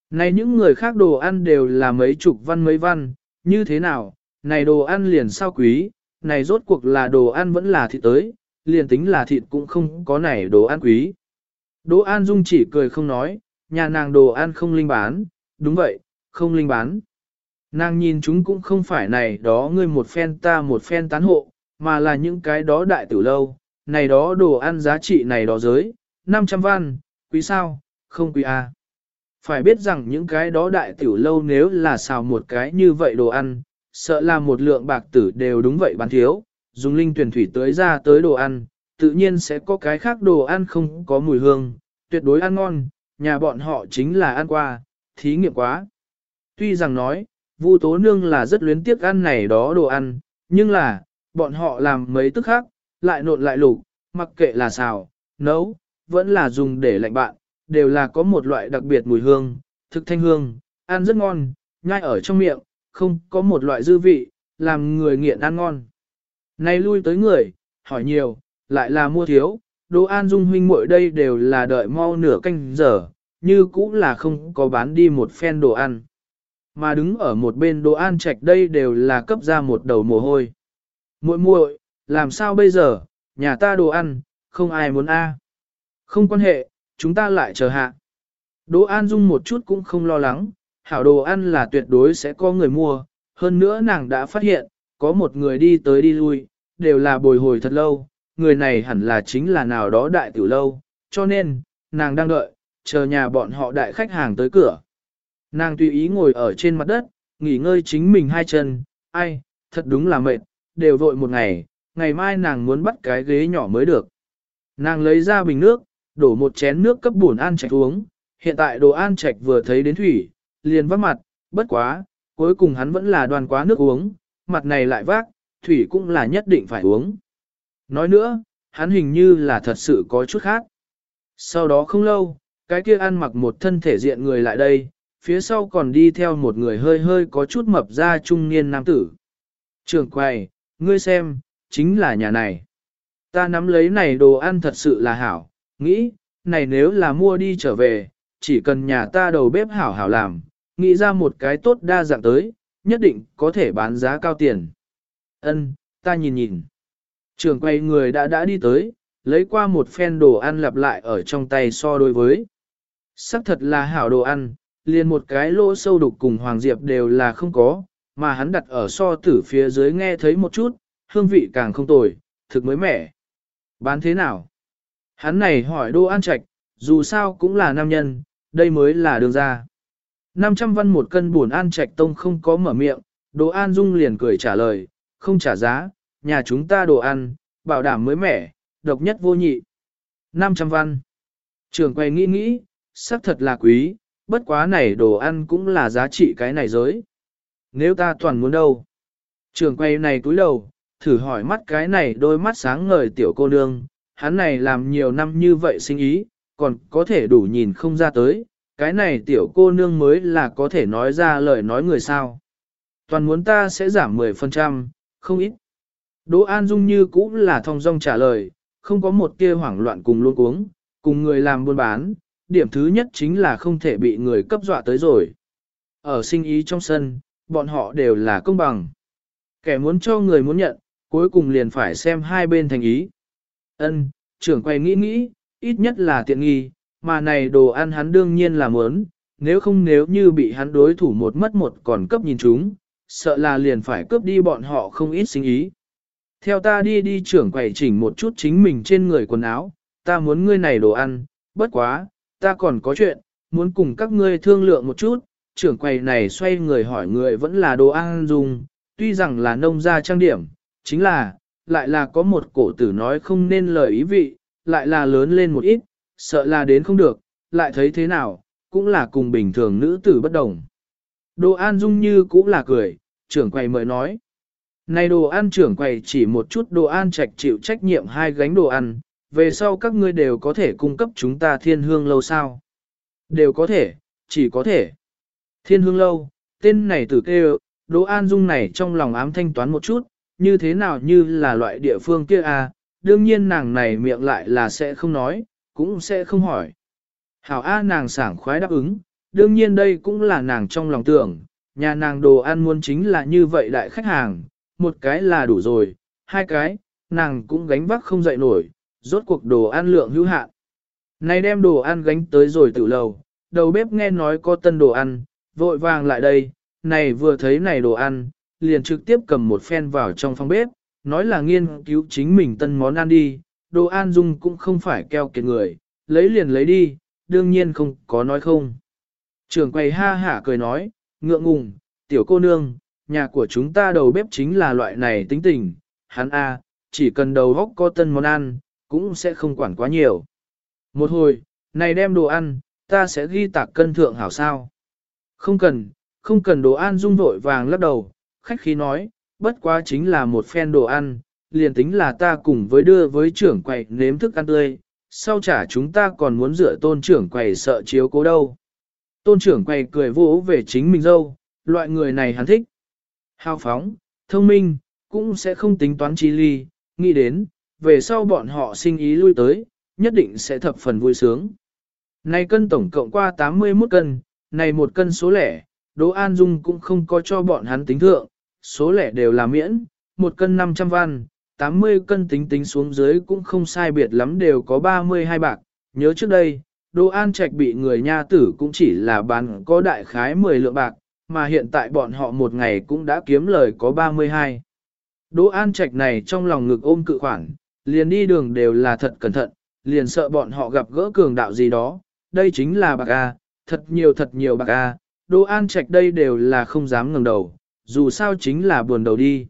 Này những người khác đồ ăn đều là mấy chục văn mấy văn, như thế nào, này đồ ăn liền sao quý, này rốt cuộc là đồ ăn vẫn là thịt tới, liền tính là thịt cũng không có này đồ ăn quý. Đỗ An Dung chỉ cười không nói, nhà nàng đồ ăn không linh bán, đúng vậy, không linh bán. Nàng nhìn chúng cũng không phải này đó ngươi một phen ta một phen tán hộ, mà là những cái đó đại tử lâu, này đó đồ ăn giá trị này đó giới, 500 văn, quý sao, không quý à. Phải biết rằng những cái đó đại tiểu lâu nếu là xào một cái như vậy đồ ăn, sợ là một lượng bạc tử đều đúng vậy bán thiếu, dùng linh tuyển thủy tới ra tới đồ ăn, tự nhiên sẽ có cái khác đồ ăn không có mùi hương, tuyệt đối ăn ngon, nhà bọn họ chính là ăn qua, thí nghiệm quá. Tuy rằng nói, Vu Tố Nương là rất luyến tiếc ăn này đó đồ ăn, nhưng là, bọn họ làm mấy tức khác, lại nộn lại lục, mặc kệ là xào, nấu, vẫn là dùng để lạnh bạn, đều là có một loại đặc biệt mùi hương, thực thanh hương, ăn rất ngon, nhai ở trong miệng, không có một loại dư vị, làm người nghiện ăn ngon. Nay lui tới người, hỏi nhiều, lại là mua thiếu, đồ an dung huynh muội đây đều là đợi mau nửa canh giờ, như cũng là không có bán đi một phen đồ ăn. Mà đứng ở một bên đồ an trạch đây đều là cấp ra một đầu mồ hôi. muội muội, làm sao bây giờ, nhà ta đồ ăn, không ai muốn a. Không quan hệ, chúng ta lại chờ hạ. Đỗ An Dung một chút cũng không lo lắng, hảo đồ ăn là tuyệt đối sẽ có người mua, hơn nữa nàng đã phát hiện, có một người đi tới đi lui, đều là bồi hồi thật lâu, người này hẳn là chính là nào đó đại tiểu lâu, cho nên, nàng đang đợi, chờ nhà bọn họ đại khách hàng tới cửa. Nàng tùy ý ngồi ở trên mặt đất, nghỉ ngơi chính mình hai chân, ai, thật đúng là mệt, đều vội một ngày, ngày mai nàng muốn bắt cái ghế nhỏ mới được. Nàng lấy ra bình nước, đổ một chén nước cấp buồn an trạch uống, hiện tại đồ an trạch vừa thấy đến thủy, liền vác mặt, bất quá, cuối cùng hắn vẫn là đoàn quá nước uống, mặt này lại vác, thủy cũng là nhất định phải uống. Nói nữa, hắn hình như là thật sự có chút khác. Sau đó không lâu, cái kia ăn mặc một thân thể diện người lại đây, phía sau còn đi theo một người hơi hơi có chút mập ra trung niên nam tử. Trường quầy, ngươi xem, chính là nhà này. Ta nắm lấy này đồ ăn thật sự là hảo, nghĩ, này nếu là mua đi trở về, chỉ cần nhà ta đầu bếp hảo hảo làm, nghĩ ra một cái tốt đa dạng tới, nhất định có thể bán giá cao tiền. Ân, ta nhìn nhìn. Trường quay người đã đã đi tới, lấy qua một phen đồ ăn lặp lại ở trong tay so đối với. Sắc thật là hảo đồ ăn, liền một cái lỗ sâu đục cùng Hoàng Diệp đều là không có, mà hắn đặt ở so tử phía dưới nghe thấy một chút, hương vị càng không tồi, thực mới mẻ. Bán thế nào? Hắn này hỏi Đô An Trạch, dù sao cũng là nam nhân, đây mới là đường ra. 500 văn một cân buồn An Trạch Tông không có mở miệng, Đồ An Dung liền cười trả lời, không trả giá, nhà chúng ta đồ ăn, bảo đảm mới mẻ, độc nhất vô nhị. 500 văn. Trường quay nghĩ nghĩ, xác thật là quý, bất quá này đồ ăn cũng là giá trị cái này giới. Nếu ta toàn muốn đâu? Trường quay này túi đầu, thử hỏi mắt cái này đôi mắt sáng ngời tiểu cô nương, hắn này làm nhiều năm như vậy sinh ý, còn có thể đủ nhìn không ra tới, cái này tiểu cô nương mới là có thể nói ra lời nói người sao. Toàn muốn ta sẽ giảm 10%, không ít. Đỗ An Dung như cũng là thong dong trả lời, không có một tia hoảng loạn cùng luôn cuống, cùng người làm buôn bán, điểm thứ nhất chính là không thể bị người cấp dọa tới rồi. Ở sinh ý trong sân, bọn họ đều là công bằng. Kẻ muốn cho người muốn nhận, cuối cùng liền phải xem hai bên thành ý. Ân, trưởng quay nghĩ nghĩ, ít nhất là tiện nghi, mà này đồ ăn hắn đương nhiên là muốn, nếu không nếu như bị hắn đối thủ một mất một còn cấp nhìn chúng, sợ là liền phải cướp đi bọn họ không ít sinh ý. Theo ta đi đi trưởng quầy chỉnh một chút chính mình trên người quần áo, ta muốn ngươi này đồ ăn, bất quá, ta còn có chuyện, muốn cùng các ngươi thương lượng một chút, trưởng quầy này xoay người hỏi người vẫn là đồ ăn dùng, tuy rằng là nông gia trang điểm, chính là, lại là có một cổ tử nói không nên lời ý vị, lại là lớn lên một ít, sợ là đến không được, lại thấy thế nào, cũng là cùng bình thường nữ tử bất đồng. Đồ An Dung như cũng là cười, trưởng quầy mời nói. Này đồ ăn trưởng quầy chỉ một chút đồ ăn trạch chịu trách nhiệm hai gánh đồ ăn, về sau các ngươi đều có thể cung cấp chúng ta thiên hương lâu sao. Đều có thể, chỉ có thể. Thiên hương lâu, tên này tử kêu, đồ an dung này trong lòng ám thanh toán một chút, như thế nào như là loại địa phương kia à, đương nhiên nàng này miệng lại là sẽ không nói, cũng sẽ không hỏi. Hảo A nàng sảng khoái đáp ứng, đương nhiên đây cũng là nàng trong lòng tưởng, nhà nàng đồ ăn muốn chính là như vậy đại khách hàng, một cái là đủ rồi, hai cái, nàng cũng gánh vác không dậy nổi, rốt cuộc đồ ăn lượng hữu hạn. Này đem đồ ăn gánh tới rồi tự lầu, đầu bếp nghe nói có tân đồ ăn, vội vàng lại đây, này vừa thấy này đồ ăn, liền trực tiếp cầm một phen vào trong phòng bếp, nói là nghiên cứu chính mình tân món ăn đi, đồ An dung cũng không phải keo kiệt người, lấy liền lấy đi, đương nhiên không có nói không. Trường quầy ha hả cười nói, ngượng ngùng, tiểu cô nương, nhà của chúng ta đầu bếp chính là loại này tính tình, hắn A, chỉ cần đầu góc có tân món ăn, cũng sẽ không quản quá nhiều. Một hồi, này đem đồ ăn, ta sẽ ghi tạc cân thượng hảo sao. Không cần, không cần đồ ăn dung vội vàng lắc đầu, khách khí nói, bất quá chính là một phen đồ ăn, liền tính là ta cùng với đưa với trưởng quầy nếm thức ăn tươi, sau trả chúng ta còn muốn rửa tôn trưởng quầy sợ chiếu cố đâu. Tôn trưởng quầy cười vỗ về chính mình dâu, loại người này hắn thích. Hào phóng, thông minh, cũng sẽ không tính toán chi ly, nghĩ đến, về sau bọn họ sinh ý lui tới, nhất định sẽ thập phần vui sướng. Này cân tổng cộng qua 81 cân, này một cân số lẻ, Đỗ An Dung cũng không có cho bọn hắn tính thượng, số lẻ đều là miễn, một cân 500 văn, 80 cân tính tính xuống dưới cũng không sai biệt lắm đều có 32 bạc. Nhớ trước đây, Đỗ An Trạch bị người nha tử cũng chỉ là bán có đại khái 10 lượng bạc, mà hiện tại bọn họ một ngày cũng đã kiếm lời có 32. Đỗ An Trạch này trong lòng ngực ôm cự khoản, liền đi đường đều là thật cẩn thận, liền sợ bọn họ gặp gỡ cường đạo gì đó, đây chính là bạc A, thật nhiều thật nhiều bạc A, Đỗ An Trạch đây đều là không dám ngẩng đầu, dù sao chính là buồn đầu đi.